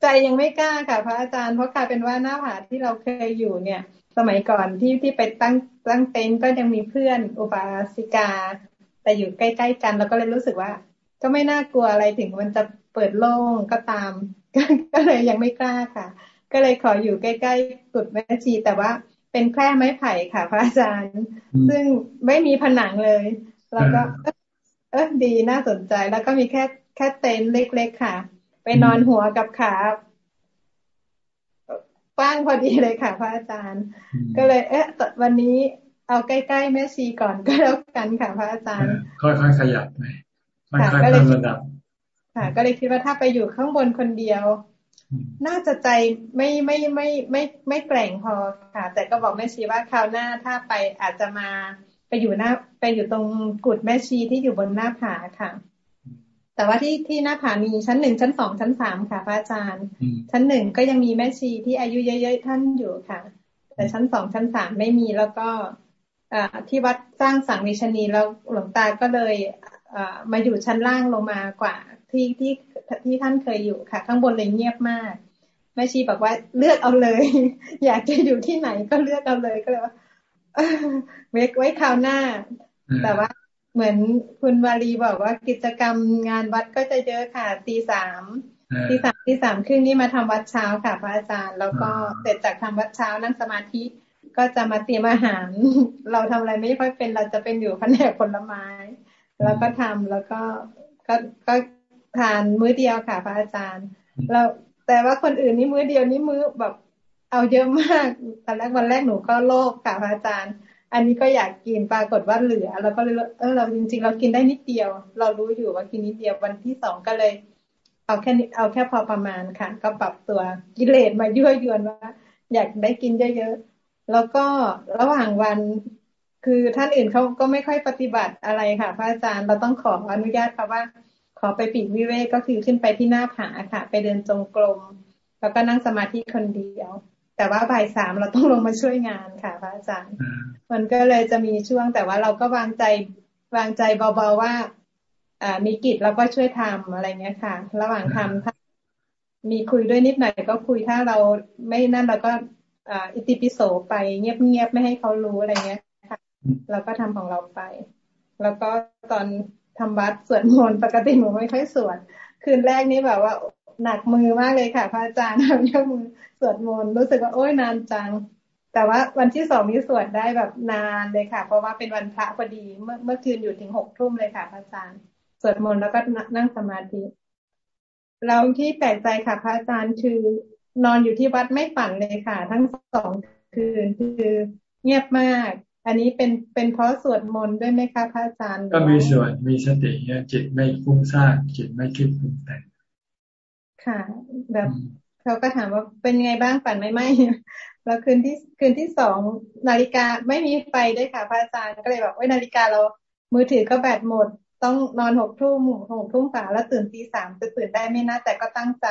ใจยังไม่กล้าค่ะ พระอาจารย์เพราะกลายเป็นว่าหน้าผาที่เราเคยอยู่เนี่ย สมัยก่อนที่ที่ไปตั้งตั้งเต็นท์ก็ยังมีเพื่อนอุบาสิกา แต่อยู่ใกล้ๆกันแล้วก็เลยรู้สึกว่า ก็ไม่น่ากลัวอะไรถึงมันจะเปิดโล่งก็ตาม ก็เลยยังไม่กล้าค่ะ ก็เลยขออยู่ใกล้ๆกุดแม่ชี แต่ว่าเป็นแค่ไม้ไผ่ค่ะ พระอาจารย์ ซึ่งไม่มีผนังเลย แล้วก็ เออดีน่าสนใจแล้วก็มีแค่แค่เต็นท์เล็ก ๆ ค่ะ ไปนอนหัวกับขา ป้างพอดีเลยค่ะพระอาจารย์ ก็เลย เอ๊ะวันนี้เอาใกล้ๆแม่ชีก่อนก็แล้วกันค่ะพระอาจารย์ ค่อยๆขยับไปค่อยๆเพิ่มระดับ ค่ะ ก็เลยคิดว่าถ้าไปอยู่ข้างบนคนเดียว น่าจะใจไม่ไม่ไม่ไม่ไม่แกร่งพอค่ะ แต่ก็บอกแม่ชีว่าคราวหน้าถ้าไปอาจจะมาไปอยู่หน้าไปอยู่ตรงกุดแม่ชีที่อยู่บนหน้าผาค่ะ แต่ว่าที่ที่หน้าผามีชั้นหนึ่งชั้นสองชั้นสามค่ะพระอาจารย์ ชั้นหนึ่งก็ยังมีแม่ชีที่อายุเยอะๆท่านอยู่ค่ะ แต่ชั้นสองชั้นสามไม่มีแล้วก็อที่วัดสร้างสังวิชนีแล้วหลวงตาก็เลยมาอยู่ชั้นล่างลงมากว่าที่ที่ที่ท่านเคยอยู่ค่ะ ข้างบนเลยเงียบมากแม่ชีบอกว่าเลือกเอาเลย อยากจะอยู่ที่ไหนก็เลือกเอาเลยก็เลยว่าเวกไว้คราวหน้า แต่ว่า เหมือนคุณวารีบอกว่ากิจกรรมงานวัดก็จะเยอะค่ะตีสามตีสามตีสามครึ่งนี่มาทำวัดเช้าค่ะ พระอาจารย์ แล้วก็เสร็จจากทำวัดเช้านั่งสมาธิก็จะมาเตรียมอาหาร เราทำอะไรไม่ค่อยเป็นเราจะเป็นอยู่แผนกผลไม้ แล้วก็ทำแล้วก็ก็ก็ทานมื้อเดียวค่ะ พระอาจารย์เราแต่ว่าคนอื่นนี่มื้อเดียวนี่มื้อแบบเอาเยอะมากตอนแรกวันแรกหนูก็โลภค่ะพระอาจารย์ อันนี้ก็อยากกินปรากฏว่าเหลือเราก็เลยเออเราจริง ๆ เรากินได้นิดเดียว เรารู้อยู่ว่ากินนิดเดียววันที่สองก็เลย เอาแค่เอาแค่พอประมาณค่ะ ก็ปรับตัวกิเลสมายั่วยวนว่า อยากได้กินเยอะๆแล้วก็ระหว่างวันคือท่านอื่นเขาก็ไม่ค่อยปฏิบัติอะไรค่ะ พระอาจารย์เราต้องขออนุญาตค่ะว่า ขอไปปีกวิเวกก็คือขึ้นไปที่หน้าผาค่ะ ไปเดินจงกรมแล้วก็นั่งสมาธิคนเดียว แต่ว่าบ่ายสามเราต้องลงมาช่วยงานค่ะ พระอาจารย์ มันก็เลยจะมีช่วงแต่ว่าเราก็วางใจวางใจเบาๆว่าอ่ามีกิจเราก็ช่วยทำอะไรเงี้ยค่ะ ระหว่างทำถ้ามีคุยด้วยนิดหน่อยก็คุยถ้าเราไม่นั่นเราก็อ่าอิติปิโสไปเงียบๆไม่ให้เขารู้อะไรเงี้ยค่ะเราก็ทำของเราไป แล้วก็ตอนทำวัดสวดมนต์ปกติหนูไม่ค่อยสวดคืนแรกนี้แบบว่าหนักมือมากเลยค่ะ พระอาจารย์ทำยกมือ สวดมนต์รู้สึกว่าโอ้ยนานจัง แต่ว่าวันที่สองนี้สวดได้แบบนานเลยค่ะ เพราะว่าเป็นวันพระพอดีเมื่อเมื่อคืนอยู่ถึงหกทุ่มเลยค่ะพระอาจารย์สวดมนต์แล้วก็นั่งสมาธิเราที่แปลกใจค่ะพระอาจารย์คือนอนอยู่ที่วัดไม่ฝันเลยค่ะ ทั้งสองคืนคือเงียบมาก อันนี้เป็นเป็นเพราะสวดมนต์ด้วยไหมคะพระอาจารย์ ก็มีส่วนมีสติเนี่ยจิตไม่ฟุ้งซ่านจิตไม่คิดปรุงแต่งค่ะ แบบ เขาก็ถามว่าเป็นไงบ้างฝันไหมไม่แล้วคืนที่คืนที่สองนาฬิกาไม่มีไฟด้วยค่ะพระอาจารย์ก็เลยบอกว่านาฬิกาเรา มือถือก็แบตหมด ต้องนอนหกทุ่มหกทุ่มฝ่าแล้วตื่นตีสามจะตื่นได้ไม่น่าแต่ก็ตั้งใจ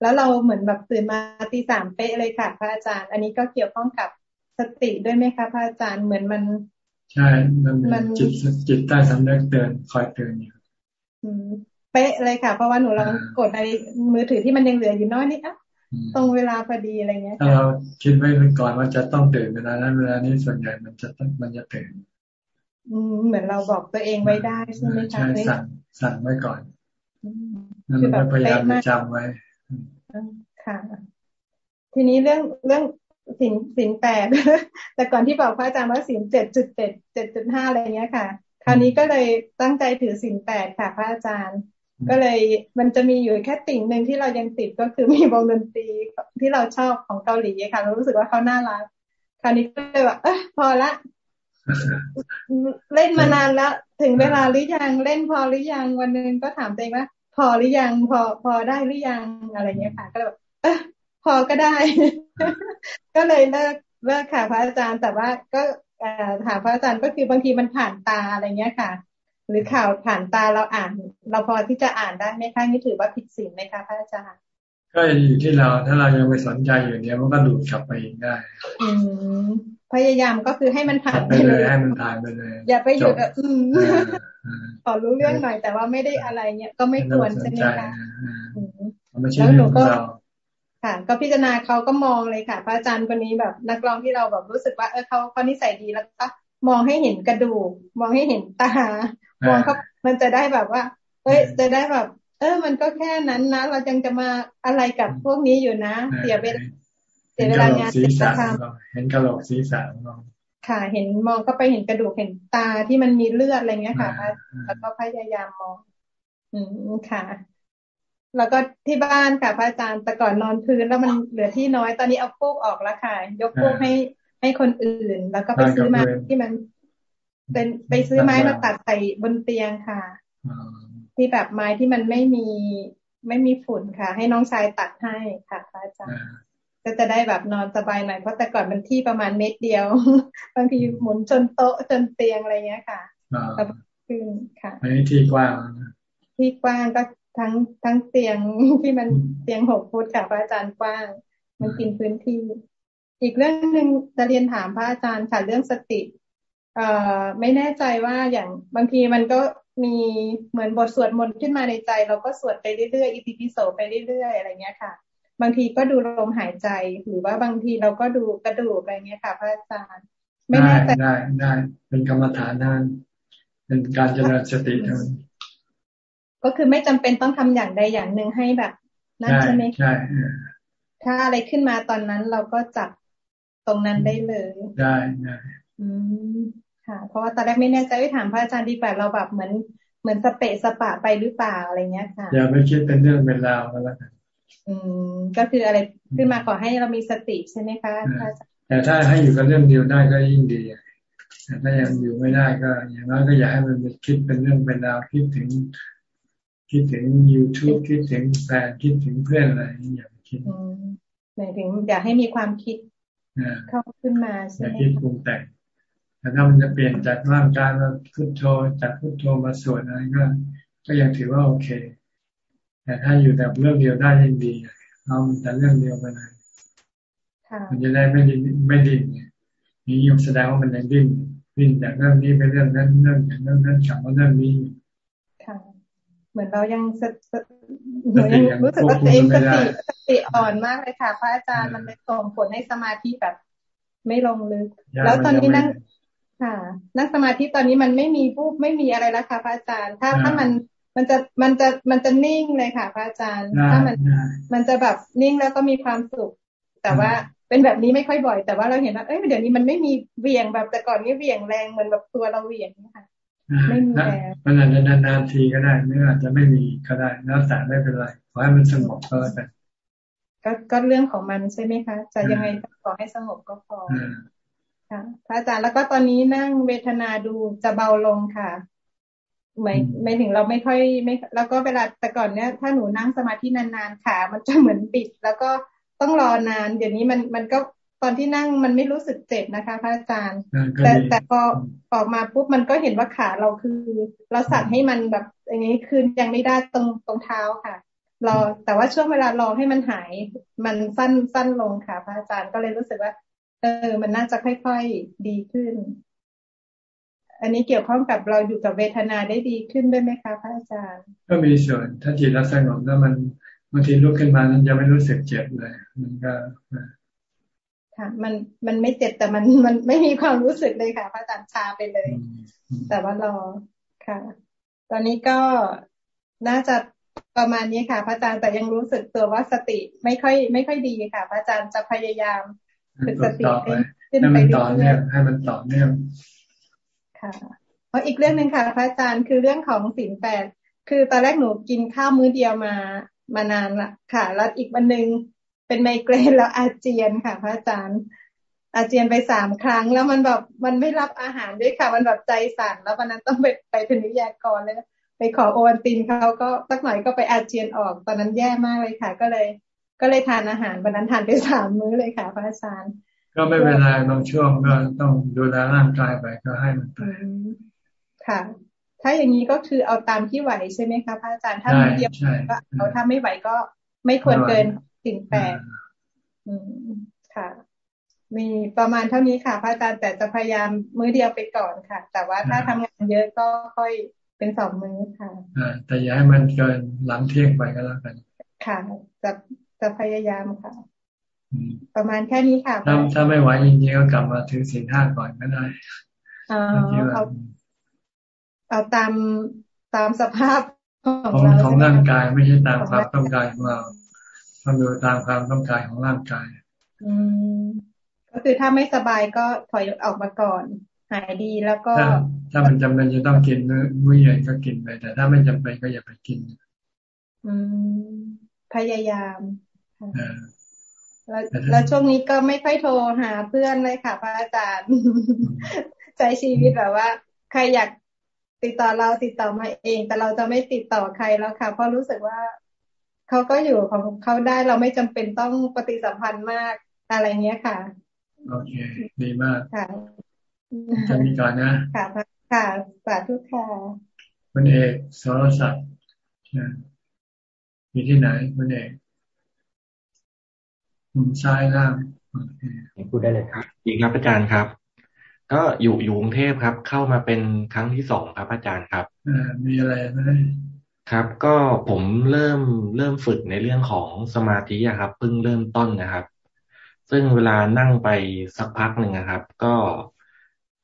แล้วเราเหมือนแบบตื่นมาตีสามเป๊ะเลยค่ะพระอาจารย์ อันนี้ก็เกี่ยวข้องกับสติด้วยไหมคะพระอาจารย์เหมือนมัน ใช่มันจิตจิตใต้สำนึกเตือนคอยเตือนอยู่อืมเป๊ะเลยค่ะ เพราะว่าหนูลองกดในมือถือที่มันยังเหลืออยู่น้อยนิดอะ ตรงเวลาพอดีอะไรเงี้ยถ้าเราคิดไว้เป็นก่อนว่าจะต้องตื่นเวลานั้นเวลานี้ส่วนใหญ่มันจะมันจะตื่นอืมเหมือนเราบอกตัวเองไว้ได้ใช่ไหมคะใช่สั่งสั่งไว้ก่อนนั่นมันพยายามจะจำไว้ค่ะ ทีนี้เรื่องเรื่องสินสินแปดแต่ก่อนที่บอกพระอาจารย์ว่าสินเจ็ดจุดเจ็ดเจ็ดจุดห้าอะไรเงี้ยค่ะ คราวนี้ก็เลยตั้งใจถือสินแปดค่ะ พระอาจารย์ ก็เลยมันจะมีอยู่แค่ติ่งหนึ่งที่เรายังติดก็คือมีวงดนตรีที่เราชอบของเกาหลีค่ะเรารู้สึกว่าเขาน่ารักคราวนี้ก็เลยว่าเออพอละเล่นมานานแล้ว ถึงเวลาหรือยังเล่นพอหรือยังวันหนึ่งก็ถามตัวเองว่าพอหรือยังพอพอได้หรือยังอะไรเงี้ยค่ะ ก็เลยแบบเออพอก็ได้ ก็เลยเลิกเลิกค่ะพระอาจารย์แต่ว่าก็ถามพระอาจารย์ก็คือบางทีมันผ่านตาอะไรเงี้ยค่ะ หรือข่าวผ่านตาเราอ่าน เราพอที่จะอ่านได้ไหมคะนี่ถือว่าผิดศีลไหมคะพระอาจารย์ก็อยู่ที่เราถ้าเรายังไปสนใจอยู่เนี้ยมันก็ดูดกลับไปเองได้ อืมพยายามก็คือให้มันผ่านไปเลยให้มันผ่านไปเลยอย่าไปหยุดอืมขอรู้เรื่องหน่อยแต่ว่าไม่ได้อะไรเนี้ยก็ไม่ควรใช่ไหมคะแล้วหนูก็ค่ะ ก็พิจารณาเขาก็มองเลยค่ะ พระอาจารย์คนนี้แบบนักร้องที่เราแบบรู้สึกว่าเออเขาเขานิสัยดีแล้วก็มองให้เห็นกระดูก มองให้เห็นตา มองเขามันจะได้แบบว่า เอ้ย จะได้แบบ เออ มันก็แค่นั้นนะ เราจังจะมาอะไรกับพวกนี้อยู่นะ เสียเวลาเสียเวลางานศีรษะเห็นกระโหลกศีรษะมองค่ะ เห็นมองก็ไปเห็นกระดูกเห็นตาที่มันมีเลือดอะไรเงี้ยค่ะ แล้วก็พยายามมอง อืมค่ะ แล้วก็ที่บ้านค่ะพระอาจารย์แต่ก่อนนอนพื้นแล้วมันเหลือที่น้อยตอนนี้เอาฟูกออกแล้วค่ะ ยกฟูกให้ให้คนอื่น แล้วก็ไปซื้อมาที่มัน เป็นไปซื้อไม้มาตัดใส่บนเตียงค่ะที่แบบไม้ที่มันไม่มีไม่มีฝุ่นค่ะ ให้น้องชายตัดให้ค่ะพระอาจารย์ก็จะได้แบบนอนสบายหน่อยเพราะแต่ก่อนมันที่ประมาณเมตรเดียว บางทีหมุนจนโต๊ะจนเตียงอะไรเงี้ยค่ะแต่ขึ้นค่ะอันนี้ที่กว้างที่กว้างก็ทั้งทั้งเตียงที่มันเตียงหกฟุตค่ะพระอาจารย์กว้าง มันกินพื้นที่ อีกเรื่องหนึ่งจะเรียนถามพระอาจารย์ค่ะเรื่องสติ เอ่อไม่แน่ใจว่าอย่างบางทีมันก็มีเหมือนบทสวดมนต์ขึ้นมาในใจ เราก็สวดไปเรื่อยๆอิติปิโสไปเรื่อยๆอะไรเงี้ยค่ะ บางทีก็ดูลมหายใจหรือว่าบางทีเราก็ดูกระดูกอะไรเงี้ยค่ะ พระอาจารย์ไม่แน่ใจได้ได้เป็นกรรมฐานนั่นเป็นการเจริญสติทั้งก็คือไม่จำเป็นต้องทำอย่างใดอย่างหนึ่งให้แบบนั่นใช่ไหมใช่ถ้าอะไรขึ้นมาตอนนั้นเราก็จับตรงนั้นได้เลย ได้ได้อืม ค่ะ เพราะว่าตอนแรกไม่แน่ใจไปถามพระอาจารย์ดีกว่าเราแบบเหมือนเหมือนสเปะสปะไปหรือเปล่าอะไรเงี้ยค่ะ อย่าไปคิดเป็นเรื่องเป็นราวก็แล้วกันอืมก็คืออะไรขึ้นมาขอให้เรามีสติใช่ไหมคะแต่ถ้าให้อยู่กับเรื่องเดียวได้ก็ยิ่งดีแต่ถ้ายังอยู่ไม่ได้ก็ อย่างน้อยก็อย่าให้มันคิดเป็นเรื่องเป็นราวคิดถึง คิดถึง YouTube คิดถึงแฟนคิดถึงเพื่อนอะไรอย่าคิดหมายถึงอย่าให้มีความคิดเข้าขึ้นมาใช่ไหมอย่าคิดปรุงแต่ง แต่ถ้ามันจะเปลี่ยนจากร่างกายมาพุทโธจากพุทโธมาสวดอะไรก็ก็ยังถือว่าโอเค แต่ถ้าอยู่แต่เรื่องเดียวได้ยิ่งดีเอาแต่เรื่องเดียวไปเลยมันจะได้ไม่ดิ้นไม่ดิ้นนี่ยังแสดงว่ามันยังดิ้นดิ้นจากเรื่องนี้ไปเรื่องนั้นเรื่องจากเรื่องนั้นกลับมาเรื่องนี้ค่ะ เหมือนเรายังหนูยังรู้สึกว่าตัวเองสติสติอ่อนมากเลยค่ะพระอาจารย์มันเลยส่งผลให้สมาธิแบบไม่ลงลึก แล้วตอนนี้นั่ง ค่ะนั่งสมาธิตอนนี้มันไม่มีผู้ไม่มีอะไรแล้วค่ะพระอาจารย์ ถ้าถ้ามันมันจะมันจะมันจะนิ่งเลยค่ะพระอาจารย์ ถ้ามันมันจะแบบนิ่งแล้วก็มีความสุข แต่ว่าเป็นแบบนี้ไม่ค่อยบ่อย แต่ว่าเราเห็นว่าเอ้ยเดี๋ยวนี้มันไม่มีเวียงแบบแต่ก่อนนี่เวียงแรงเหมือนแบบตัวเราเวียงนะคะไม่มีแรงมันอาจจะนานๆทีก็ได้ไม่อาจจะไม่มีก็ได้แล้วแต่ไม่เป็นไรขอให้มันสงบก็แล้วกันก็ก็เรื่องของมันใช่ไหมคะ จะยังไงขอให้สงบก็พอ ค่ะพระอาจารย์แล้วก็ตอนนี้นั่งเวทนาดูจะเบาลงค่ะไม่ไม่ถึงเราไม่ค่อยไม่ แล้วก็เวลาแต่ก่อนเนี้ยถ้าหนูนั่งสมาธินานๆขา มันจะเหมือนบิด แล้วก็ต้องรอนาน เดี๋ยวนี้มันมันก็ตอนที่นั่งมันไม่รู้สึกเจ็บนะคะ พระอาจารย์ แต่แต่พอออกมาปุ๊บมันก็เห็นว่าขาเราคือ เราสั่นให้มันแบบอย่างนี้คือยังไม่ได้ตรงตรงเท้าค่ะรอแต่ว่าช่วงเวลารอให้มันหาย มันสั้นสั้นลงค่ะ พระอาจารย์ก็เลยรู้สึกว่า เออ มันน่าจะค่อยๆดีขึ้น อันนี้เกี่ยวข้องกับเราอยู่กับเวทนาได้ดีขึ้นด้วยไหมคะพระอาจารย์ ก็มีส่วน ถ้าจิตเราสงบแล้วมันบางทีลุกขึ้นมานั้นยังไม่รู้สึกเจ็บเลย มันก็ค่ะ มันมันไม่เจ็บแต่มันมันไม่มีความรู้สึกเลยค่ะพระอาจารย์ชาไปเลย แต่ว่ารอค่ะ ตอนนี้ก็น่าจะประมาณนี้ค่ะ พระอาจารย์แต่ยังรู้สึกตัวว่าสติไม่ค่อย ไม่ค่อยดีค่ะ พระอาจารย์จะพยายาม ฝึกสติให้ขึ้นไปเรื่อยๆให้มันต่อเนื่องค่ะเพราะอีกเรื่องหนึ่งค่ะพระอาจารย์คือเรื่องของสินแปดคือตอนแรกหนูกินข้าวมื้อเดียวมามานานละค่ะ แล้วอีกวันหนึ่งเป็นไมเกรนแล้วอาเจียนค่ะ พระอาจารย์ อาเจียนไปสามครั้ง แล้วมันแบบมันไม่รับอาหารด้วยค่ะ มันแบบใจสั่นแล้ววันนั้นต้องไปไปพนิยากรเลยไปขอโอวันตินเขาก็สักหน่อยก็ไปอาเจียนออก ตอนนั้นแย่มากเลยค่ะ ก็เลย ก็เลยทานอาหารวันนั้นทานไปสามมื้อเลยค่ะพระอาจารย์ ก็ไม่เป็นไรบางช่วงก็ต้องดูแลร่างกายไปก็ให้มันไปค่ะ ถ้าอย่างนี้ก็คือเอาตามที่ไหวใช่ไหมคะพระอาจารย์ถ้าไม่เดียวก็เอาถ้าไม่ไหวก็ไม่ควรเกินสิ่งแปดอืมค่ะ มีประมาณเท่านี้ค่ะพระอาจารย์แต่จะพยายามมื้อเดียวไปก่อนค่ะ แต่ว่าถ้าทำงานเยอะก็ค่อยเป็นสองมื้อค่ะอ่าแต่อย่าให้มันเกินหลังเที่ยงไปก็แล้วกัน ค่ะ จะ จะพยายามค่ะ ประมาณแค่นี้ค่ะถ้าถ้าไม่ไหวจริงๆก็กลับมาถือศีลห้าก่อนก็ได้เอาเอาตามตามสภาพของเราของร่างกายไม่ใช่ตามความต้องการของเราต้องดูตามความต้องการของร่างกาย อืมก็คือถ้าไม่สบายก็ถอยออกมาก่อน หายดีแล้วก็ ถ้ามันจำเป็นจะต้องกินมื้อเย็นก็กินไปแต่ถ้าไม่จำเป็นก็อย่าไปกิน อืมพยายาม แล้วช่วงนี้ก็ไม่ค่อยโทรหาเพื่อนเลยค่ะ พระอาจารย์ใช้ชีวิตแบบว่า ใครอยากติดต่อเราติดต่อมาเอง แต่เราจะไม่ติดต่อใครแล้วค่ะ เพราะรู้สึกว่าเขาก็อยู่ของเขาได้เราไม่จำเป็นต้องปฏิสัมพันธ์มากอะไรเงี้ยค่ะ โอเค ดีมากค่ะจะมีก่อนนะ ค่ะค่ะสาธุค่ะคุณเอกสรศักดิ์มีที่ไหนคุณเอก มุมซ้ายล่างพูดได้เลยครับอีกครับอาจารย์ครับ ก็อยู่อยู่กรุงเทพครับ เข้ามาเป็นครั้งที่สองครับอาจารย์ครับมีอะไรไหมครับ ก็ผมเริ่มเริ่มฝึกในเรื่องของสมาธิครับเพิ่งเริ่มต้นนะครับ ซึ่งเวลานั่งไปสักพักหนึ่งนะครับ ก็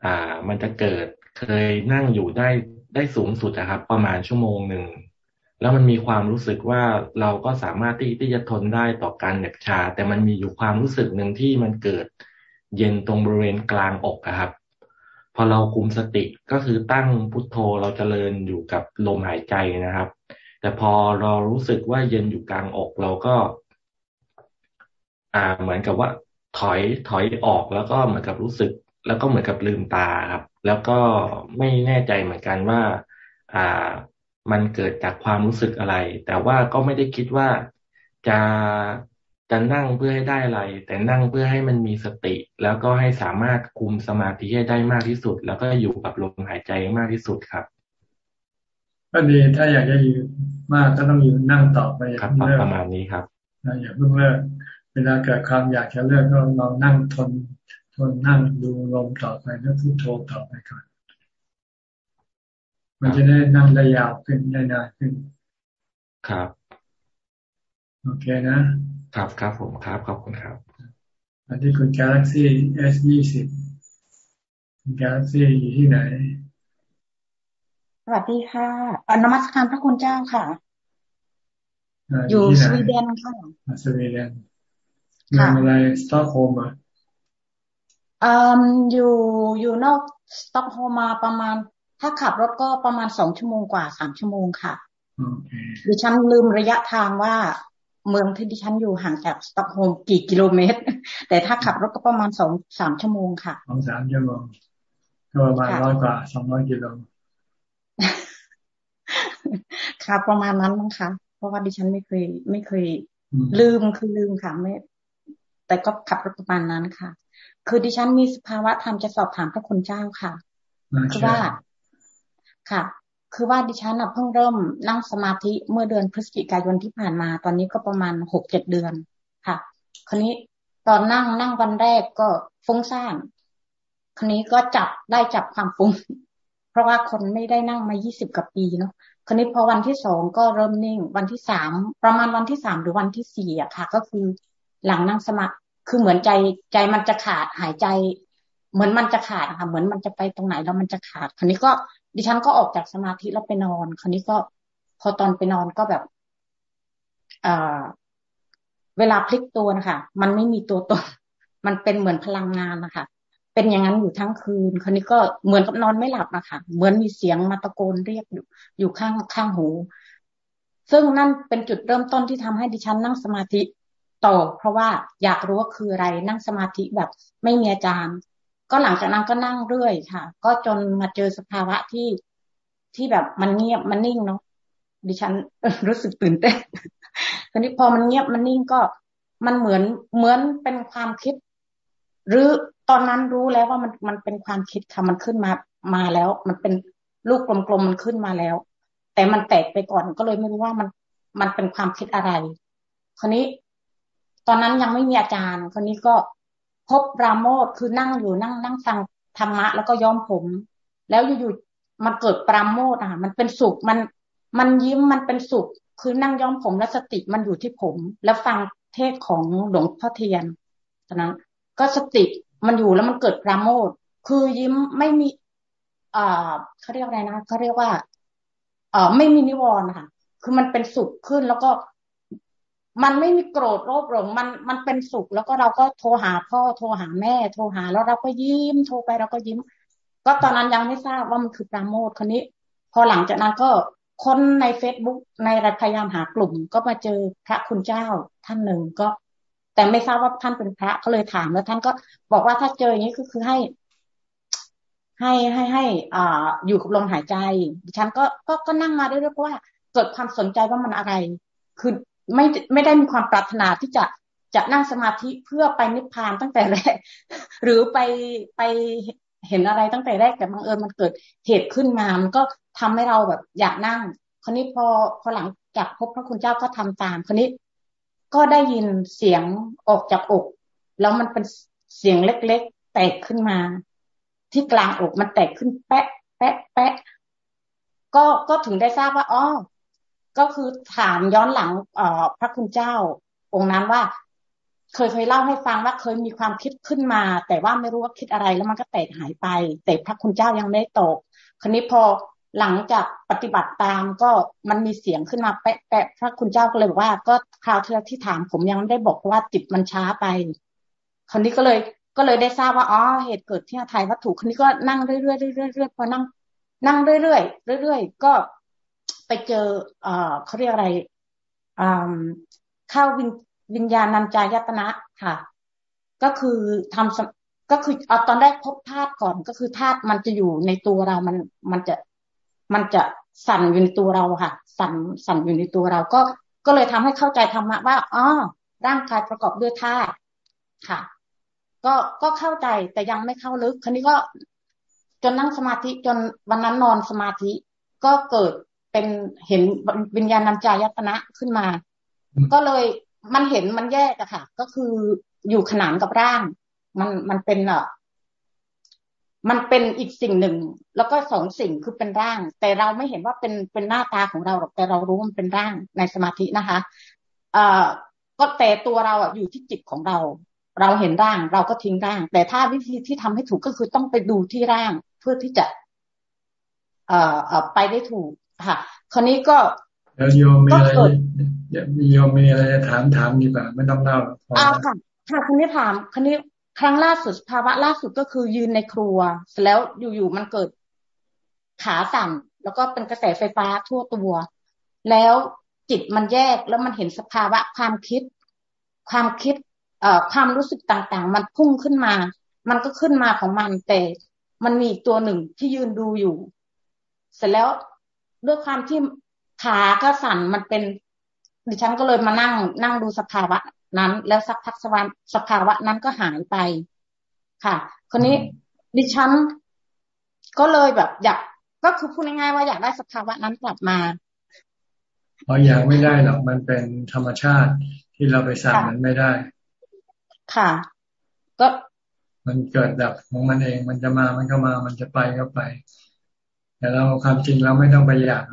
อ่ามันจะเกิดเคยนั่งอยู่ได้ได้สูงสุดนะครับ ประมาณชั่วโมงหนึ่ง แล้วมันมีความรู้สึกว่าเราก็สามารถที่ที่จะทนได้ต่อการเหน็บชา แต่มันมีอยู่ความรู้สึกหนึ่งที่มันเกิดเย็นตรงบริเวณกลางอกครับ พอเราคุมสติก็คือตั้งพุทโธเราจเจริญอยู่กับลมหายใจนะครับ แต่พอเรารู้สึกว่าเย็นอยู่กลางอกเราก็ อ่าเหมือนกับว่าถอยถอยออกแล้วก็เหมือนกับรู้สึก แล้วก็เหมือนกับลืมตาครับ แล้วก็ไม่แน่ใจเหมือนกันว่า อ่า มันเกิดจากความรู้สึกอะไร แต่ว่าก็ไม่ได้คิดว่าจะจะนั่งเพื่อให้ได้อะไร แต่นั่งเพื่อให้มันมีสติ แล้วก็ให้สามารถคุมสมาธิให้ได้มากที่สุด แล้วก็อยู่กับลมหายใจมากที่สุดครับ ก็ดีถ้าอยากจะอยู่มากก็ต้องอยู่นั่งต่อไปครับประมาณนี้ครับอย่าเพิ่งเลิกเวลาเกิดความอยากจะเลิกก็ลองนั่งทนทนนั่งดูลมต่อไปแล้วพุทโธต่อไปก่อน มันจะได้นั่งได้ยาวขึ้นได้นานขึ้น ครับ โอเคนะ ครับครับผมครับขอบคุณครับ อันที่คุณ Galaxy S ยี่สิบคุณ Galaxy อยู่ที่ไหน สวัสดีค่ะนมัสการพระคุณเจ้าค่ะ อยู่สวีเดนค่ะสวีเดนงานอะไรสต็อกโฮล์มอะอ่าอยู่อยู่นอกสต็อกโฮล์มมาประมาณ ถ้าขับรถก็ประมาณสองชั่วโมงกว่าสามชั่วโมงค่ะดิฉันลืมระยะทางว่าเมืองที่ดิฉันอยู่ห่างจากสต็อกโฮล์มกี่กิโลเมตร แต่ถ้าขับรถก็ประมาณสองสามชั่วโมงค่ะสองสามชั่วโมงก็ประมาณร้อยกว่าสองร้อยกิโลค่ะประมาณนั้นมั้งคะเพราะว่าดิฉันไม่เคย ไม่เคย ลืมคือลืมค่ะไม่ แต่ก็ขับรถประมาณนั้นค่ะ คือดิฉันมีสภาวะธรรมจะสอบถามพระคุณเจ้าค่ะคือว่า ค่ะ คือว่าดิฉันเพิ่งเริ่มนั่งสมาธิเมื่อเดือนพฤศจิกายนที่ผ่านมา ตอนนี้ก็ประมาณหกเจ็ดเดือนค่ะ คราวนี้ตอนนั่งนั่งวันแรกก็ฟุ้งซ่านคราวนี้ก็จับได้จับความฟุ้ง เพราะว่าคนไม่ได้นั่งมายี่สิบกว่าปีเนาะคราวนี้พอวันที่สองก็เริ่มนิ่ง วันที่สามประมาณวันที่สามหรือวันที่สี่อะค่ะ ก็คือหลังนั่งสมาคือเหมือนใจใจมันจะขาดหายใจ เหมือนมันจะขาดค่ะเหมือนมันจะไปตรงไหนแล้วมันจะขาด คราวนี้ก็ดิฉันก็ออกจากสมาธิแล้วไปนอน คราวนี้ก็พอตอนไปนอนก็แบบอ่าเวลาพลิกตัวนะคะมันไม่มีตัวตนมันเป็นเหมือนพลังงานนะคะเป็นอย่างนั้นอยู่ทั้งคืน คราวนี้ก็เหมือนกับนอนไม่หลับนะคะเหมือนมีเสียงมาตะโกนเรียกอยู่อยู่ข้างข้างหู ซึ่งนั่นเป็นจุดเริ่มต้นที่ทำให้ดิฉันนั่งสมาธิต่อ เพราะว่าอยากรู้ว่าคืออะไรนั่งสมาธิแบบไม่มีอาจารย์ ก็หลังจากนั้นก็นั่งเรื่อยค่ะ ก็จนมาเจอสภาวะที่ที่แบบมันเงียบมันนิ่งเนาะดิฉันรู้สึกตื่นเต้นทีนี้พอมันเงียบมันนิ่งก็มันเหมือนเหมือนเป็นความคิด หรือตอนนั้นรู้แล้วว่ามันมันเป็นความคิดค่ะมันขึ้นมามาแล้ว มันเป็นลูกกลมๆมันขึ้นมาแล้ว แต่มันแตกไปก่อนก็เลยไม่รู้ว่ามันมันเป็นความคิดอะไรคราวนี้ ตอนนั้นยังไม่มีอาจารย์คราวนี้ก็ พบปราโมทคือนั่งอยู่นั่งนั่งฟังธรรมะ แล้วก็ย้อมผม แล้วอยู่ๆมันเกิดปราโมทอะ มันเป็นสุขมันมันยิ้มมันเป็นสุข คือนั่งย้อมผมแล้วสติมันอยู่ที่ผม แล้วฟังเทศของหลวงพ่อเทียนตอนนั้น ก็สติมันอยู่แล้วมันเกิดปราโมทคือยิ้มไม่มีอ่าเขาเรียกอะไรนะเขาเรียกว่าเอ่อไม่มีนิวรณ์ค่ะ คือมันเป็นสุขขึ้นแล้วก็ มันไม่มีโกรธโลภหลงมันมันเป็นสุขแล้วก็เราก็โทรหาพ่อโทรหาแม่ โทรหาแล้วเราก็ยิ้ม โทรไปเราก็ยิ้ม ก็ตอนนั้นยังไม่ทราบว่ามันคือปราโมทคนนี้ พอหลังจากนั้นก็คนในเฟซบุ๊กในรพยายามหากลุ่มก็มาเจอพระคุณเจ้าท่านหนึ่งก็ แต่ไม่ทราบว่าท่านเป็นพระก็เลยถามแล้วท่านก็บอกว่าถ้าเจออย่างนี้ก็คือให้ ให้ให้ให้อ่าอยู่กับลมหายใจ ฉันก็ก็ก็นั่งมาเรื่อยเพราะว่าเกิดความสนใจว่ามันอะไรคือ ไม่ไม่ได้มีความปรารถนาที่จะจะนั่งสมาธิเพื่อไปนิพพานตั้งแต่แรก หรือไปไปเห็นอะไรตั้งแต่แรกแต่บังเอิญมันเกิดเหตุขึ้นมา มันก็ทำให้เราแบบอยากนั่งคราวนี้พอพอหลังจากพบพระคุณเจ้าก็ทำตามคราวนี้ก็ได้ยินเสียงออกจากอก แล้วมันเป็นเสียงเล็กๆ แตกขึ้นมา ที่กลางอกมันแตกขึ้นแปะแปะแปะก็ก็ถึงได้ทราบว่าอ๋อ ก็คือถามย้อนหลังเออพระคุณเจ้า องค์นั้นว่า เคยเคยเล่าให้ฟังว่าเคยมีความคิดขึ้นมา แต่ว่าไม่รู้ว่าคิดอะไรแล้วมันก็แตกหายไป แต่พระคุณเจ้ายังไม่ตกครนี้พอหลังจากปฏิบัติตามก็มันมีเสียงขึ้นมาแปะแปะพระคุณเจ้าก็เลยบอกว่า ก็คราวที่ที่ถามผมยังไม่ได้บอกว่าจิตมันช้าไปครนี้ก็เลยก็เลยได้ทราบว่าอ๋อเหตุเกิดที่ไทยวัตถุคนนี้ก็นั่งเรื่อยๆเรื่อยๆเรื่อยๆพอนั่งนั่งเรื่อยๆเรื่อยๆก็ ไปเจอเอ่อเขาเรียกอะไรอ่าเข้าวิญวิญญาณนันจายตนะค่ะ ก็คือทำก็คือเอาตอนแรกพบธาตุก่อนก็คือธาตุมันจะอยู่ในตัวเรา มันมันจะมันจะสั่นอยู่ในตัวเราค่ะ สั่นสั่นอยู่ในตัวเรา ก็ก็เลยทำให้เข้าใจธรรมะว่าอ๋อร่างกายประกอบด้วยธาตุค่ะ ก็ก็เข้าใจแต่ยังไม่เข้าลึก คราวนี้ก็จนนั่งสมาธิจนวันนั้นนอนสมาธิ ก็เกิด เป็นเห็นวิญญาณนำใจยตนะขึ้นมา ก็เลยมันเห็นมันแยกอะค่ะ ก็คืออยู่ขนานกับร่าง มันมันเป็นเอะมันเป็นอีกสิ่งหนึ่ง แล้วก็สองสิ่งคือเป็นร่าง แต่เราไม่เห็นว่าเป็นเป็นหน้าตาของเราหรอกแต่เรารู้มันเป็นร่างในสมาธินะคะ เอ่อก็แต่ตัวเราอะอยู่ที่จิตของเรา เราเห็นร่างเราก็ทิ้งร่าง แต่ถ้าวิธีที่ทำให้ถูกก็คือต้องไปดูที่ร่างเพื่อที่จะ เอ่อเอ่อไปได้ถูก ค่ะ คราวนี้ก็เดี๋ยวโยมมีอะไรโยมมีอะไรจะถามถามดีกว่าไม่ต้องเล่าอ้าวค่ะค่ะคราวนี้ถามคราวนี้ครั้งล่าสุดภาวะล่าสุดก็คือยืนในครัวเสร็จแล้วอยู่ๆมันเกิดขาสั่นแล้วก็เป็นกระแสไฟฟ้าทั่วตัว แล้วจิตมันแยกแล้วมันเห็นสภาวะความคิด ความคิดความรู้สึกต่างๆ มันพุ่งขึ้นมา มันก็ขึ้นมาของมันแต่มันมีตัวหนึ่งที่ยืนดูอยู่ เสร็จแล้ว ด้วยความที่ขาก็สั่นมันเป็น ดิฉันก็เลยมานั่ง นั่งดูสภาวะนั้น แล้วสักพักสวรรค์สภาวะนั้นก็หายไป ค่ะ คนนี้ดิฉันก็เลยแบบ อยากก็คือพูดง่ายๆว่าอยากได้สภาวะนั้นกลับมาเพราะอยากไม่ได้หรอกมันเป็นธรรมชาติที่เราไปสั่งมันไม่ได้ ค่ะ ก็มันเกิดดับของมันเอง มันจะมามันก็มา มันจะไปก็ไป แต่เราความจริงเราไม่ต้องไปอยาก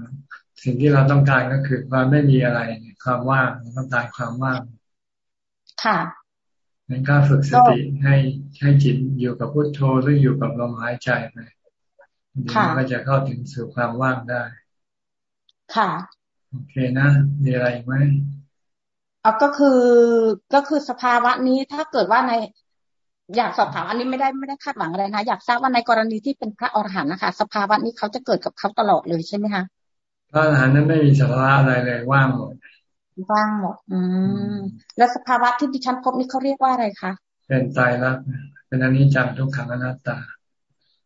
สิ่งที่เราต้องการก็คือความไม่มีอะไร ความว่างต้องการความว่างค่ะนั้นก็ฝึกสติให้ให้จิตอยู่กับพุทโธหรืออยู่กับลมหายใจไปค่ะก็จะเข้าถึงสู่ความว่างได้ ค่ะ โอเคนะ มีอะไรไหมเอาก็คือก็คือสภาวะนี้ถ้าเกิดว่าใน อยากสอบถามอันนี้ไม่ได้ไม่ได้คาดหวังอะไรนะ อยากทราบว่าในกรณีที่เป็นพระอรหันต์นะคะสภาวะนี้เขาจะเกิดกับเขาตลอดเลยใช่ไหมคะพระอรหันต์นั้นไม่มีสภาวะอะไรเลยว่างหมดว่างหมด อืม แล้วสภาวะที่ดิฉันพบนี้เขาเรียกว่าอะไรคะเป็นตายรักเป็นอันนี้จังทุกขังอนัตตา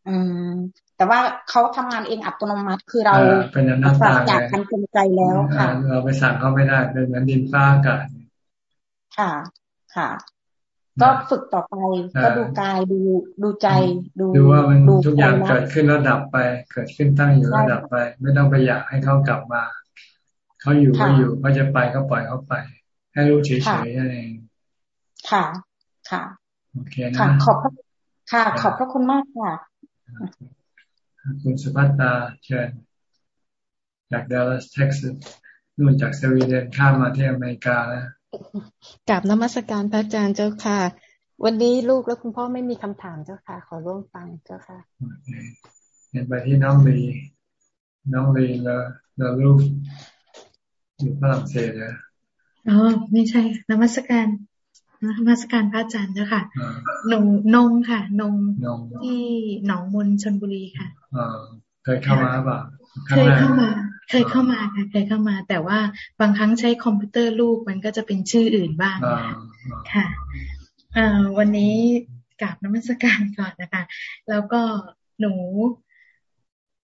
อืม แต่ว่าเขาทำงานเองอัตโนมัติคือเราเป็นอนัตตาจากการจงใจแล้วค่ะ เราไปสั่งเขาไม่ได้เป็นเหมือนดินฟ้าอากาศค่ะ ค่ะ ก็ฝึกต่อไปก็ดูกายดูดูใจดูดูว่ามันทุกอย่างเกิดขึ้นแล้วดับไป เกิดขึ้นตั้งอยู่แล้วดับไป ไม่ต้องไปอยากให้เขากลับมา เขาอยู่ก็อยู่เขาจะไปก็ปล่อยเขาไป ให้รู้เฉยๆนั่นเองค่ะค่ะโอเคนะค่ะ ขอบพระค่ะ ขอบพระคุณมากค่ะ คุณสุภัตตาเชิญจากดัลลัสเท็กซัสนู่นจากสวีเดนข้ามมาที่อเมริกาแล้ว กลับนมัสการพระอาจารย์เจ้าค่ะ วันนี้ลูกและคุณพ่อไม่มีคำถามเจ้าค่ะ ขอร่วมฟังเจ้าค่ะเห็นไปที่น้องลีน้องลีแล้วแล้วลูกอยู่ฝรั่งเศสนะอ๋อไม่ใช่นมัสการนมัสการพระอาจารย์เจ้าค่ะหนงนงค่ะ นงที่หนองมนชนบุรีค่ะเคยเข้ามาป่ะเคยเข้ามา เคยเข้ามาค่ะเคยเข้ามา แต่ว่าบางครั้งใช้คอมพิวเตอร์ลูกมันก็จะเป็นชื่ออื่นบ้างค่ะวันนี้กราบนมัสการก่อนนะคะ แล้วก็หนู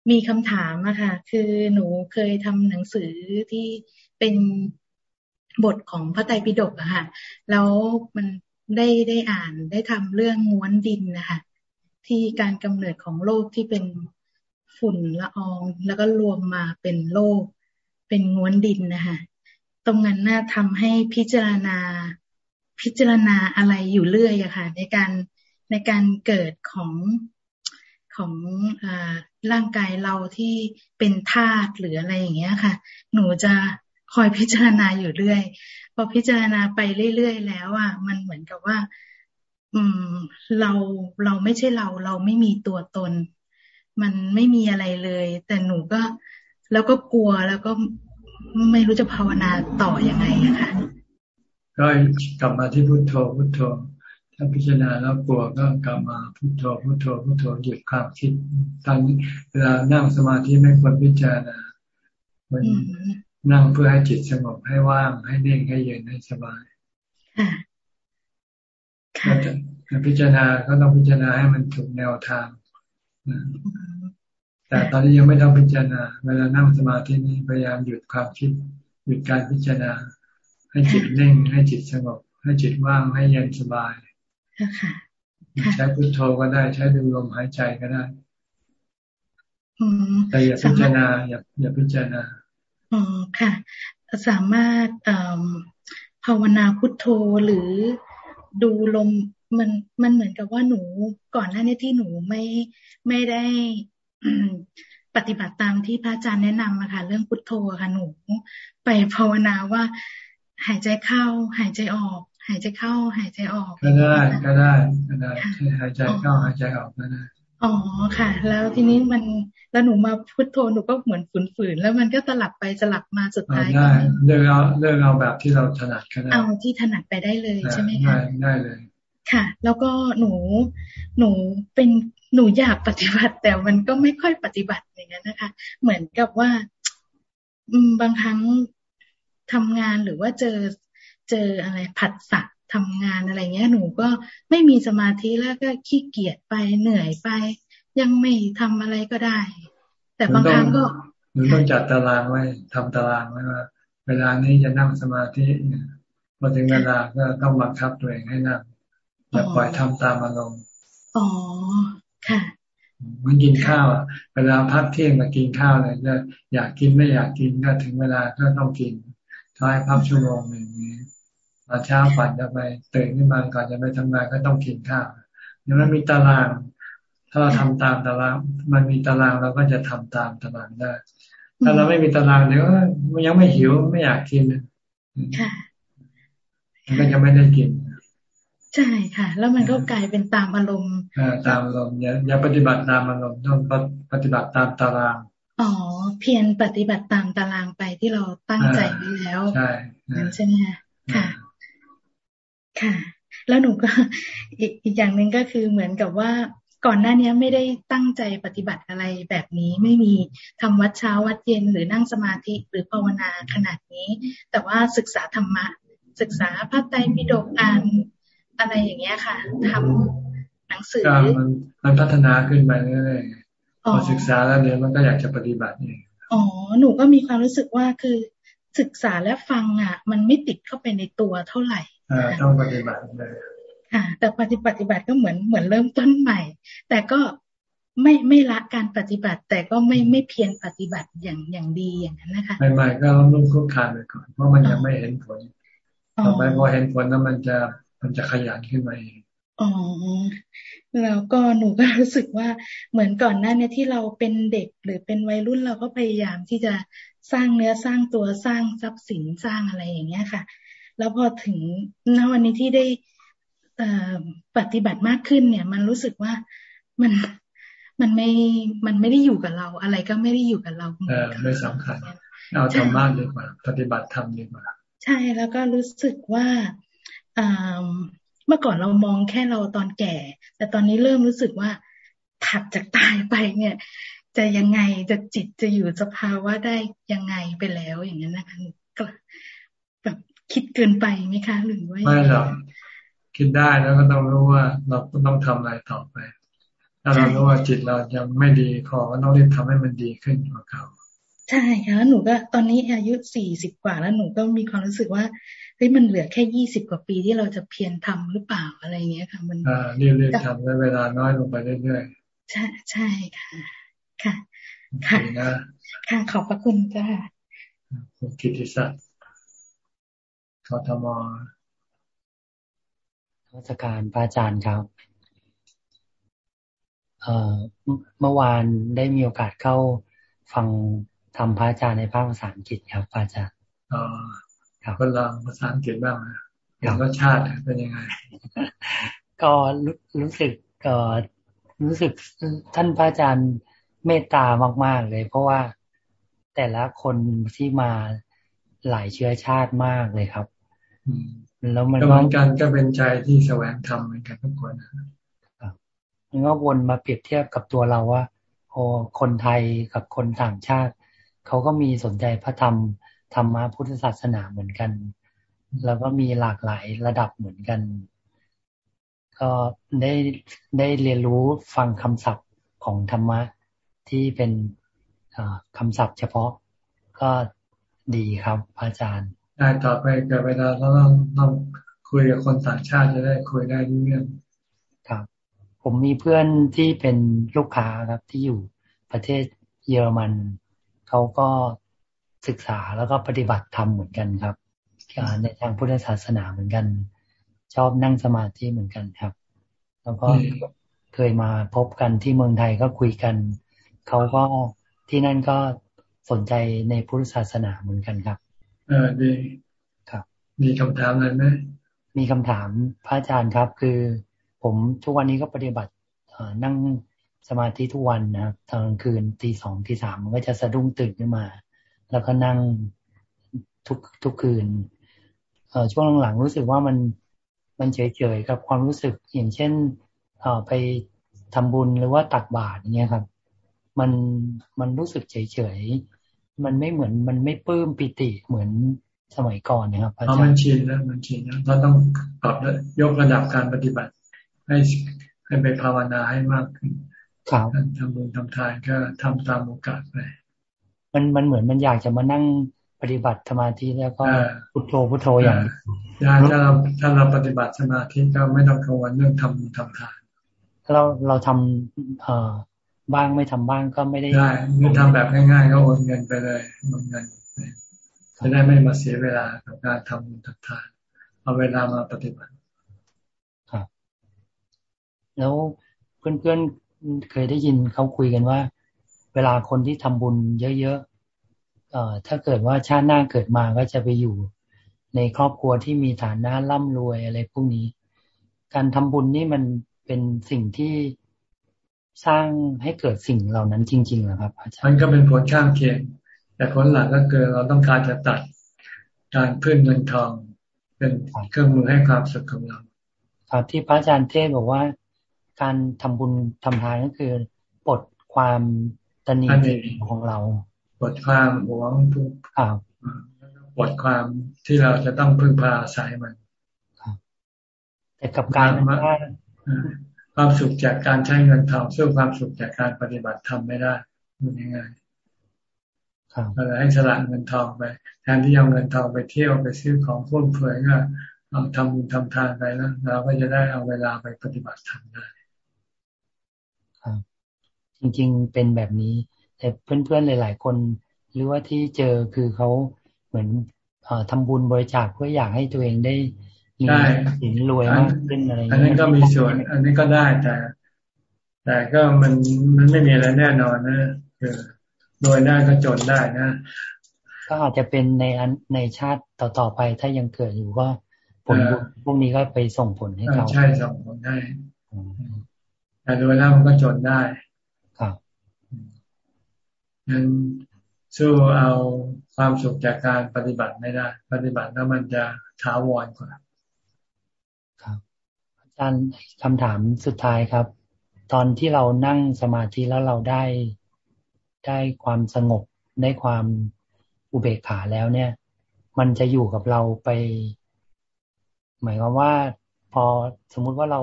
มีคำถามอะค่ะ คือหนูเคยทำหนังสือที่เป็นบทของพระไตรปิฎกอะค่ะ แล้วมันได้ได้อ่านได้ทำเรื่องง้วนดินนะคะที่การกำเนิดของโลกที่เป็น ฝุ่นละออง แล้วก็รวมมาเป็นโลก เป็นง้วนดินนะคะตรงนั้นน่าทำให้พิจารณาพิจารณาอะไรอยู่เรื่อยอะค่ะ ในการในการเกิดของของอร่างกายเราที่เป็นธาตุหรืออะไรอย่างเงี้ยค่ะ หนูจะคอยพิจารณาอยู่เรื่อย พอพิจารณาไปเรื่อยๆแล้วอะมันเหมือนกับว่า อืม เราเราไม่ใช่เรา เราไม่มีตัวตน มันไม่มีอะไรเลย แต่หนูก็แล้วก็กลัวแล้วก็ไม่รู้จะภาวนาต่ออยังไงอะค่ะก็กลับมาที่พุทโธพุทโธ ถ้าพิจารณาแล้วกลัวก็กลับมาพุทโธพุทโธพุทโธหยุดความคิดตอนเวลานั่งสมาธิไม่ควรพิจารณามันนั่งเพื่อให้จิตสงบให้ว่างให้เน่งให้เย็นให้สบายถ้าพิจารณาก็ต้องพิจารณาให้มันถูกแนวทาง แต่ตอนนี้ยังไม่ต้องพิจารณา เวลานั่งสมาธินี้พยายามหยุดความคิด หยุดการพิจารณา ให้จิตเน่ง ให้จิตสงบ ให้จิตว่าง ให้เย็นสบายใช้พุทโธก็ได้ ใช้ดูลมหายใจก็ได้แต่อย่าพิจารณาอย่าอย่าพิจารณาอ๋อค่ะ สามารถภาวนาพุทโธหรือดูลม มันมันเหมือนกับว่าหนูก่อนหน้านี้ที่หนูไม่ไม่ได้ปฏิบัติตามที่พระอาจารย์แนะนำอะค่ะ เรื่องพุทโธค่ะหนู ไปภาวนาว่า หายใจเข้า หายใจออก หายใจเข้า หายใจออก ก็ได้ก็ได้ก็ได้หายใจเข้าหายใจออกก็ได้อ๋อค่ะ แล้วทีนี้มันแล้วหนูมาพุทโธหนูก็เหมือนฝืนๆแล้วมันก็สลับไปสลับมาสุดท้ายได้เลือกเอาเลือกเอาแบบที่เราถนัดก็ได้เอาที่ถนัดไปได้เลยใช่ไหมคะได้ได้เลย ค่ะ แล้วก็หนูหนูเป็นหนูอยากปฏิบัติ แต่มันก็ไม่ค่อยปฏิบัติอย่างนั้นนะคะ เหมือนกับว่าบางครั้งทำงานหรือว่าเจอเจออะไรผัดสักทำงานอะไรเงี้ยหนูก็ไม่มีสมาธิแล้วก็ขี้เกียจไปเหนื่อยไป ยังไม่ทำอะไรก็ได้ แต่บางครั้งก็หนูต้องจัดตารางไว้ทำตารางไว้ว่า เวลานี้จะนั่งสมาธิพอถึงเวลาก็ต้องบังคับตัวเองให้นั่ง อย่าปล่อยทำตามอารมณ์อ๋อค่ะมันกินข้าวอะเวลาพักเที่ยงมากินข้าวเลยจะอยากกินไม่อยากกินก็ถึงเวลาก็ต้องกินท้ายพักชั่วโมงหนึ่งนี้ตอนเช้าฝันจะไปตื่นขึ้นมาก่อนจะไปทำงานก็ต้องกินข้าวยังไม่มีตาราง ถ้าเราทำตามตาราง มันมีตารางเราก็จะทำตามตารางได้ ถ้าเราไม่มีตารางเดี๋ยวยังไม่หิวไม่อยากกินค่ะมันก็จะไม่ได้กิน ใช่ค่ะ แล้วมันก็กลายเป็นตามอารมณ์ตามอารมณ์อย่าอย่าปฏิบัติตามอารมณ์ต้องปฏิบัติตามตาราง อ๋อ เพียรปฏิบัติตามตารางไปที่เราตั้งใจไว้แล้วใช่นั่นใช่ไหมคะค่ะ ค่ะ แล้วหนูก็อีกอีกอย่างหนึ่งก็คือเหมือนกับว่าก่อนหน้านี้ไม่ได้ตั้งใจปฏิบัติอะไรแบบนี้ไม่มีทำวัดเช้าวัดเย็นหรือนั่งสมาธิหรือภาวนาขนาดนี้ แต่ว่าศึกษาธรรมะ ศึกษาพระไตรปิฎกอ่าน อะไรอย่างเงี้ยค่ะทำหนังสือมันมันพัฒนาขึ้นไปเรื่อยๆพอศึกษาแล้วเนี่ยมันก็อยากจะปฏิบัติเองอ๋อหนูก็มีความรู้สึกว่าคือศึกษาและฟังอะ มันไม่ติดเข้าไปในตัวเท่าไหร่อ่าต้องปฏิบัติเลยค่ะ แต่ปฏิปฏิบัติก็เหมือนเหมือนเริ่มต้นใหม่ แต่ก็ไม่ไม่ละการปฏิบัติ แต่ก็ไม่ไม่เพียรปฏิบัติอย่างอย่างดีอย่างนั้นนะคะใหม่ๆก็ต้องคุกคานไปก่อนเพราะมันยังไม่เห็นผลต่อไปพอเห็นผลแล้วมันจะ มันจะขยันขึ้นมาเองอ๋อแล้วก็หนูก็รู้สึกว่าเหมือนก่อนหน้านี้ที่เราเป็นเด็กหรือเป็นวัยรุ่นเราก็พยายามที่จะสร้างเนื้อสร้างตัวสร้างทรัพย์สินสร้างอะไรอย่างเงี้ยค่ะ แล้วพอถึงณวันนี้ที่ได้ปฏิบัติมากขึ้นเนี่ย มันรู้สึกว่ามันมันไม่มันไม่ได้อยู่กับเรา อะไรก็ไม่ได้อยู่กับเราเออไม่สำคัญเอาธรรมะดีกว่า ปฏิบัติธรรมดีกว่า ใช่แล้วก็รู้สึกว่า เมื่อก่อนเรามองแค่เราตอนแก่ แต่ตอนนี้เริ่มรู้สึกว่าถัดจากตายไปเนี่ย จะยังไงจะจิตจะอยู่สภาวะได้ยังไงไปแล้วอย่างนั้นนะคะแบบคิดเกินไปไหมคะหรือว่าไม่หรอกคิดได้แล้วก็ต้องรู้ว่าเราต้องทำอะไรต่อไปถ้าเรารู้ว่าจิตเรายังไม่ดีพอก็ต้องรีบทำให้มันดีขึ้นกว่าเก่าใช่ค่ะแล้วหนูก็ตอนนี้อายุสี่สิบกว่าแล้วหนูก็มีความรู้สึกว่า เฮ้ยมันเหลือแค่ยี่สิบกว่าปีที่เราจะเพียรทำหรือเปล่าอะไรเงี้ยค่ะ มันอ่าเรื่อยๆทำแล้วเวลาน้อยลงไปเรื่อยๆใช่ใช่ค่ะ ค่ะ ค่ะค่ะขอบพระคุณจ้าคุณกิติศักดิ์ททมราชการพระอาจารย์ครับเอ่อเมื่อวานได้มีโอกาสเข้าฟังทำพระอาจารย์ในภาคภาษาอังกฤษครับพระอาจารย์ อ๋อครับก็ลองภาษาอังกฤษบ้างนะรสชาติเป็นยังไง ก็รู้สึกก็รู้สึกท่านพระอาจารย์เมตตามาก ๆ เลย เพราะว่าแต่ละคนที่มาหลายเชื้อชาติมากเลยครับแล้วมันก็เหมือนกันก็เป็นใจที่แสวงธรรมเหมือนกันทุกคนมันก็วนมาเปรียบเทียบกับตัวเราว่าโอ้คนไทยกับคนต่างชาติเขาก็มีสนใจพระธรรม ธรรมะพุทธศาสนาเหมือนกัน แล้วก็มีหลากหลายระดับเหมือนกัน ก็ได้ได้เรียนรู้ฟังคำศัพท์ของธรรมะที่เป็นคำศัพท์เฉพาะก็ดีครับอาจารย์ได้ต่อไปเกิดเวลาเราต้องต้องคุยกับคนต่างชาติจะได้คุยได้เรื่องครับ ผมมีเพื่อนที่เป็นลูกค้าครับที่อยู่ประเทศเยอรมันเขาก็ ศึกษาแล้วก็ปฏิบัติธรรมเหมือนกันครับในทางพุทธศาสนาเหมือนกัน ชอบนั่งสมาธิเหมือนกันครับ แล้วก็เคยมาพบกันที่เมืองไทยก็คุยกัน เขาก็ที่นั่นก็สนใจในพุทธศาสนาเหมือนกันครับ เออดีครับ มีคำถามอะไรไหมมีคำถามพระอาจารย์ครับ คือผมทุกวันนี้ก็ปฏิบัตินั่งสมาธิทุกวันนะครับตอนกลางคืนตีสองตีสามมันก็จะสะดุ้งตื่นขึ้นมา แล้วก็นั่งทุกทุกคืนเอช่วงหลังๆรู้สึกว่ามันมันเฉยๆกับความรู้สึกอย่างเช่นเอไปทำบุญหรือว่าตักบาตรอย่างเงี้ยครับ มันมันรู้สึกเฉยมันไม่เหมือนมันไม่ปลื้มปิติเหมือนสมัยก่อนนะครับอาจารย์มันชินแล้วมันชินแล้วเราต้องปรับยกระดับการปฏิบัติ ให้ให้ไปภาวนาให้มากขึ้นครับทำบุญทำทานก็ทำตามโอกาสไป มันมันเหมือนมันอยากจะมานั่งปฏิบัติสมาธิแล้วก็พุทโธพุทโธอย่างถ้าเราถ้าเราปฏิบัติสมาธิก็ไม่ต้องกังวลเรื่องทำบุญทำทานเราเราทำเอ่อบ้างไม่ทำบ้างก็ไม่ได้ได้ไม่ทำแบบง่ายๆก็โอนเงินไปเลยโอนเงินจะได้ไม่มาเสียเวลากับการทำบุญทำทานเอาเวลามาปฏิบัติครับแล้วเพื่อนๆเคยได้ยินเขาคุยกันว่า เวลาคนที่ทำบุญเยอะๆเอ่อถ้าเกิดว่าชาติหน้าเกิดมาก็จะไปอยู่ในครอบครัวที่มีฐานะร่ำรวยอะไรพวกนี้ การทำบุญนี่มันเป็นสิ่งที่สร้างให้เกิดสิ่งเหล่านั้นจริงๆเหรอครับอาจารย์มันก็เป็นผลข้างเคียง แต่ผลหลักก็คือเราต้องการจะตัดการพึ่งเงินทองเป็นเครื่องมือให้ความสุขของเราครับที่พระอาจารย์เทศบอกว่า การทำบุญทำทานก็คือปลดความ ตนีของเราปลดความหวงทุกข์ปลดความที่เราจะต้องพึ่งพาอาศัยมันแต่กับการความสุขจากการใช้เงินทองสู้ความสุขจากการปฏิบัติธรรมไม่ได้มันยังไงเราเลยให้สละเงินทองไปแทนที่เอาเงินทองไปเที่ยวไปซื้อของฟุ่มเฟือยก็เอเอาทำบุญทำทานไปแล้วเราก็จะได้เอาเวลาไปปฏิบัติธรรมได้ครับ จริง ๆ เป็นแบบนี้ แต่เพื่อนๆหลาย ๆ คน หรือว่าที่เจอคือเขาเหมือนทำบุญบริจาคเพื่ออยากให้ตัวเองได้มีสินรวยมากขึ้นอะไรอันนั้นก็มีส่วน อันนี้ก็ได้แต่ แต่ก็มันมันไม่มีอะไรแน่นอนนะคือรวยได้ก็จนได้นะก็อาจจะเป็นในอันในชาติต่อๆไปถ้ายังเกิดอยู่ก็ผลพวกนี้ก็ไปส่งผลให้เขาใช่ส่งผลให้แต่รวยแล้วมันก็จนได้ครับ งั้นสู้เอาความสุขจากการปฏิบัติไม่ได้ ปฏิบัติแล้วมันจะท้าวรกว่าครับอาจารย์คำถามสุดท้ายครับ ตอนที่เรานั่งสมาธิแล้วเราได้ได้ความสงบได้ความอุเบกขาแล้วเนี่ย มันจะอยู่กับเราไป หมายความว่า พอสมมุติว่าเรา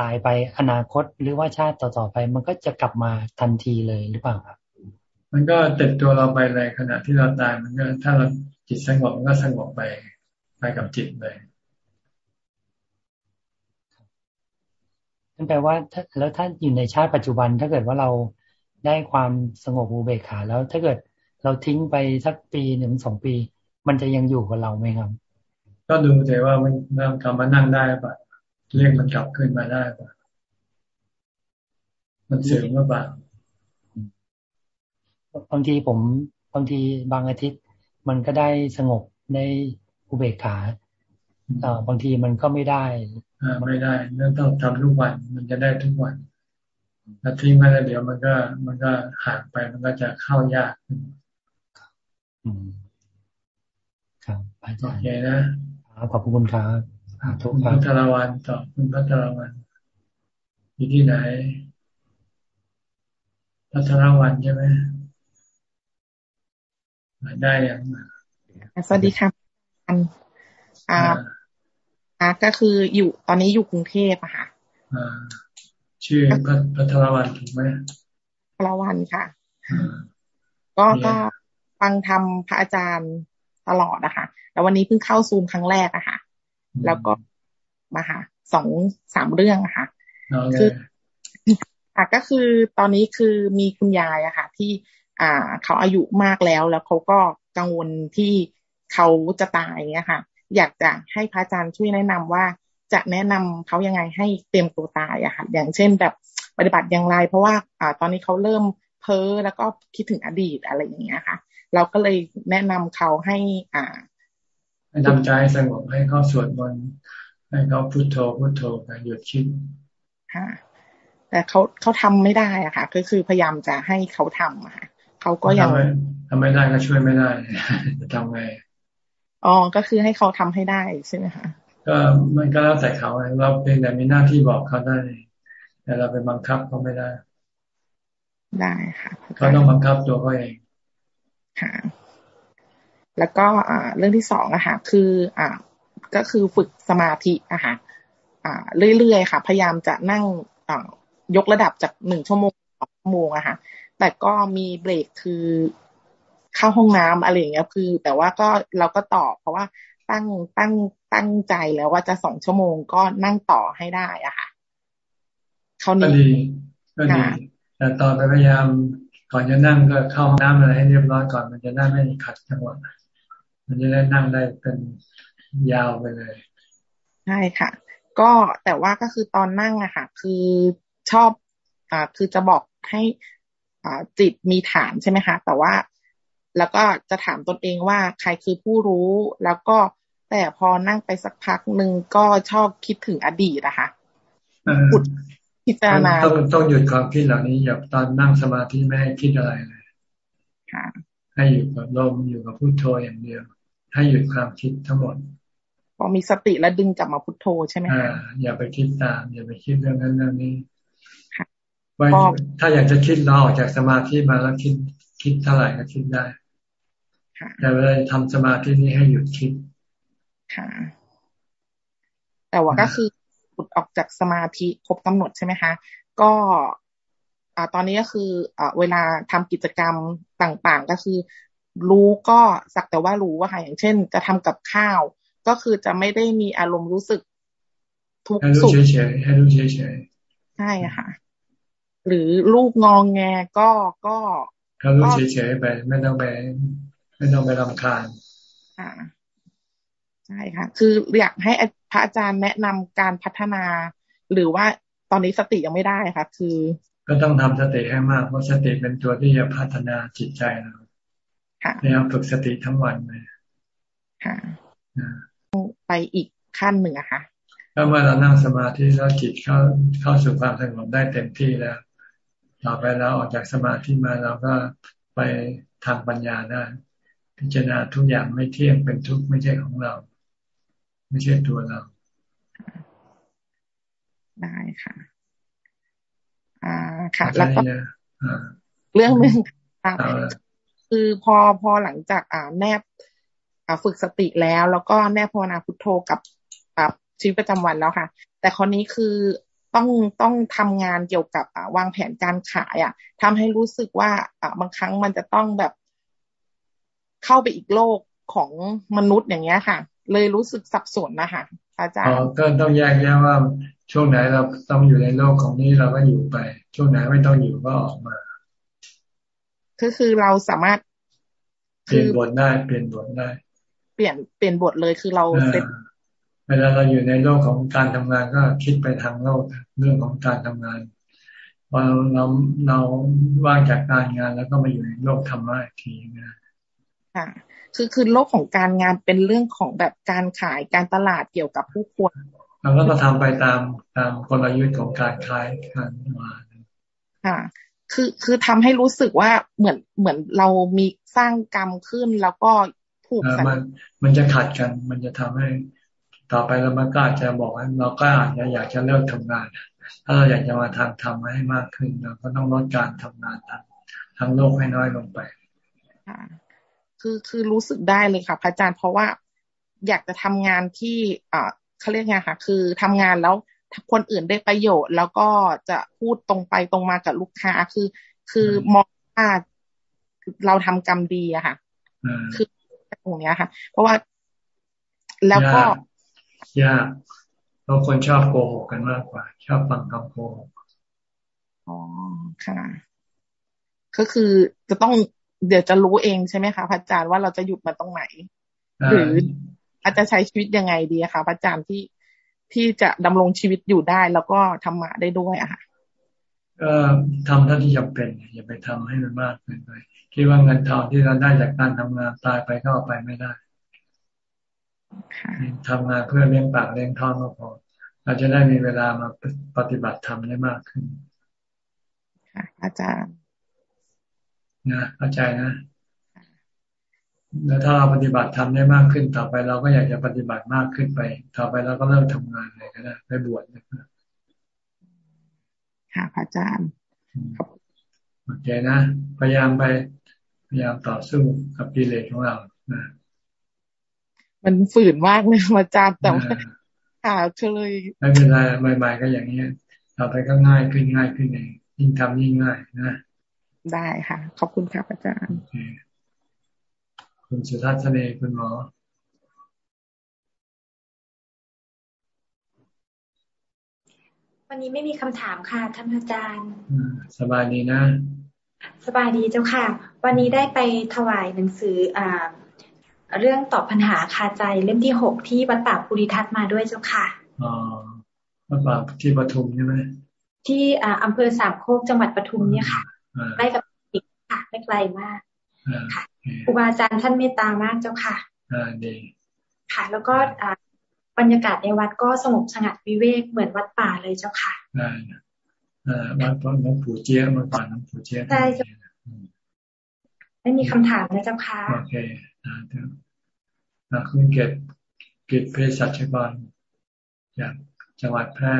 ตายไปอนาคตหรือว่าชาติต่อๆไป มันก็จะกลับมาทันทีเลยหรือเปล่าครับ มันก็ติดตัวเราไปเลยขณะที่เราตายมันก็ถ้าเราจิตสงบมันก็สงบไปไปกับจิตเลยนั่นแปลว่าถ้าแล้วถ้าอยู่ในชาติปัจจุบัน ถ้าเกิดว่าเราได้ความสงบอุเบกขา แล้วถ้าเกิดเราทิ้งไปสักปีหนึ่งสองปี มันจะยังอยู่กับเราไหมครับ ก็ดูแต่ว่ามันนกลับมานั่งได้ปะ เรียกมันกลับขึ้นมาได้ปะมันเสื่อมหรือเปล่าบางทีผมบางทีบางอาทิตย์ มันก็ได้สงบได้อุเบกขาเอ่อบางทีมันก็ไม่ได้อ่าไม่ได้ต้องทำทุกวันมันจะได้ทุกวันถ้าทิ้งไปแล้วเดี๋ยวมันก็มันก็ห่างไปมันก็จะเข้ายากอืมครับอาจารย์โอเคนะขอบคุณครับ ทุกพัทรวันต่อคุณพัทรวันอยู่ที่ไหนพัทรวันใช่ไหมได้ยังสวัสดีครับอ่าอ่าก็คืออยู่ตอนนี้อยู่กรุงเทพอะค่ะอ่าชื่อพัทรวันถูกไหมพัทรวันค่ะก็ก็ฟังทำพระอาจารย์ตลอดนะคะแล้ววันนี้เพิ่งเข้าซูมครั้งแรกอะค่ะ แล้วก็มาค่ะสองสามเรื่องอะค่ะคืออะก็คือตอนนี้คือมีคุณยายอะค่ะ ที่อ่าเขาอายุมากแล้วแล้วเขาก็กังวลที่เขาจะตายเนี่ยค่ะ อยากจะให้พระอาจารย์ช่วยแนะนำว่าจะแนะนำเขายังไงให้เตรียมตัวตายอะค่ะ อย่างเช่นแบบปฏิบัติอย่างไร เพราะว่าอ่าตอนนี้เขาเริ่มเพ้อแล้วก็คิดถึงอดีตอะไรอย่างเงี้ยค่ะ เราก็เลยแนะนำเขาให้อ่า ให้ทำใจสงบให้เขาสวดมนต์ให้เขาพุโทโธพุโทโธไปหยุดคิดค่ะแต่เขาเขาทำไม่ได้อะค่ะ ก็คือพยายามจะให้เขาทำอะค่ะเขาก็ยังทำไม่ได้ก็ช่วยไม่ได้จะทำไงอ๋อก็คือให้เขาทำให้ได้ใช่ไหมคะก็มันก็แล้วแต่เขาเราเพียงแต่มีหน้าที่บอกเขาได้ แต่เราไปบังคับเขาไม่ได้ ได้ค่ะเขาต้องบังคับตัวเขาเองค่ะ แล้วก็อ่าเรื่องที่สองอะค่ะคืออ่าก็คือฝึกสมาธิอะค่ะอ่าเรื่อยๆค่ะ พยายามจะนั่งอ่ายกระดับจากหนึ่งชั่วโมงสองชั่วโมงอะค่ะ แต่ก็มีเบรกคือเข้าห้องน้ำอะไรอย่างเงี้ยคือ แต่ว่าก็เราก็ต่อเพราะว่าตั้งตั้งตั้งใจแล้วว่าจะสองชั่วโมงก็นั่งต่อให้ได้อะค่ะเขานี้ก็ดีก็ดีแต่ต่อไปพยายามก่อนจะนั่งก็เข้าห้องน้ำอะไรให้เรียบร้อยก่อนมันจะได้ไม่ขัดจังหวะ มันจะได้นั่งได้เป็นยาวไปเลย ใช่ค่ะ ก็แต่ว่าก็คือตอนนั่งอะค่ะ คือชอบอ่าคือจะบอกให้จิตมีฐานใช่ไหมคะ แต่ว่าแล้วก็จะถามตนเองว่าใครคือผู้รู้แล้วก็แต่พอนั่งไปสักพักหนึ่งก็ชอบคิดถึงอดีตนะคะพุดพิจารณาต้องต้องหยุดความคิดเหล่านี้อย่าตอนนั่งสมาธิไม่ให้คิดอะไรเลยค่ะให้อยู่กับลมอยู่กับพุทโธอย่างเดียว ให้หยุดความคิดทั้งหมดพอมีสติแล้วดึงกลับมาพุทโธใช่ไหมคะอย่าไปคิดตาม อย่าไปคิดเรื่องนั้นเรื่องนี้ว่าถ้าอยากจะคิดเราออกจากสมาธิมาแล้วคิดคิดเท่าไหร่ก็คิดได้แต่เวลาทำสมาธินี้ให้หยุดคิดค่ะแต่ว่าก็คือหลุดออกจากสมาธิครบกำหนดใช่ไหมคะ ก็อ่าตอนนี้ก็คืออ่าเวลาทำกิจกรรมต่างๆ ก็คือ รู้ก็สักแต่ว่ารู้ว่าค่ะอย่างเช่น จะทำกับข้าวก็ก็คือจะไม่ได้มีอารมณ์รู้สึก ทุกข์สุขเฉยๆให้รู้เฉยๆใช่ค่ะ หรือลูกงองแงก็ก็ก็รู้เฉยๆไปไม่ต้องไปไม่ต้องไปรำคาญอ่าใช่ค่ะ คืออยากให้พระอาจารย์แนะนำการพัฒนา หรือว่าตอนนี้สติยังไม่ได้ค่ะ คือ ก็ต้องทำสติให้มากเพราะสติเป็นตัวที่จะพัฒนาจิตใจเรา พยายามฝึกสติทั้งวันเลยค่ะไปอีกขั้นหนึ่งอะค่ะถ้าเมื่อเรานั่งสมาธิแล้วจิตเข้าเข้าสู่ความสงบได้เต็มที่แล้ว ต่อไปเราออกจากสมาธิมาเราก็ไปทางปัญญาได้พิจารณาทุกอย่างไม่เที่ยงเป็นทุกข์ไม่ใช่ของเรา ไม่ใช่ตัวเรา ได้ค่ะ อ่าค่ะ แล้วก็เรื่องหนึ่งค่ะ คือพอพอหลังจากอ่าแนบฝึกสติแล้ว แล้วก็แนบภาวนาพุทโธกับกับชีวิตประจำวันแล้วค่ะ แต่คราวนี้คือต้องต้องทำงานเกี่ยวกับวางแผนการขายอะทำให้รู้สึกว่าบางครั้งมันจะต้องแบบเข้าไปอีกโลกของมนุษย์อย่างเงี้ยค่ะ เลยรู้สึกสับสนนะคะอาจารย์ก็ต้องแยกแยะว่าช่วงไหนเราต้องอยู่ในโลกของนี้เราก็อยู่ไป ช่วงไหนไม่ต้องอยู่ก็ออกมา ก็คือเราสามารถเปลี่ยนบทได้เปลี่ยนบทได้ เปลี่ยนเปลี่ยนบทเลยคือเราเซ็ตเวลาเราอยู่ในโลกของการทำงานก็คิดไปทางโลกเรื่องของการทำงานพอเราเราว่างจากการงานแล้วก็มาอยู่ในโลกธรรมะอีกทีนะค่ะคือคือโลกของการงานเป็นเรื่องของแบบการขายการตลาดเกี่ยวกับผู้คนเราก็ต้องทำไปตามตามกลยุทธ์ของการขายการมาค่ะ คือคือทำให้รู้สึกว่าเหมือนเหมือนเรามีสร้างกรรมขึ้นแล้วก็ผูกมันมันจะขัดกัน มันจะทำให้ ต่อไปเรามันก็อาจจะบอกว่าเราก็อาจจะอยากจะเลิกทำงาน ถ้าเราอยากจะมาทางทำให้มากขึ้นเราก็ต้องลดการทำงานทางทางโลกให้น้อยลงไปคือคือรู้สึกได้เลยค่ะพระอาจารย์เพราะว่าอยากจะทำงานที่อ่าเขาเรียกไงคะคือทำงานแล้ว คนอื่นได้ประโยชน์ แล้วก็จะพูดตรงไปตรงมากับลูกค้า คือ คือมองว่าเราทำกรรมดีอะค่ะ คือตรงเนี้ยค่ะ เพราะว่าแล้วก็ยากเพราะคนชอบโกหกกันมากกว่า ชอบฟังคำโกหกอ๋อค่ะ ก็คือจะต้องเดี๋ยวจะรู้เองใช่ไหมคะพระอาจารย์ว่าเราจะหยุดมาตรงไหน หรืออาจจะใช้ชีวิตยังไงดีคะพระอาจารย์ที่ ที่จะดำรงชีวิตอยู่ได้ แล้วก็ทำมาได้ด้วยอะค่ะก็ทำเท่าที่จำเป็น อย่าไปทำให้มันมากเกินไปคิดว่าเงินทองที่เราได้จากการทำงานตายไปก็เอาไปไม่ได้ทำงานเพื่อเลี้ยงปากเลี้ยงท้องก็พอเราจะได้มีเวลามาปฏิบัติธรรมได้มากขึ้นค่ะอาจารย์นะเข้าใจนะ แล้วถ้าเราปฏิบัติทำได้มากขึ้นต่อไป เราก็อยากจะปฏิบัติมากขึ้นไป ต่อไปเราก็เริ่มทำงานเลยก็ได้ไปบวชนะครับค่ะอาจารย์โอเคนะ พยายามไป พยายามต่อสู้กับกิเลสของเรานะมันฝืนมากเลยอาจารย์แต่ว่าค่ะเลยไม่เป็นไรใหม่ๆก็อย่างนี้ต่อไปก็ง่ายขึ้นง่ายขึ้นเองยิ่งทำยิ่งง่ายนะ ได้ค่ะ ขอบคุณครับอาจารย์ คุณสุทัศน์เนคุณหมอวันนี้ไม่มีคำถามค่ะท่านอาจารย์สบายดีนะ สบายดีเจ้าค่ะ วันนี้ได้ไปถวายหนังสืออ่าเรื่องตอบปัญหาคาใจเล่มที่หกที่วัดป่าภูริทัศน์มาด้วยเจ้าค่ะอ๋อวัดป่าที่ปทุมใช่ไหมที่อ่าอำเภอสามโคกจังหวัดปทุมเนี่ยค่ะใกล้กับติกค่ะไม่ไกลมากค่ะ ครูบาอาจารย์ท่านเมตตามากเจ้าค่ะอ่าดีค่ะ แล้วก็อ่าบรรยากาศในวัดก็สงบสงัดวิเวกเหมือนวัดป่าเลยเจ้าค่ะอ่าอ่าวัดพ่อหลวงปู่เจี๊ยบมาก่อนหลวงปู่เจี๊ยบใช่ไม่มีคำถามนะเจ้าค่ะโอเคนะคุณเกตเกตเพศสัชกรจากจังหวัดแพร่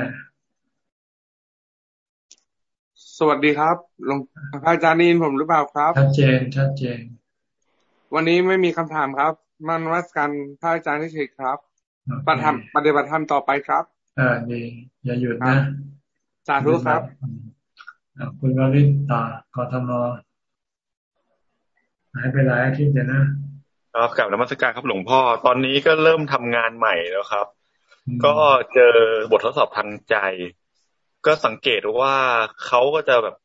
สวัสดีครับหลวงพระอาจารย์นินผมหรือเปล่าครับชัดเจนชัดเจน วันนี้ไม่มีคำถามครับมันวัดกันพระอาจารย์ที่เฉยครับปฏิบัติปฏิบัติธรรมต่อไปครับอ่าดีอย่าหยุดนะสาธุครับคุณวริตตากทมหายไปหลายอาทิตย์นะครับกับนมัสการครับหลวงพ่อ ตอนนี้ก็เริ่มทำงานใหม่แล้วครับ ก็เจอบททดสอบทางใจ ก็สังเกตว่าเขาก็จะแบบ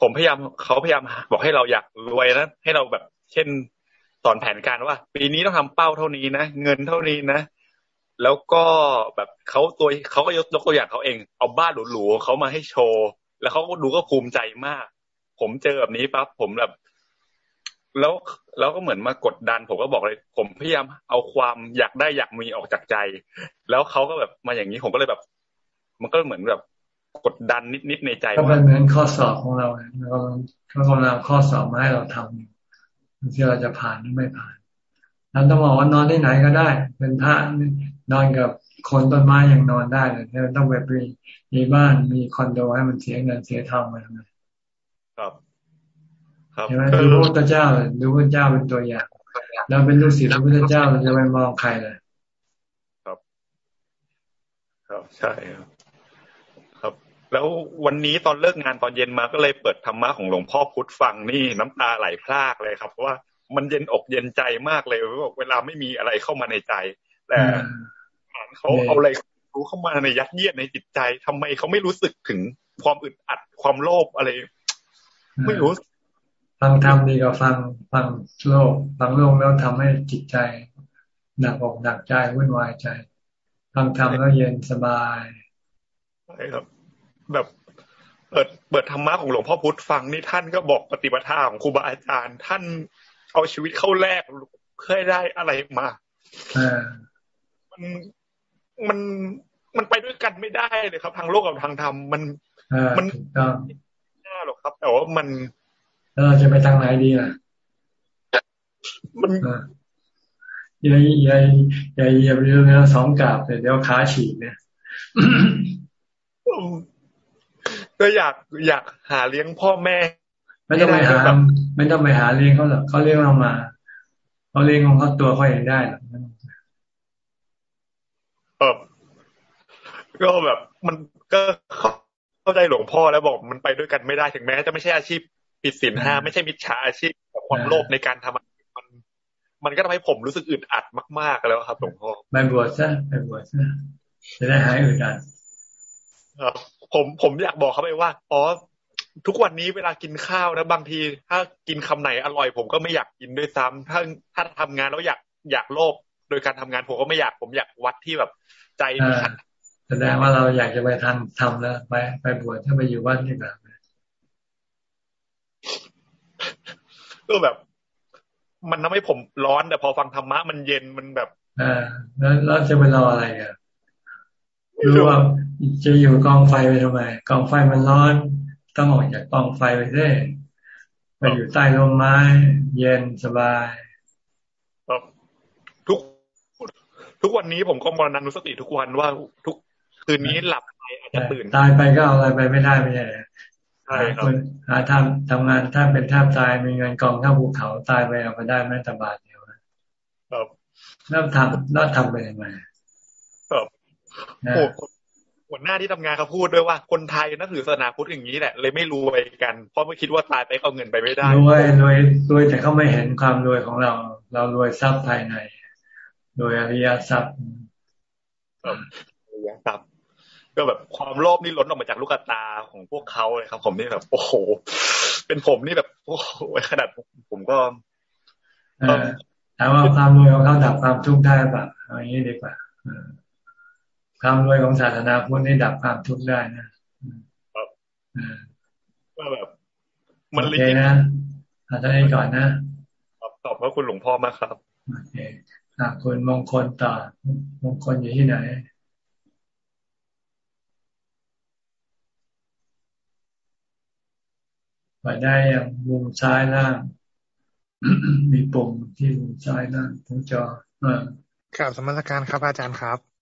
ผมพยายามเขาพยายามบอกให้เราอยากรวยนะให้เราแบบ เช่นสอนแผนการว่า ปีนี้ต้องทำเป้าเท่านี้นะเงินเท่านี้นะแล้วก็แบบเขาตัวเขาก็ยกตัวอย่างเขาเอง เอาบ้านหรูๆเขามาให้โชว์ แล้วเขาก็ดูก็ภูมิใจมาก ผมเจอแบบนี้ปั๊บผมแบบ แล้วแล้วก็เหมือนมากดดัน ผมก็บอกเลย ผมพยายามเอาความอยากได้อยากมีออกจากใจ แล้วเขาก็แบบมาอย่างนี้ผมก็เลยแบบ มันก็เหมือนแบบกดดันนิดๆในใจก็เป็นเหมือนข้อสอบของเราเราเขากำลังข้อสอบมาให้เราทำ ที่เราจะผ่านหรือไม่ผ่านเราต้องบอกว่านอนที่ไหนก็ได้ เป็นพระนอนกับคนต้นไม้ยังนอนได้เลยไม่ต้องแบบมีมีบ้านมีคอนโดให้มันเสียเงินเสียทองไปทำไมครับครับใช่ไหมดูพระพุทธเจ้าดูพระเจ้าเป็นตัวอย่างเราเป็นลูกศิษย์พระพุทธเจ้าเราจะไปมองใครเลยครับ ครับใช่ครับครับ แล้ววันนี้ตอนเลิกงานตอนเย็นมาก็เลยเปิดธรรมะของหลวงพ่อพุธฟังนี่น้ำตาไหลพรากเลยครับเพราะว่ามันเย็นอกเย็นใจมากเลยเวลาไม่มีอะไรเข้ามาในใจ แต่เขาเอาอะไรรู้เข้ามาในยัดเยียดในจิตใจทำไมเขาไม่รู้สึกถึงความอึดอัดความโลภอะไร ไม่รู้ฟังธรรมดีกว่าฟังฟังโลกฟังโลกแล้วทำให้จิตใจหนักอกหนักใจวุ่นวายใจฟังธรรมแล้วเย็นสบายใช่ครับ แบบเปิดเปิดธรรมะของหลวงพ่อพุธฟังนี่ท่านก็บอกปฏิบัติธรรมของครูบาอาจารย์ ท่านเอาชีวิตเข้าแลกเพื่อได้อะไรมามันมันมันไปด้วยกันไม่ได้เลยครับ ทางโลกกับทางธรรมมันมันไม่ได้หรอกครับ แต่ว่ามันเราจะไปทางไหนดีล่ะมันยายยายยายยายเรื่องสองกาบเดี๋ยวขาฉีกเนี่ย ก็อยากอยากหาเลี้ยงพ่อแม่ ไม่ต้องไปหาไม่ต้องไปหาเลี้ยงเขาหรอกเขาเลี้ยงเรามาเขาเลี้ยงของเขาตัวเขาเองได้หรอกเออก็แบบมันก็เข้าใจหลวงพ่อแล้วบอกมันไปด้วยกันไม่ได้ถึงแม้ จะไม่ใช่อาชีพผิดศีลห้าไม่ใช่มิจฉาอาชีพแต่ความโลภในการทำมัน มันก็ทำให้ผมรู้สึกอึดอัดมาก ๆ แล้วครับหลวงพ่อไปบวชซะไปบวชซะจะได้หายอึดอัด ผมผมอยากบอกเขาไปว่าอ๋อทุกวันนี้เวลากินข้าวนะบางที ถ้ากินคำไหนอร่อย ผมก็ไม่อยากกินด้วยซ้ำถ้าถ้าทำงานแล้วอยากอยากโลภโดยการทำงานผมก็ไม่อยากผมอยากวัดที่แบบใจมีขันแสดงว่าเราอยากจะไปทำทำแล้วไปไปบวชถ้าไปอยู่บ้านที่แบบก็แบบ มันทำให้ผมร้อนแต่พอฟังธรรมะมันเย็นมันแบบอ่าแล้วเราจะไปรออะไรอะ รู้ว่าจะอยู่กองไฟไปทำไมกองไฟมันร้อนต้องออกจากกองไฟไปได้ไปอยู่ใต้ร่มไม้ เย็นสบายทุก ทุกวันนี้ผมก็มรณานุสติทุกวันว่าทุกคืนนี้หลับไปอาจจะตื่นตายไปก็เอาอะไรไปไม่ได้ไม่ใช่ใช่ครับหาทำทำงานถ้าเป็นท่าตายมีเงินกองท่าภูเขาตายไปเอาไปได้ไม่ตบาทเดียวครับแล้วทำแล้วทำไปยังไงครับ โอ้หัวหน้าที่ทำงานเขาพูดด้วยว่าคนไทยนับถือศาสนาพุทธอย่างนี้แหละ เลยไม่รวยกัน เพราะไม่คิดว่าตายไปเอาเงินไปไม่ได้รวยรวยรวยแต่เขาไม่เห็นความรวยของเรา เรารวยทรัพย์ภายในโดยอริยทรัพย์อริยทรัพย์ก็แบบความโลภนี่ล้นออกมาจากลูกตาของพวกเขาเลยครับ ผมนี่แบบ โอ้โห เป็นผมนี่แบบโอ้โหขนาดผมก็ถามว่าความรวยของเขาดับความทุกข์ได้ปะอย่างนี้ดีกว่า ความรวยของศาสนาพุทธนี่ดับความทุกข์ได้นะว่าแบบมันเลยนะอาจารย์ก่อนนะตอบพระคุณหลวงพ่อมากครับโอเคคุณมงคลต่อมงคลอยู่ที่ไหนไปได้อย่างมุมซ้ายล่าง มีปุ่มที่มุมซ้ายล่างทั้งจอครับสมรการครับอาจารย์ครับ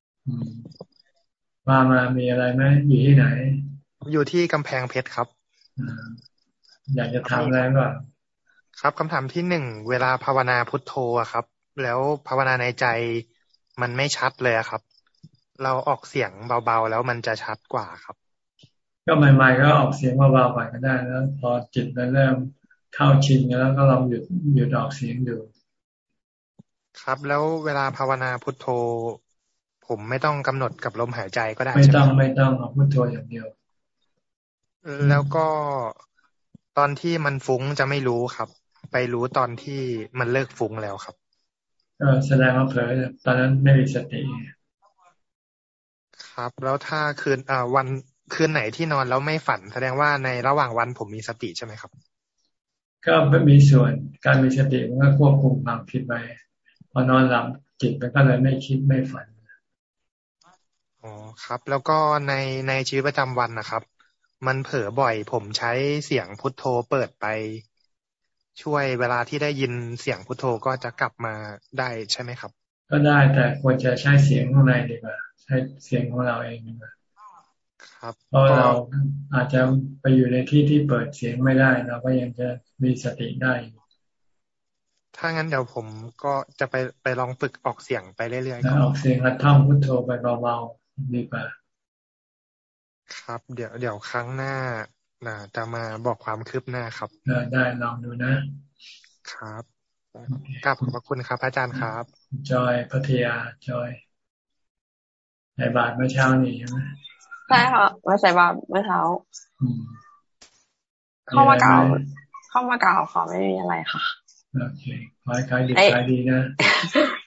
มามามีอะไรไหมอยู่ที่ไหน อยู่ที่กำแพงเพชรครับอยากจะถามอะไรก่อนครับคำถามที่หนึ่งเวลาภาวนาพุทโธครับ แล้วภาวนาในใจมันไม่ชัดเลยครับ เราออกเสียงเบาๆ แล้วมันจะชัดกว่าครับ ก็ใหม่ๆก็ออกเสียงเบาๆไปก็ได้แล้ว พอจิตมันเริ่มเข้าชินแล้วก็ลองหยุดหยุดออกเสียงดูครับ แล้วเวลาภาวนาพุทโธ ผมไม่ต้องกำหนดกับลมหายใจก็ได้ไม่ต้องไม่ต้องเอาพุทโธอย่างเดียว แล้วก็ตอนที่มันฟุ้งจะไม่รู้ครับ ไปรู้ตอนที่มันเลิกฟุ้งแล้วครับก็แสดงว่าเผลอตอนนั้นไม่มีสติ ครับ แล้วถ้าคืนอ่าวันคืนไหนที่นอนแล้วไม่ฝัน แสดงว่าในระหว่างวันผมมีสติใช่ไหมครับ ก็มีส่วนการมีสติมันก็ควบคุมความคิดไปพอนอนหลับจิตมันก็เลยไม่คิดไม่ฝัน อ๋อครับ แล้วก็ในในชีวิตประจำวันนะครับ มันเผลอบ่อย ผมใช้เสียงพุทโธเปิดไป ช่วยเวลาที่ได้ยินเสียงพุทโธก็จะกลับมาได้ใช่ไหมครับ ก็ได้แต่ควรจะใช้เสียงข้างในดีกว่า ใช้เสียงของเราเองดีกว่าครับเพราะเราอาจจะไปอยู่ในที่ที่เปิดเสียงไม่ได้เราก็ยังจะมีสติได้ ถ้างั้นเดี๋ยวผมก็จะไปไปลองฝึกออกเสียงไปเรื่อยๆออกเสียงหัดท่องพุทโธไปเบาๆ ดีกว่าครับ เดี๋ยวเดี๋ยวครั้งหน้านะจะมาบอกความคืบหน้าครับ ได้ลองดูนะ ครับกลับขอบคุณครับ อาจารย์ครับ จอยพัทยาจอยในบาทเมื่อเช้านี้ใช่ไหมใช่ค่ะมาใส่บาตรเมื่อเช้าเข้ามากล่าวเข้ามากล่าวขอไม่มีอะไรค่ะโอเคขอให้ขายดีขายดีนะ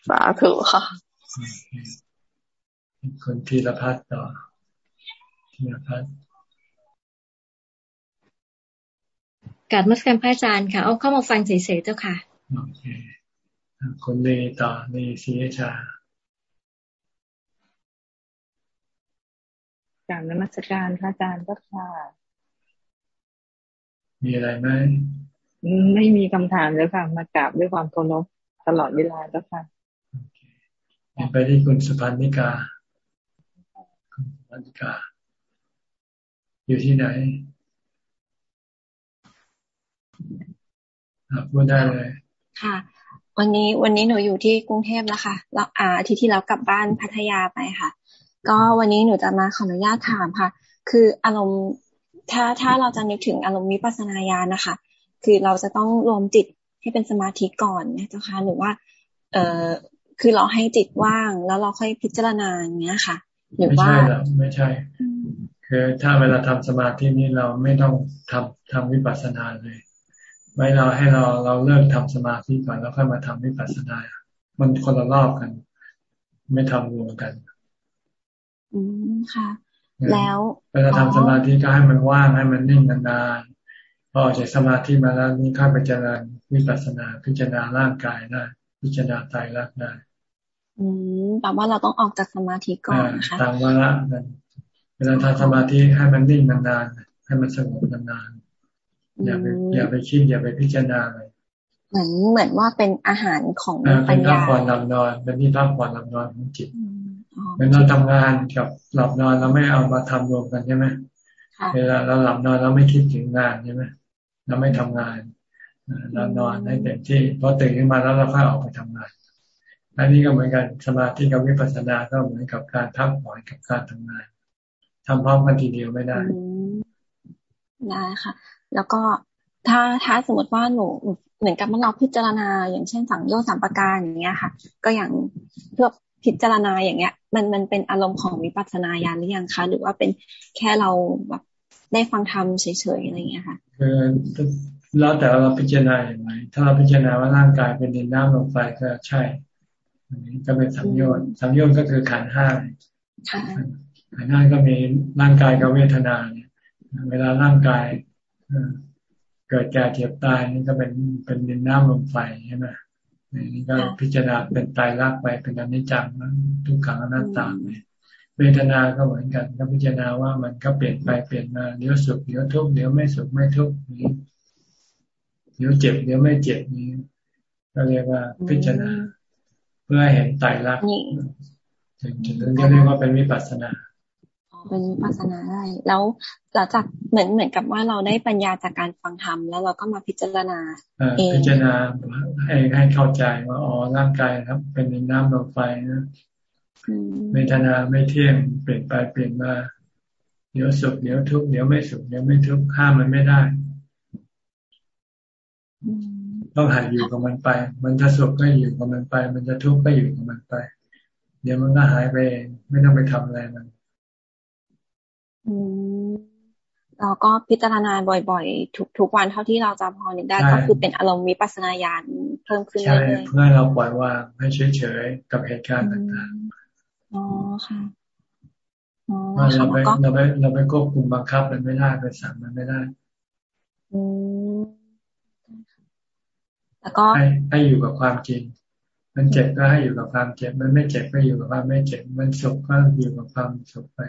สาธุค่ะ คนทีละพัฒต่อทีละพัฒการมัสการพระอาจารย์ค่ะ เอาเข้ามาฟังเฉยๆเจ้าค่ะ โอเคคนดีต่อดีซีเอชาจากนมัสการพระอาจารย์ก็ค่ะ มีอะไรไหม ไม่มีคำถามเลยค่ะ มากราบด้วยความเคารพตลอดเวลาแล้วค่ะไปที่คุณสุพันนิกา คุณสุพันกา อยู่ที่ไหนพูดได้เลย ค่ะ วันนี้วันนี้หนูอยู่ที่กรุงเทพแล้วค่ะแล้วอาทิตย์ที่แล้วกลับบ้านพัทยาไปค่ะ ก็วันนี้หนูจะมาขออนุญาตถามค่ะ คืออารมณ์ถ้าถ้าเราจะนึกถึงอารมณ์วิปัสสนาญาณนะคะ คือเราจะต้องรวมจิตให้เป็นสมาธิก่อนนะเจ้าค่ะหรือว่า เอ่อคือเราให้จิตว่างแล้วเราค่อยพิจารณาอย่างเงี้ยค่ะ หรือว่าไม่ใช่ไม่ใช่ คือถ้าเวลาทำสมาธินี่เราไม่ต้องทำทำวิปัสสนาเลยไม่เราให้เราเราเลิกทำสมาธิก่อนแล้วค่อยมาทำวิปัสสนา มันคนละรอบกัน ไม่ทำรวมกัน อืมค่ะ แล้วเวลาทำสมาธิก็ให้มันว่างให้มันนิ่งนานๆพอออกจากสมาธิมาแล้วนี่ข้าไปเจริญวิปัสสนา พิจารณาร่างกายได้พิจารณาตายรักได้ อืมแปลว่าเราต้องออกจากสมาธิก่อนนะคะทางวาระนั้นเวลาทำสมาธิให้มันนิ่งนานๆให้มันสงบนานๆอย่าไปอย่าไปคิดอย่าไปพิจารณาเลยเหมือนเหมือนว่าเป็นอาหารของปัญญาเป็นพักผ่อนหลับนอนเป็นที่พักผ่อนหลับนอนของจิตเวลาทำงานกับหลับนอนเราไม่เอามาทำรวมกันใช่ไหมเวลาเราหลับนอนเราไม่คิดถึงงานใช่ไหมเราไม่ทำงานเรานอนให้เต็มที่พอตื่นขึ้นมาแล้วเราค่อยออกไปทำงาน อันนี้ก็เหมือนกันสมาธิกับวิปัสสนาก็เหมือนกับการพักผ่อนกับการทำงานทำพร้อมกันทีเดียวไม่ได้ได้ค่ะ แล้วก็ถ้าถ้าสมมติว่าหนูเหมือนกับเมื่อเราพิจารณา อย่างเช่นสังโยชน์สามประการอย่างเงี้ยค่ะ ก็อย่างเพื่อพิจารณาอย่างเงี้ย มันมันเป็นอารมณ์ของวิปัสสนาญาณหรือยังคะหรือว่าเป็นแค่เราแบบได้ฟังธรรมเฉยๆอะไรอย่างเงี้ยค่ะคือแล้วแต่เราพิจารณาอย่างไรถ้าเราพิจารณาว่าร่างกายเป็นดินน้ำลมไฟก็ใช่ อันนี้ก็เป็นสังโยชน์สังโยชน์ก็คือขันห้าขันห้าก็มีร่างกายกับเวทนาเนี่ยเวลาร่างกายเกิดแก่เจ็บตายนี่ก็เป็นเป็นดินน้ำลมไฟใช่ไหมนี่ก็พิจารณาเป็นตายรักไปเป็นอนิจจังทุกขังอนัตตาไปเวทนาก็เหมือนกันก็พิจารณาว่ามันก็เปลี่ยนไปเปลี่ยนมาเดี๋ยวสุขเดี๋ยวทุกข์เดี๋ยวไม่สุขไม่ทุกข์นี้เดี๋ยวเจ็บเดี๋ยวไม่เจ็บนี้ ก็เรียกว่าพิจารณา เพื่อเห็นตายรักถึงถึงจะเรียกว่าเป็นวิปัสสนาเป็นวิปัสสนาได้ แล้วหลังจากเหมือนเหมือนกับว่าเราได้ปัญญาจากการฟังธรรมแล้วเราก็มาพิจารณาเองพิจารณาให้ให้เข้าใจว่าอ๋อร่างกายครับ เป็นดินน้ำลมไฟนะเวทนาไม่เที่ยงเปลี่ยนไปเปลี่ยนมาเดี๋ยวสุขเดี๋ยวทุกข์เดี๋ยวไม่สุขเดี๋ยวไม่ทุกข์ข้ามมันไม่ได้ ต้องหายอยู่กับมันไป มันจะสุขก็อยู่กับมันไป มันจะทุกข์ก็อยู่กับมันไป เดี๋ยวมันก็หายไปเองไม่ต้องไปทำอะไรมันอืมเราก็พิจารณาบ่อยๆ ทุกทุกวันเท่าที่เราจะพอนึกได้ก็คือเป็นอารมณ์วิปัสนาญาณเพิ่มขึ้นเรื่อยๆเพื่อเราปล่อยวางให้เฉยๆกับเหตุการณ์ต่างๆอ๋อค่ะเราไปเราไปเราไปควบคุมบังคับมันไม่ได้ไปสั่งมันไม่ได้ อืม แล้วก็ให้ให้อยู่กับความจริง มันเจ็บก็ให้อยู่กับความเจ็บ มันไม่เจ็บก็อยู่กับความไม่เจ็บ มันสุขก็อยู่กับความสุขไป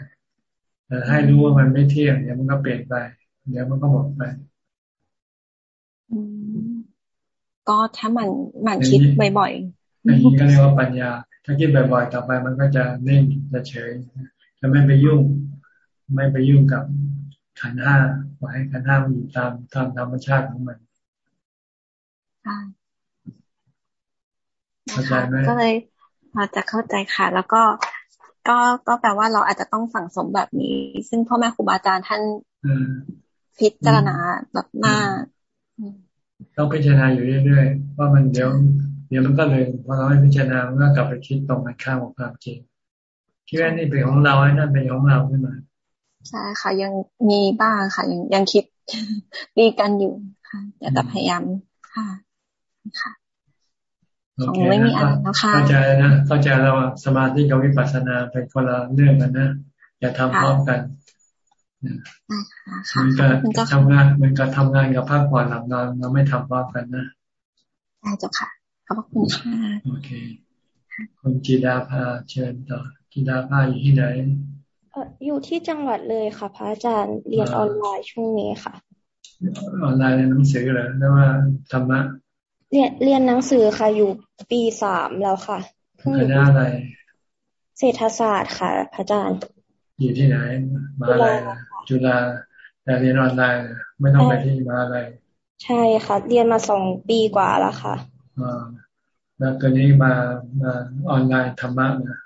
แต่ให้รู้ว่ามันไม่เที่ยงเดี๋ยวมันก็เปลี่ยนไป เดี๋ยวมันก็หมดไปก็ถ้ามันมันคิดบ่อยๆอย่างนี้ก็เรียกว่าปัญญา ถ้าคิดบ่อยๆต่อไปมันก็จะนิ่งจะเฉยจะไม่ไปยุ่ง ไม่ไปยุ่งกับขันห้าปล่อยให้ขันห้ามันอยู่ตามตามธรรมชาติของมัน เข้าใจไหมก็เลยพอจะเข้าใจค่ะ แล้วก็ก็ก็แปลว่าเราอาจจะต้องสั่งสมแบบนี้ ซึ่งพ่อแม่ครูบาอาจารย์ท่านพิจารณาแบบมากต้องพิจารณาอยู่เรื่อยๆว่ามันเดี๋ยวเดี๋ยวมันก็เลยพอเราไม่พิจารณามันก็กลับไปคิดตรงกันข้ามกับความจริงคิดว่านี่เป็นของเราไอ้นั่นเป็นของเราขึ้นมาใช่ค่ะ ยังมีบ้างค่ะ ยังยังคิดดีกันอยู่ค่ะแต่พยายามค่ะค่ะ ของไม่มีอะไรนะคะเข้าใจนะเข้าใจเราสมาธิกับวิปัสสนาเป็นคนละเรื่องกันนะอย่าทำพร้อมกันมันก็ทำงานมันก็ทำงานกับพักผ่อนหลับนอนเราไม่ทำพร้อมกันนะได้จ้ะค่ะขอบคุณค่ะโอเคคุณจีดาภาเชิญต่อจีดาภาอยู่ที่ไหนอยู่ที่จังหวัดเลยค่ะพระอาจารย์เรียนออนไลน์ช่วงนี้ค่ะ ออนไลน์ในหนังสือเหรอหรือว่าธรรมะ เรียนเรียนหนังสือค่ะอยู่ปีสามแล้วค่ะเพิ่งคณะอะไร เศรษฐศาสตร์ค่ะพระอาจารย์ อยู่ที่ไหน มาอะไรจุฬาแต่เรียนออนไลน์ไม่ต้องไปที่มาอะไร ใช่ค่ะ เรียนมาสองปีกว่าแล้วค่ะอ่าแล้วตัวนี้มามาออนไลน์ธรรมะนะ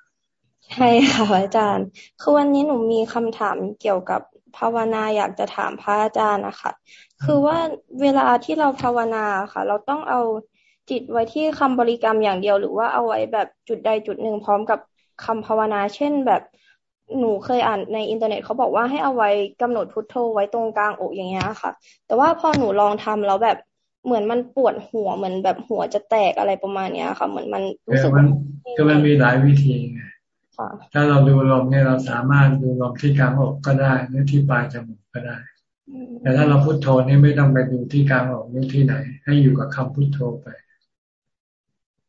ใช่ค่ะอาจารย์ คือวันนี้หนูมีคำถามเกี่ยวกับภาวนาอยากจะถามพระอาจารย์นะคะ คือว่าเวลาที่เราภาวนาค่ะ เราต้องเอาจิตไว้ที่คำบริกรรมอย่างเดียว หรือว่าเอาไว้แบบจุดใดจุดหนึ่งพร้อมกับคำภาวนา เช่นแบบหนูเคยอ่านในอินเทอร์เน็ตเขาบอกว่าให้เอาไว้กำหนดพุทโธไว้ตรงกลางอกอย่างเงี้ยค่ะ แต่ว่าพอหนูลองทำแล้วแบบเหมือนมันปวดหัวเหมือนแบบหัวจะแตกอะไรประมาณเนี้ยค่ะ เหมือนมันรู้สึกมันก็มันมีหลายวิธีไงถ้าเราดูลมเนี่ยเราสามารถดูลมที่กลางอกก็ได้หรือที่ปลายจมูกก็ได้ แต่ถ้าเราพุโทโธนี่ไม่ต้องไปดูที่กลางอกนี่ที่ไหน ให้อยู่กับคำพุโทโธไป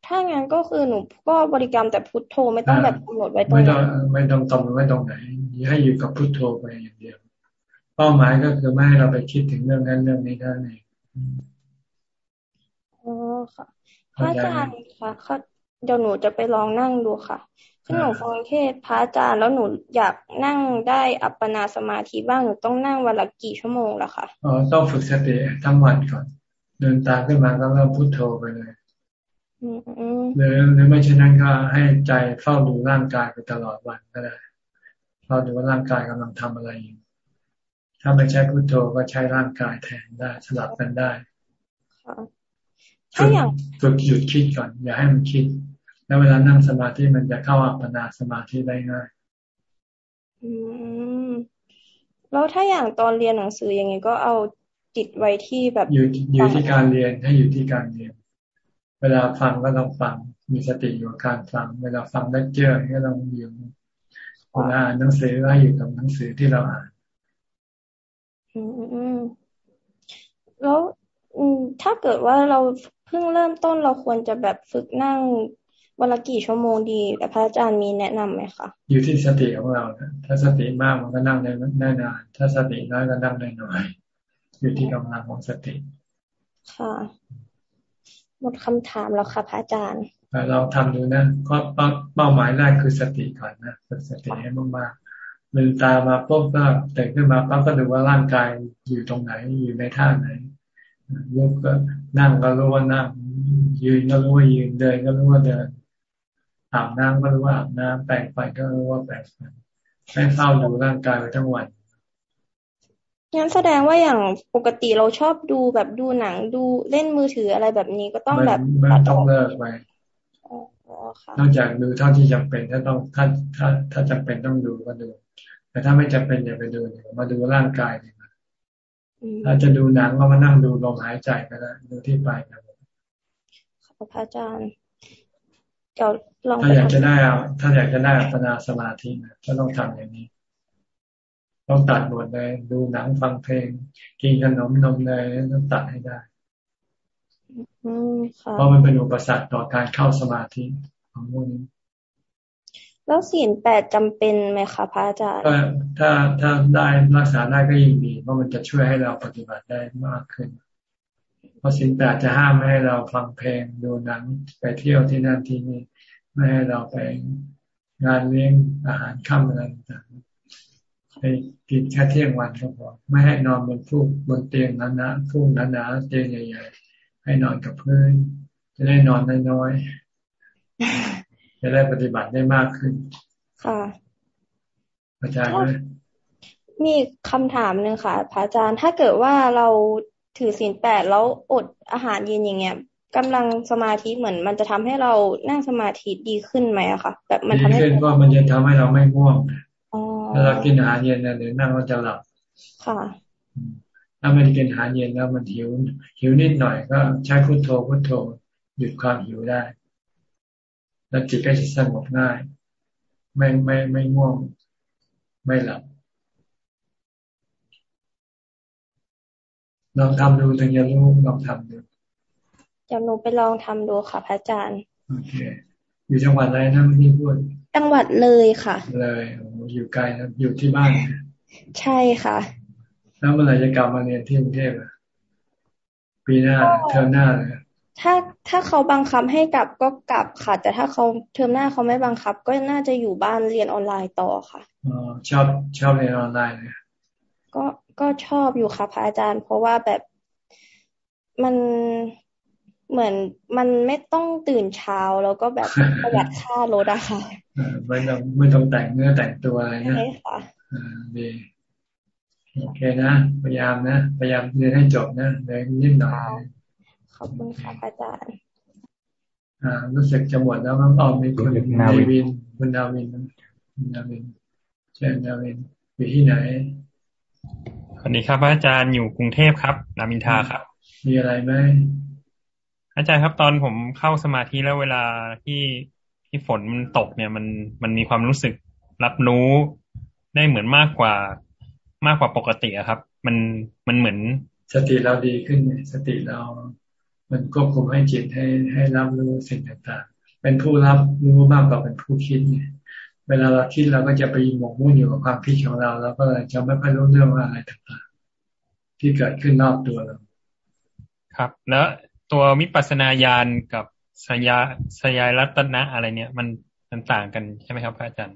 ถ้างั้นก็คือหนูก็บริกรรมแต่พุทโธไม่ต้องแบบกำหนดไว้ตรงไม่ต้องไม่ต้องกำหนดไว้ตรงไหน ให้อยู่กับพุทโธไปอย่างเดียว เป้าหมายก็คือไม่ให้เราไปคิดถึงเรื่องนั้นเรื่องนี้ได้เองอ๋อค่ะพระอาจารย์ค่ะเดี๋ยวหนูจะไปลองนั่งดูค่ะ ซึ่งหนูฟังเทศพระอาจารย์แล้วหนูอยากนั่งได้อัปปนาสมาธิบ้างหนูต้องนั่งวันละกี่ชั่วโมงล่ะคะอ๋อต้องฝึกสติทั้งวันก่อน เดินตามขึ้นมาแล้วเราพุโทโธไปเลยหรือหรือไม่เช่นนั้นก็ให้ใจเฝ้าดูร่างกายไปตลอดวันก็ได้เฝ้าดูว่าร่างกายกำลังทำอะไรอยู่ถ้าไม่ใช้พุโทโธก็ใช้ร่างกายแทนได้สลับกันได้ถ้าอย่างฝึกหยุดคิดก่อน อย่าให้มันคิด แล้วเวลานั่งสมาธิมันจะเข้าอัปปนาสมาธิได้ง่ายอืมแล้วถ้าอย่างตอนเรียนหนังสืออย่างนี้ก็เอาจิตไว้ที่แบบอยู่อยู่ที่การเรียนให้อยู่ที่การเรียน เวลาฟังก็ต้องฟังมีสติอยู่กับการฟัง เวลาฟังเลคเจอร์ก็ต้องอยู่เวลาอ่านหนังสือก็อยู่กับหนังสือที่เราอ่านอืมแล้วถ้าเกิดว่าเราเพิ่งเริ่มต้นเราควรจะแบบฝึกนั่ง วันละกี่ชั่วโมงดี แต่พระอาจารย์มีแนะนํำไหมคะ อยู่ที่สติของเราถ้าสติมากมันก็นั่งได้ได้นาน ถ้าสติน้อยก็นั่งได้น้อย อยู่ที่กำลังของสติ ค่ะ หมดคำถามแล้วค่ะพระอาจารย์เราทำดูนะก็เป้าหมายแรกคือสติก่อนนะฝึกสติให้มากๆลืมตามาปุ๊บก็ตื่นขึ้นมาปั๊บก็ดูว่าร่างกายอยู่ตรงไหนอยู่ในท่าไหนยกก็นั่งก็รู้ว่านั่งยืนก็รู้ว่ายืนเดินก็รู้ว่าเดิน อาบน้ำก็รู้ว่าอาบน้ำแปรงฟันก็รู้ว่าแปรงฟันให้เฝ้าดูร่างกายไปทั้งวันงั้นแสดงว่าอย่างปกติเราชอบดูแบบดูหนังดูเล่นมือถืออะไรแบบนี้ก็ต้องแบบมันต้องเลิกไปนอกจากดูเท่าที่จำเป็นถ้าต้องถ้าถ้าถ้าจำเป็นต้องดูก็ดู แต่ถ้าไม่จำเป็นอย่าไปดูมาดูร่างกายดีกว่าถ้าจะดูหนังก็มานั่งดูลมหายใจก็ได้ดูที่ปลายจมูกขอบพระอาจารย์ เดี๋ยวลองถ้าอยากจะได้เอาถ้าอยากจะได้อัปปนาสมาธินะก็ต้องทำอย่างนี้ต้องตัดหมดเลยดูหนังฟังเพลง กินขนมนมเนยต้องตัดให้ได้เพราะมันเป็นอุปสรรคต่อการเข้าสมาธิของพวกนี้แล้วศีลแปดจำเป็นไหมคะพระอาจารย์ถ้าถ้าได้รักษาได้ก็ยิ่งดีเพราะมันจะช่วยให้เราปฏิบัติได้มากขึ้นเพ ราะศีลแปดจะห้ามไม่ให้เราฟังเพลงดูหนังไปเที่ยวที่นั่นที่นี่ไม่ให้เราไปงานเลี้ยงอาหารค่ำอะไรต่างๆไปกินแค่เที่ยงวันก็พอไม่ให้นอนบนฟูกบนเตียงนั้นนะฟูกนั้นนะเตียงใหญ่ๆให้นอนกับพื้นจะได้นอนน้อยๆจะได้ปฏิบัติได้มากขึ้นค่ะอาจารย์ไหมมีคำถามหนึ่งค่ะพระอาจารย์ถ้าเกิดว่าเรา ถือศีลแปดแล้วอดอาหารเย็นอย่างเงี้ยกำลังสมาธิเหมือน มันจะทำให้เรานั่งสมาธิดีขึ้นไหมอะคะแบบมันทำให้ขึ้นก็มันจะทำให้เราไม่ง่วงถ้าเรากินอาหารเย็นนะเดี๋ยวนั่งเราจะหลับค่ะถ้ามันกินอาหารเย็นแล้วมันหิวหิวนิดหน่อยก็ใช้พุทโธพุทโธหยุดความหิวได้ แล้วจิตก็จะสงบง่าย ไม่ไม่ไม่ง่วง ไม่หลับ ลองทำดูถึงจะรู้ลองทำดูเดี๋ยวหนูไปลองทำดูค่ะพระอาจารย์โอเค อยู่จังหวัดอะไรนะเมื่อกี้พูดจังหวัดเลยค่ะ เลยโอ้อยู่ไกลนะอยู่ที่บ้าน ใช่ค่ะ แล้วเมื่อไหร่จะกลับมาเรียนที่กรุงเทพอะปีหน้าเทอมหน้าเลยถ้าถ้าเขาบังคับให้กลับก็กลับค่ะ แต่ถ้าเขาเทอมหน้าเขาไม่บังคับ ก็น่าจะอยู่บ้านเรียนออนไลน์ต่อค่ะอ๋อชอบชอบเรียนออนไลน์เลยก็ ก็ชอบอยู่ค่ะพระอาจารย์ เพราะว่าแบบมันเหมือนมันไม่ต้องตื่นเช้าแล้วก็แบบประหยัดค่ารถอะค่ะไม่ต้องไม่ต้องแต่งเนื้อแต่งตัวอะไรนะใช่ค่ะดีโอเคนะพยายามนะพยายามเรียนให้จบนะเรียนนิดหน่อยขอบคุณค่ะอาจารย์ อ่ารู้สึกจะหมดแล้วมั้งออมมีคุณนาวินคุณนาวินคุณนาวินเชิญนาวินอยู่ที่ไหนส วัสดีครับ อาจารย์อยู่กรุงเทพครับนามินทาครับ มีอะไรไหมอาจารย์ครับตอนผมเข้าสมาธิแล้วเวลาที่ที่ฝนมันตกเนี่ยมันมันมีความรู้สึกรับรู้ได้เหมือนมากกว่ามากกว่าปกติอะครับ มันมันเหมือนสติเราดีขึ้นสติเรา มันควบคุมให้จิตให้ให้รับรู้สิ่งต่างๆ เป็นผู้รับรู้มากกว่าเป็นผู้คิดเนี่ย เวลาเราคิดเราก็จะไปหมกมุ่นอยู่กับความคิดของเราแล้วก็จะไม่ค่อยรู้เรื่องอะไรต่างๆที่เกิดขึ้นนอกตัวเรา ครับ แล้วตัววิปัสสนาญาณกับสยาสยายรัตนะอะไรเนี่ย มันมันต่างกันใช่ไหมครับอาจารย์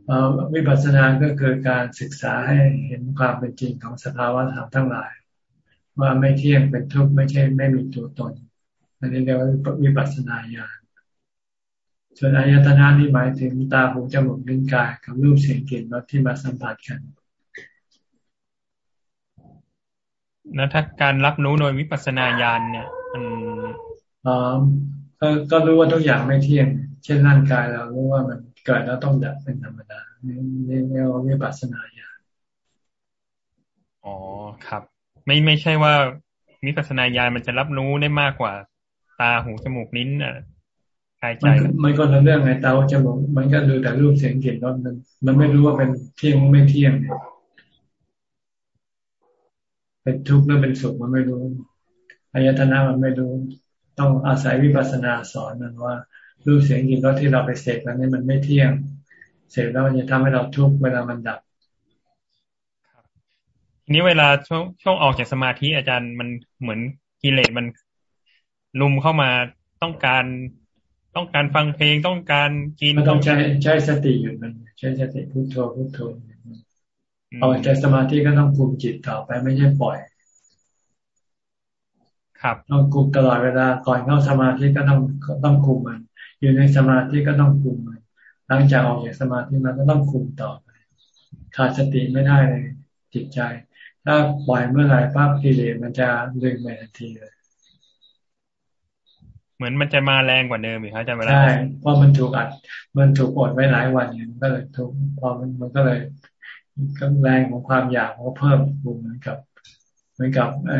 วิปัสสนาก็คือการศึกษาให้เห็นความเป็นจริงของสภาวะธรรมทั้งหลาย ว่าไม่เที่ยงเป็นทุกข์ไม่ใช่ไม่มีตัวตน อันนี้เรียกว่าวิปัสสนาญาณ ส่วนอายตนะนี่หมายถึงตาหูจมูกลิ้นกายกับรูปเสียงกลิ่นรสที่มาสัมผัสกันแล้วถ้าการรับรู้โดยวิปัสสนาญาณเนี่ยมันอ๋อก็ก็รู้ว่าทุกอย่างไม่เที่ยง เช่นร่างกายเรารู้ว่ามันเกิดแล้วต้องดับเป็นธรรมดานี่นี่เรียกว่าวิปัสสนาญาณอ๋อครับ ไม่ไม่ใช่ว่าวิปัสสนาญาณมันจะรับรู้ได้มากกว่า ตาหูจมูกลิ้นอะ กายใจมันก็เรื่องไงตาหูจมูกมันก็ดูแต่รูปเสียงกลิ่นรสมันมันไม่รู้ว่าเป็นเที่ยงไม่เที่ยงเป็นทุกข์หรือเป็นสุขมันไม่รู้อายตนะมันไม่รู้ ต้องอาศัยวิปัสสนาสอนมันว่ารูปเสียงกลิ่นรสที่เราไปเสกแล้วนี่มันไม่เที่ยง เสกแล้วมันจะทำให้เราทุกข์เวลามันดับทีนี้เวลาช่วงช่วงออกจากสมาธิอาจารย์มันเหมือนกิเลสมันลุมเข้ามาต้องการ ต้องการฟังเพลงต้องการกินต้องใช้ใช้สติอยู่มันใช้สติพุทโธพุทโธออกจากสมาธิก็ต้องคุมจิตต่อไปไม่ใช่ปล่อย ครับต้องคุมตลอดเวลาก่อนเข้าสมาธิก็ต้องต้องคุมมัน อยู่ในสมาธิก็ต้องคุมมันหลังจากออกจากสมาธิมาก็ต้องคุมต่อไปขาดสติไม่ได้เลยจิตใจ ถ้าปล่อยเมื่อไหร่ปั๊บกิเลสมันจะดึงไปทันทีเลย เหมือนมันจะมาแรงกว่าเดิมอีกครับอาจารย์เวลาใช่เพราะมันถูกอัด มันถูกอดไว้หลายวันอย่างก็เลยถูกพอมันมันก็เลยกำแรงของความอยากมันก็เพิ่มบูเหมือนกับ เหมือนกับไอ้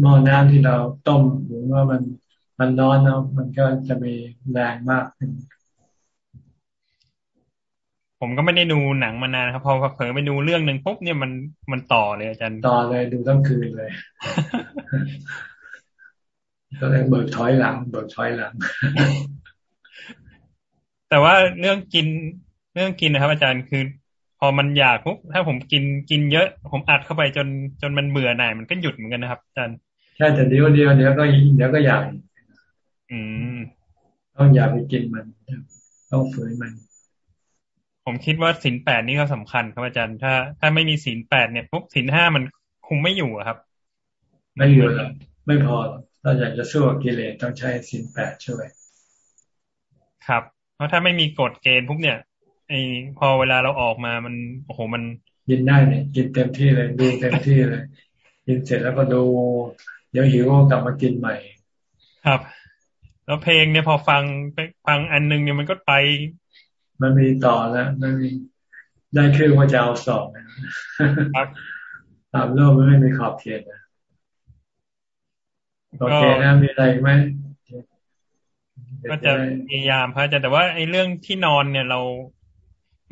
หม้อน้ำที่เราต้มหรือว่ามันมันร้อนแล้วมันก็จะมีแรงมากขึ้นผมก็ไม่ได้ดูหนังมานานครับพอเผลอไปดูเรื่องหนึ่งปุ๊บเนี่ยมันมันต่อเลยอาจารย์ต่อเลยดูตั้งคืนเลย ก็เลยเบิกถอยหลัง เบิกถอยหลัง แต่ว่าเรื่องกินเรื่องกินนะครับ อาจารย์คือ พอมันอยากปุ๊บถ้าผมกินกินเยอะ ผมอัดเข้าไปจนจนมันเบื่อหน่ายมันก็หยุดเหมือนกันนะครับอาจารย์ใช่แต่เดี๋ยวเดียวเดี๋ยวก็เดี๋ยวก็อยากอืมต้องอย่าไปกินมันต้องฝืนมัน ผมคิดว่าสินแปดนี่ก็สำคัญครับอาจารย์ถ้า ถ้าไม่มีสินแปดเนี่ยปุ๊บสินห้ามันคุมไม่อยู่ครับ ไม่อยู่แล้วไม่พอ เราอยากจะสู้กิเลสต้องใช้สินแปดช่วย ครับ เพราะถ้าไม่มีกฎเกณฑ์ปุ๊บเนี่ยไอพอเวลาเราออกมามันโอ้โหมันกินได้เนี่ยกินเต็มที่เลยดูเต็มที่เลย กินเสร็จแล้วก็ดูเดี๋ยวหิวก็กลับมากินใหม่ ครับ แล้วเพลงเนี่ยพอฟังไปฟังอันนึงเนี่ยมันก็ไป มันมีต่อแล้วมันมีได้คือว่าจะเอาสอบนะครับตามโลกมันไม่มีขอบเขตนะ โอเคนะมีอะไรไหมก็จะพยายามพระอาจารย์แต่ว่าไอ้เรื่องที่นอนเนี่ยเรา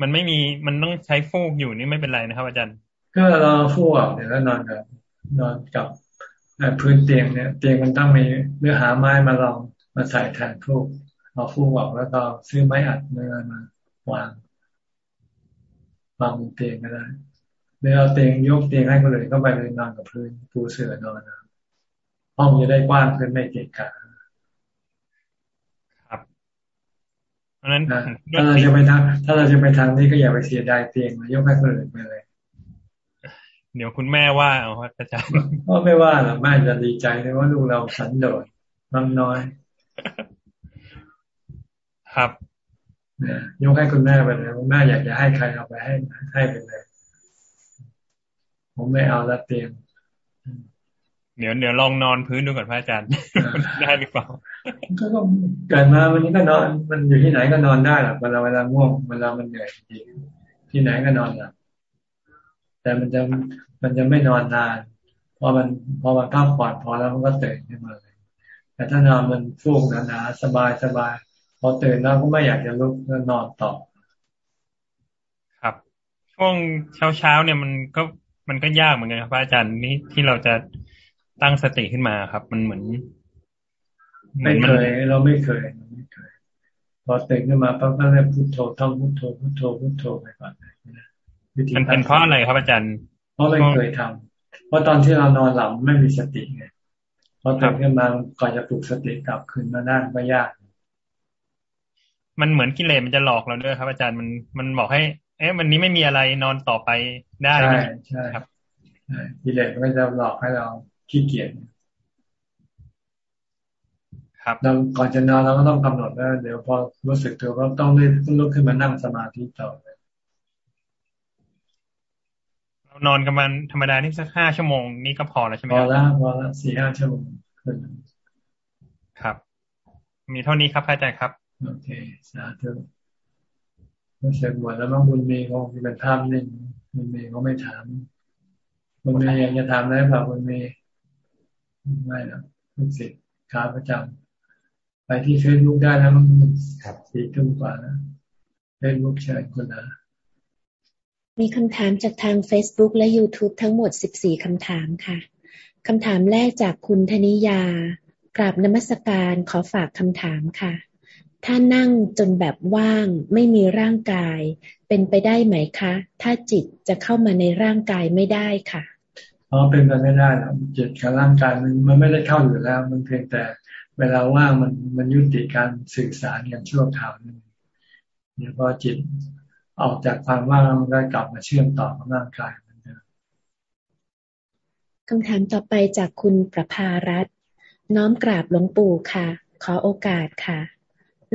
มันไม่มีมันต้องใช้ฟูกอยู่นี่ไม่เป็นไรนะครับอาจารย์ ก็เราฟูกเดี๋ยวแล้วนอนกับนอนกับพื้นเตียงเนี่ย เตียงมันต้องมีเนื้อหาไม้มาลองมาใส่แทนฟูกเอาฟูกออกแล้วก็ซื้อไม้อัดเนื้อมาวางวางบนเตียงก็ได้หรือเอาเตียงยกเตียงให้คนอื่นเข้าไปเลยนอนกับพื้นปูเสื่อนอนนะ ห้องจะได้กว้างขึ้นไม่เกะกะครับ เพราะนั้นถ้าเราจะไปทางถ้าเราจะไปทางนี้ก็อย่าไปเสียดายเตียงมายกให้คนอื่นไปเลย เดี๋ยวคุณแม่ว่าเอาอาจารย์ก็ไม่ว่าหรอกแม่จะดีใจเลยว่าลูกเราสันโดษบางน้อย ครับเนี่ยยกให้คุณแม่ไปเลยคุณแม่อยากจะให้ใครเอาไปให้ให้ไปเลย ผมไม่เอาละเตียง เดี๋ยวเดี๋ยวลองนอนพื้นดูก่อนพระอาจารย์ได้หรือเปล่าก็เกิดมาวันนี้ก็นอน มันอยู่ที่ไหนก็นอนได้หรอกเวลาเวลาง่วงเวลามันเหนื่อยจริงที่ไหนก็นอนหลับแต่มันจะมันจะไม่นอนนานพอมันพอมันพักผ่อนพอแล้วมันก็ตื่นขึ้นมาเลยแต่ถ้านอนมันฟูกหนาๆสบายสบายพอตื่นแล้วก็ไม่อยากจะลุกแล้วนอนต่อ ครับ ช่วงเช้าเช้าเนี่ยมันก็มันก็ยากเหมือนกันครับอาจารย์นี่ที่เราจะ ตั้งสติขึ้นมาครับ มันเหมือน ไม่เคย เราไม่เคยไม่เคยพอตื่นขึ้นมาปั๊บก็เรียกพุทโธท่องพุทโธพุทโธพุทโธไปก่อนมันเป็นเพราะอะไรครับอาจารย์ เพราะไม่เคยทำเพราะตอนที่เรานอนหลับไม่มีสติไงพอตื่นขึ้นมาก่อนจะปลุกสติกลับคืนมานั่งก็ยาก มันเหมือนกิเลสมันจะหลอกเราด้วยครับ อาจารย์มันมันบอกให้ เอ๊ะวันนี้ไม่มีอะไรนอนต่อไปได้ใช่ใช่ครับกิเลสมันก็จะหลอกให้เรา ขี้เกียจครับเราก่อนจะนอนเราก็ต้องกำหนดแล้วเดี๋ยวพอรู้สึกตัวก็ต้องรีบลุกขึ้นมานั่งสมาธิต่อเลยเรานอนกันมันธรรมดานี่สักห้าชั่วโมงนี่ก็พอแล้วใช่ไหมพอแล้วพอแล้วสี่ห้าชั่วโมงครับ มีเท่านี้ครับอาจารย์ครับโอเคสาธุเมื่อเสร็จหมดแล้วบางบุญมีคงเป็นภาพนิ่งบุญมีเขาไม่ถามบุญมีอยากจะถามอะไรเปล่าบุญมี ไม่หรอกลูกศิษย์ขาประจำไปที่เฟซบุ๊กได้แล้วมันสี่ทุ่มกว่านะเฟซบุ๊กเชิญคุณนะ มีคำถามจากทาง Facebook และ YouTube ทั้งหมด 14คำถามค่ะคำถามแรกจากคุณธนิยากราบนมัสการขอฝากคำถามค่ะ ถ้านั่งจนแบบว่างไม่มีร่างกาย เป็นไปได้ไหมคะ ถ้าจิตจะเข้ามาในร่างกายไม่ได้ค่ะ อ๋อเป็นไปไม่ได้แล้วจิตกับร่างกายมันมันไม่ได้เข้าอยู่แล้ว มันเพียงแต่เวลาว่างมันมันยุติการสื่อสารกันชั่วคราวนึงเนี่ยพอจิตออกจากความว่างมันก็กลับมาเชื่อมต่อกับร่างกายมือนเดิมคำถามต่อไปจากคุณประภารัตน้อมกราบหลวงปู่ค่ะ ขอโอกาสค่ะ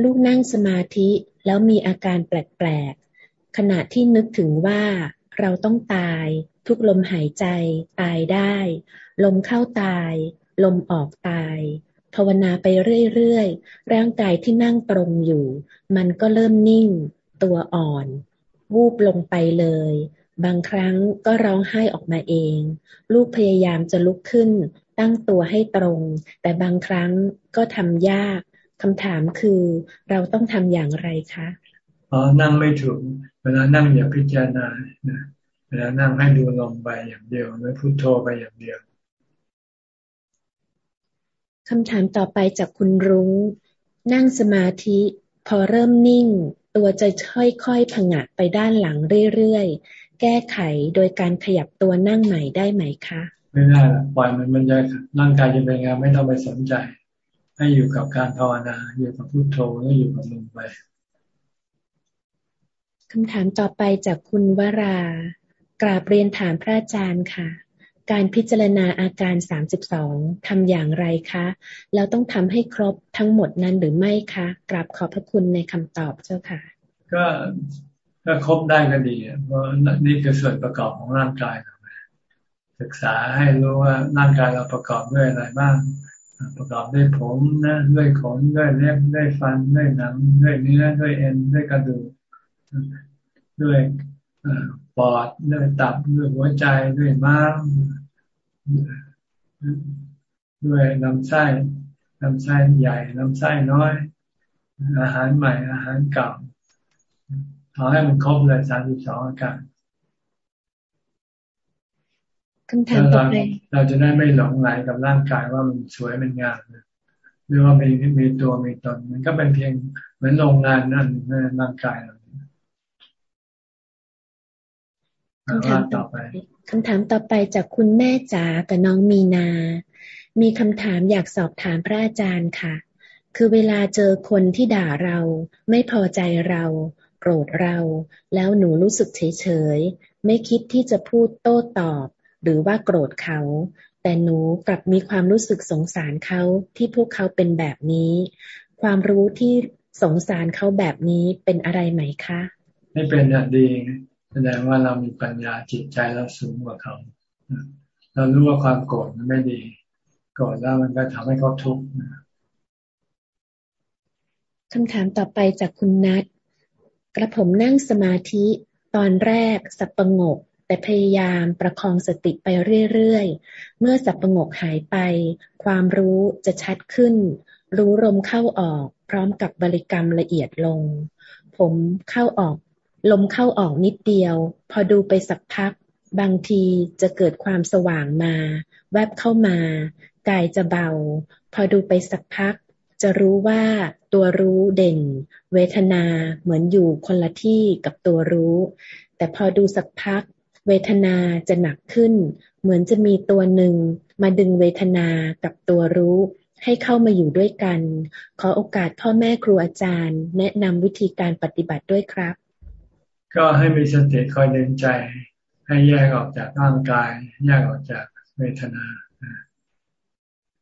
ลูกนั่งสมาธิแล้วมีอาการแปลกๆขณะที่นึกถึงว่าเราต้องตาย ทุกลมหายใจ ตายได้ ลมเข้าตาย ลมออกตาย ภาวนาไปเรื่อยๆ ร่างกายที่นั่งตรงอยู่ มันก็เริ่มนิ่ง ตัวอ่อน วูบลงไปเลย บางครั้งก็ร้องไห้ออกมาเอง ลูกพยายามจะลุกขึ้น ตั้งตัวให้ตรง แต่บางครั้งก็ทำยากคำถามคือเราต้องทำอย่างไรคะอ๋อนั่งไม่ถูก เวลานั่งอย่าพิจารณา เวลานั่งให้ดูลมไปอย่างเดียวไม่พุโทโธไปอย่างเดียวคำถามต่อไปจากคุณรุง้ง นั่งสมาธิ พอเริ่มนิ่ง ตัวจะค่อยๆผงะไปด้านหลังเรื่อยๆ แก้ไขโดยการขยับตัวนั่งใหม่ได้ไหมคะ ไม่ได้ปล่อยมันมันจะร่างกายจะเป็นไงไม่ต้องไปสนใจ ให้อยู่กับการภาวนาอยู่กับพุโทโธแล้วอยู่กับลมไปคำถามต่อไปจากคุณวรา กราบเรียนถามพระอาจารย์ค่ะ การพิจารณาอาการสามสิบสองทำอย่างไรคะ แล้วต้องทำให้ครบทั้งหมดนั้นหรือไม่คะกราบขอบพระคุณในคำตอบเจ้าค่ะ ก็ก็ครบได้ก็ดีเพราะนี่คือส่วนประกอบของร่างกายเราศึกษาให้รู้ว่าร่างกายเราประกอบด้วยอะไรบ้าง ประกอบด้วยผมนะด้วยขนด้วยเล็บด้วยฟันด้วยหนังด้วยเนื้อด้วยเอ็นด้วยกระดูกด้วย อดด้วยตับด้วยหัวใจด้วยม้ามด้วยลำไส้ลำไส้ใหญ่ลำไส้น้อย อาหารใหม่อาหารเก่าเอาให้มันครบเลยสามสิบสองอาการคำถามต่อไปเราจะได้ไม่หลงไหลกับร่างกายว่ามันสวยมันงามหรือว่ามีมีตัวมีตนมันก็เป็นเพียงเหมือนโรงงานนั่นในร่างกายเรา คำถามต่อไปคำถามต่อไปจากคุณแม่จ๋ากับน้องมีนา มีคำถามอยากสอบถามพระอาจารย์ค่ะ คือเวลาเจอคนที่ด่าเรา ไม่พอใจเราโกรธเรา แล้วหนูรู้สึกเฉยเฉยไม่คิดที่จะพูดโต้ตอบ หรือว่าโกรธเขา แต่หนูกลับมีความรู้สึกสงสารเขาที่พวกเขาเป็นแบบนี้ ความรู้ที่สงสารเขาแบบนี้เป็นอะไรไหมคะ ไม่เป็นอะดี แสดงว่าเรามีปัญญาจิตใจเราสูงกว่าเขาเรารู้ว่าความโกรธมันไม่ดีโกรธแล้วมันก็ทำให้เขาทุกข์คำถามต่อไปจากคุณนัทกระผมนั่งสมาธิตอนแรกสับประงก แต่พยายามประคองสติไปเรื่อยๆ เมื่อสับประงกหายไป ความรู้จะชัดขึ้น รู้ลมเข้าออก พร้อมกับบริกรรมละเอียดลง ผมเข้าออก ลมเข้าออกนิดเดียว พอดูไปสักพัก บางทีจะเกิดความสว่างมา แวบเข้ามากายจะเบา พอดูไปสักพัก จะรู้ว่าตัวรู้เด่น เวทนาเหมือนอยู่คนละที่กับตัวรู้ แต่พอดูสักพัก เวทนาจะหนักขึ้น เหมือนจะมีตัวหนึ่งมาดึงเวทนากับตัวรู้ให้เข้ามาอยู่ด้วยกัน ขอโอกาสพ่อแม่ครูอาจารย์ แนะนำวิธีการปฏิบัติด้วยครับ ก็ให้มีสติคอยเดินใจ ให้แยกออกจากร่างกาย แยกออกจากเวทนา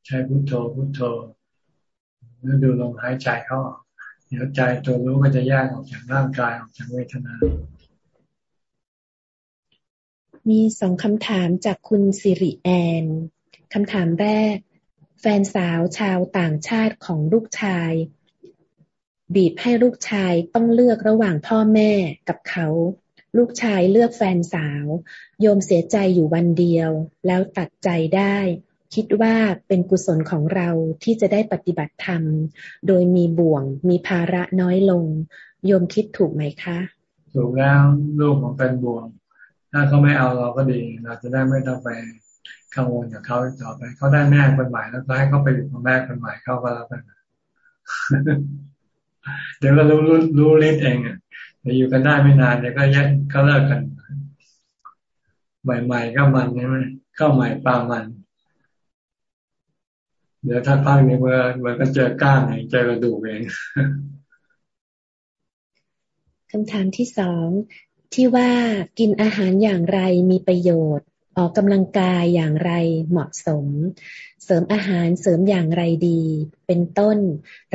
ใช้พุโทโธพุโทโธแล้วดูลมหายใจเข้าเดี๋ยวใจตัวรู้ก็จะแยกออกจากร่างกายออกจากเวทนา มีสองคำถามจากคุณสิริแอนคำถามแรก แฟนสาวชาวต่างชาติของลูกชาย บีบให้ลูกชายต้องเลือกระหว่างพ่อแม่กับเขา ลูกชายเลือกแฟนสาว โยมเสียใจอยู่วันเดียว แล้วตัดใจได้ คิดว่าเป็นกุศลของเราที่จะได้ปฏิบัติธรรม โดยมีบ่วง มีภาระน้อยลง โยมคิดถูกไหมคะ ถูกแล้วลูกของเป็นบ่วง ถ้าเขาไม่เอาเราก็ดี เราจะได้ไม่ต้องไปกังวลกับเขาต่อไปเขาได้แม่คนใหม่แล้วก็ให้เขาไปอยู่กับแม่คนใหม่เขาก็แล้วกัน เดี๋ยวก็รู้รู้รู้ฤทธิ์เองอะเดี๋ยวอยู่กันได้ไม่นานเดี๋ยวก็แยกก็เลิกกัน ใหม่ ๆ ก็มันใช่ไหมเข้าใหม่ปลามัน เดี๋ยวถ้าพักนี้เมื่อเมื่อก็เจอก้างเองเจอกระดูกเองคำถามที่สองที่ว่ากินอาหารอย่างไรมีประโยชน์ ออกกำลังกายอย่างไรเหมาะสม เสริมอาหารเสริมอย่างไรดี เป็นต้น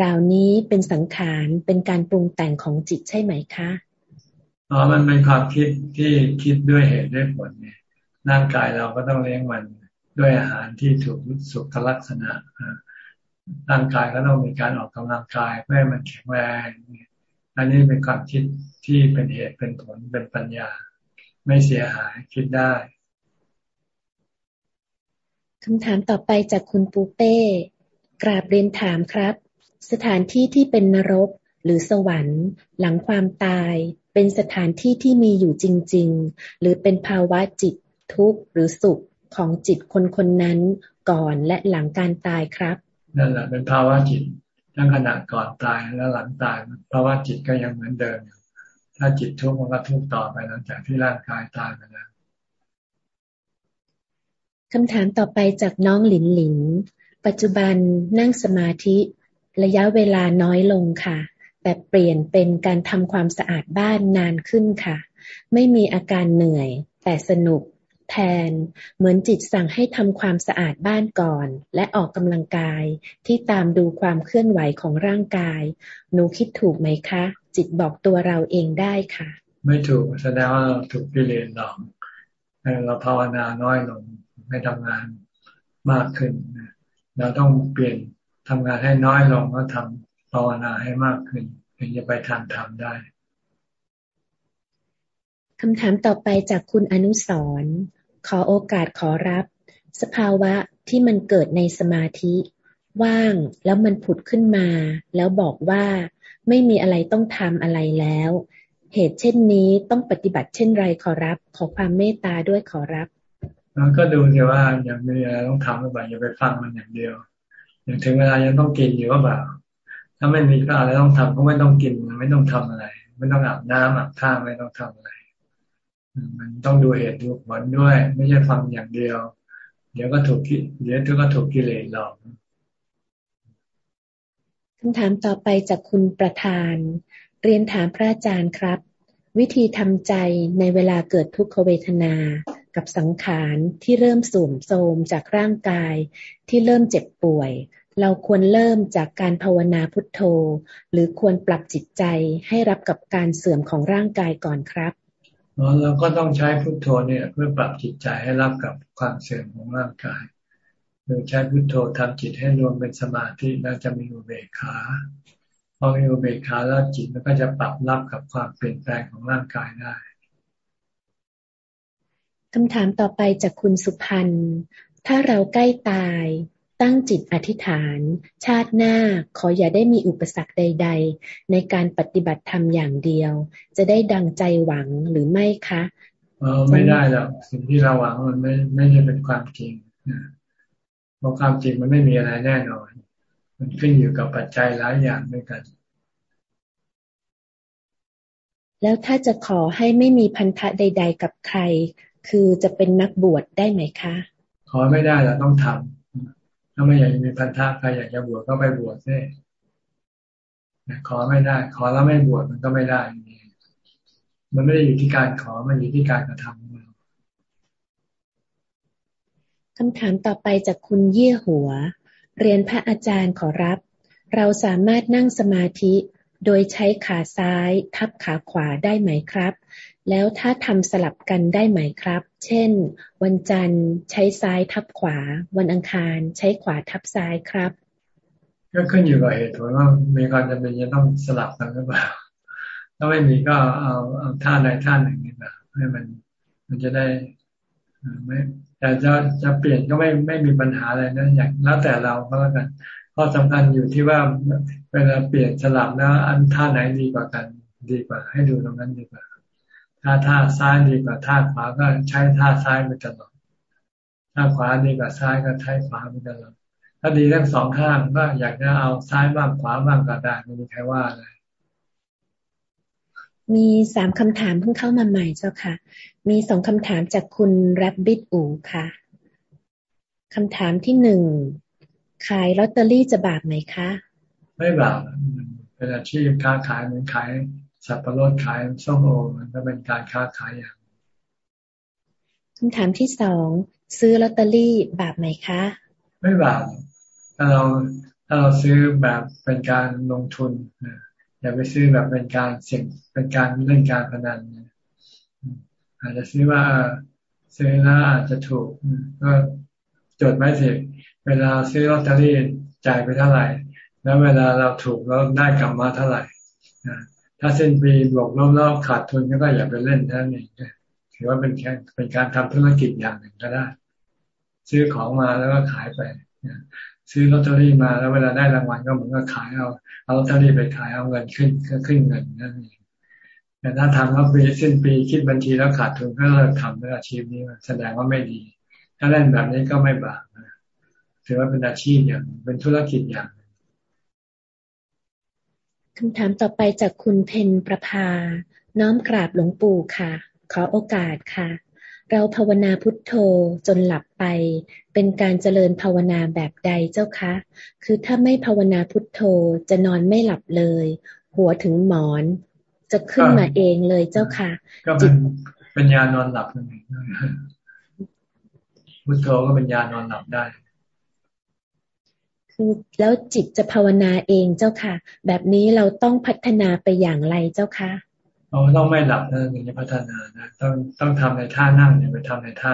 ราวนี้เป็นสังขารเป็นการปรุงแต่งของจิตใช่ไหมคะอ๋อมันเป็นความคิดที่คิดด้วยเหตุด้วยผลเนี่ยร่างกายเราก็ต้องเลี้ยงมันด้วยอาหารที่ถูกสุขลักษณะร่างกายก็ต้องมีการออกกำลังกายเพื่อให้มันแข็งแรงอันนี้เป็นความคิดที่เป็นเหตุเป็นผลเป็นปัญญา ไม่เสียหายคิดได้ คำถามต่อไปจากคุณปูเป้ กราบเรียนถามครับ สถานที่ที่เป็นนรกหรือสวรรค์ หลังความตาย เป็นสถานที่ที่มีอยู่จริง ๆ หรือเป็นภาวะจิตทุกข์หรือสุขของจิตคนคนนั้นก่อนและหลังการตายครับนั่นแหละเป็นภาวะจิตทั้งขณะก่อนตายและหลังตายภาวะจิตก็ยังเหมือนเดิม ถ้าจิตทุกข์มันก็ทุกข์ต่อไปหลังจากที่ร่างกายตายไปแล้ว คำถามต่อไปจากน้องหลินหลิน ปัจจุบันนั่งสมาธิระยะเวลาน้อยลงค่ะ แต่เปลี่ยนเป็นการทำความสะอาดบ้านนานขึ้นค่ะ ไม่มีอาการเหนื่อย แต่สนุกแทน เหมือนจิตสั่งให้ทำความสะอาดบ้านก่อน และออกกำลังกายที่ตามดูความเคลื่อนไหวของร่างกาย หนูคิดถูกไหมคะ จิตบอกตัวเราเองได้ค่ะ ไม่ถูกแสดงว่าเราถูกกิเลสหลอกเราภาวนาน้อยลง ทำงานมากขึ้นเราต้องเปลี่ยนทำงานให้น้อยลงแล้วทำภาวนาให้มากขึ้นถึงจะไปทางธรรมได้คำถามต่อไปจากคุณอนุสรขอโอกาสขอรับ สภาวะที่มันเกิดในสมาธิ ว่างแล้วมันผุดขึ้นมา แล้วบอกว่าไม่มีอะไรต้องทำอะไรแล้ว เหตุเช่นนี้ต้องปฏิบัติเช่นไรขอรับ ขอความเมตตาด้วยขอรับ แล้วก็ดูสิว่าอย่างมีอะไรต้องทำหรือเปล่าอย่าไปฟังมันอย่างเดียว อย่างถึงเวลายังต้องกินอยู่ว่าแบบถ้าไม่มีก็อะไรต้องทำก็ไม่ต้องกินไม่ต้องทำอะไร ไม่ต้องอาบน้ำอาบท่าไม่ต้องทำอะไร มันต้องดูเหตุดูผลด้วย ไม่ใช่ฟังอย่างเดียว เดี๋ยวก็ถูกเดี๋ยวก็ถูกกิเลสหลอกคำถามต่อไปจากคุณประธาน เรียนถามพระอาจารย์ครับ วิธีทำใจในเวลาเกิดทุกขเวทนา กับสังขารที่เริ่มสูมโทมจากร่างกายที่เริ่มเจ็บป่วย เราควรเริ่มจากการภาวนาพุทโธ หรือควรปรับจิตใจให้รับกับการเสื่อมของร่างกายก่อนครับเราก็ต้องใช้พุทโธเนี่ยเพื่อปรับจิตใจให้รับกับความเสื่อมของร่างกายโดยใช้พุทโธทำจิตให้รวมเป็นสมาธิแล้วจะมีอุเบกขาพอมีอุเบกขาแล้วจิตมันก็จะปรับรับกับความเปลี่ยนแปลงของร่างกายได้ คำถามต่อไปจากคุณสุพันธ์ถ้าเราใกล้ตาย ตั้งจิตอธิษฐาน ชาติหน้าขออย่าได้มีอุปสรรคใด ๆ ในการปฏิบัติธรรมอย่างเดียว จะได้ดังใจหวังหรือไม่คะออไม่ได้หรอกสิ่งที่เราหวังมันไม่ไม่ได้เป็นความจริงเพราะความจริงมันไม่มีอะไรแน่นอน มันขึ้นอยู่กับปัจจัยหลายอย่างด้วยกัน แล้วถ้าจะขอให้ไม่มีพันธะใด ๆ กับใคร คือจะเป็นนักบวชได้ไหมคะ ขอไม่ได้เราต้องทำถ้าไม่อยากมีพันธะใครอยากจะบวชก็ไปบวชซิขอไม่ได้ ขอแล้วไม่บวชมันก็ไม่ได้ มันไม่ได้อยู่ที่การขอมันอยู่ที่การกระทำคำถามต่อไปจากคุณเยี่ยหัว เรียนพระอาจารย์ขอรับ เราสามารถนั่งสมาธิโดยใช้ขาซ้ายทับขาขวาได้ไหมครับ แล้วถ้าทำสลับกันได้ไหมครับ เช่น วันจันทร์ใช้ซ้ายทับขวา วันอังคารใช้ขวาทับซ้ายครับ ก็ขึ้นอยู่กับเหตุผลว่ามีความจำเป็นจะต้องสลับกันหรือเปล่า ถ้าไม่มีก็เอาเอาท่าใดท่าหนึ่งนี่แบบให้มันมันจะได้ไม่แต่จะจะเปลี่ยนก็ไม่ไม่มีปัญหาอะไรนะอย่างแล้วแต่เราก็แล้วกันข้อสำคัญอยู่ที่ว่าเวลาเปลี่ยนสลับแล้วอันท่าไหนดีกว่ากัน ดีกว่า ให้ดูตรงนั้นดีกว่า ถ้าท่าซ้ายดีกว่าท่าขวาก็ใช้ท่าซ้ายไปตลอดถ้าขวาดีกว่าซ้ายก็ใช้ขวาไปตลอดถ้าดีทั้งสองข้างก็อยากจะเอาซ้ายบ้างขวาบ้างก็ได้ไม่มีใครว่าเลยมีสามคำถามเพิ่งเข้ามาใหม่เจ้าค่ะ มีสองคำถามจากคุณแรบบิทอูค่ะคำถามที่หนึ่งขายลอตเตอรี่จะบาปไหมคะ ไม่บาปเป็นอาชีพค้าขายเหมือนขาย สับปะรดขายส้มโอมันก็เป็นการค้าขายอย่างคำถามที่สองซื้อลอตเตอรี่บาปไหมคะ ไม่บาปถ้าเราถ้าเราซื้อแบบเป็นการลงทุนอย่าไปซื้อแบบเป็นการเสี่ยงเป็นการเล่นการพนันอาจจะซื้อว่าซื้อแล้วอาจจะถูกก็จดไว้สิเวลาซื้อลอตเตอรี่จ่ายไปเท่าไหร่ แล้วเวลาเราถูกแล้วได้กลับมาเท่าไหร่ ถ้าเส้นปีบวกลบแล้วขาดทุนก็อย่าไปเล่นท่นเองถือว่าเป็นแค่เป็นการทำธุรกิจอย่างหนึ่งก็ได้ ซื้อของมาแล้วก็ขายไปซื้อลอตเตอรี่มาแล้วเวลาได้รางวัลก็เหมือนกับขายเอาเอาลอตเตอรี่ไปขายเอาเงินขึ้นก็ขึ้นเงินนั่นเองแต่ถ้าทำแล้วปีสิ้นปีคิดบัญชีแล้วขาดทุนก็เลิกทำในอาชีพนี้แสดงว่าไม่ดี ถ้าเล่นแบบนี้ก็ไม่บาปถือว่าเป็นอาชีพอย่างเป็นธุรกิจอย่าง คำถามต่อไปจากคุณเพนประภา น้อมกราบหลวงปู่ค่ะ ขอโอกาสค่ะ เราภาวนาพุทโธจนหลับไป เป็นการเจริญภาวนาแบบใดเจ้าคะ คือถ้าไม่ภาวนาพุทโธจะนอนไม่หลับเลย หัวถึงหมอน จะขึ้นมาเองเลยเจ้าค่ะ ก็เป็นเป็นยานอนหลับนั่นเองพุทโธก็เป็นยานอนหลับได้ คือแล้วจิตจะภาวนาเองเจ้าค่ะ แบบนี้เราต้องพัฒนาไปอย่างไรเจ้าค่ะเราต้องไม่หลับนะถึงจะพัฒนานะต้องต้องทำในท่านั่งอย่าไปทำในท่า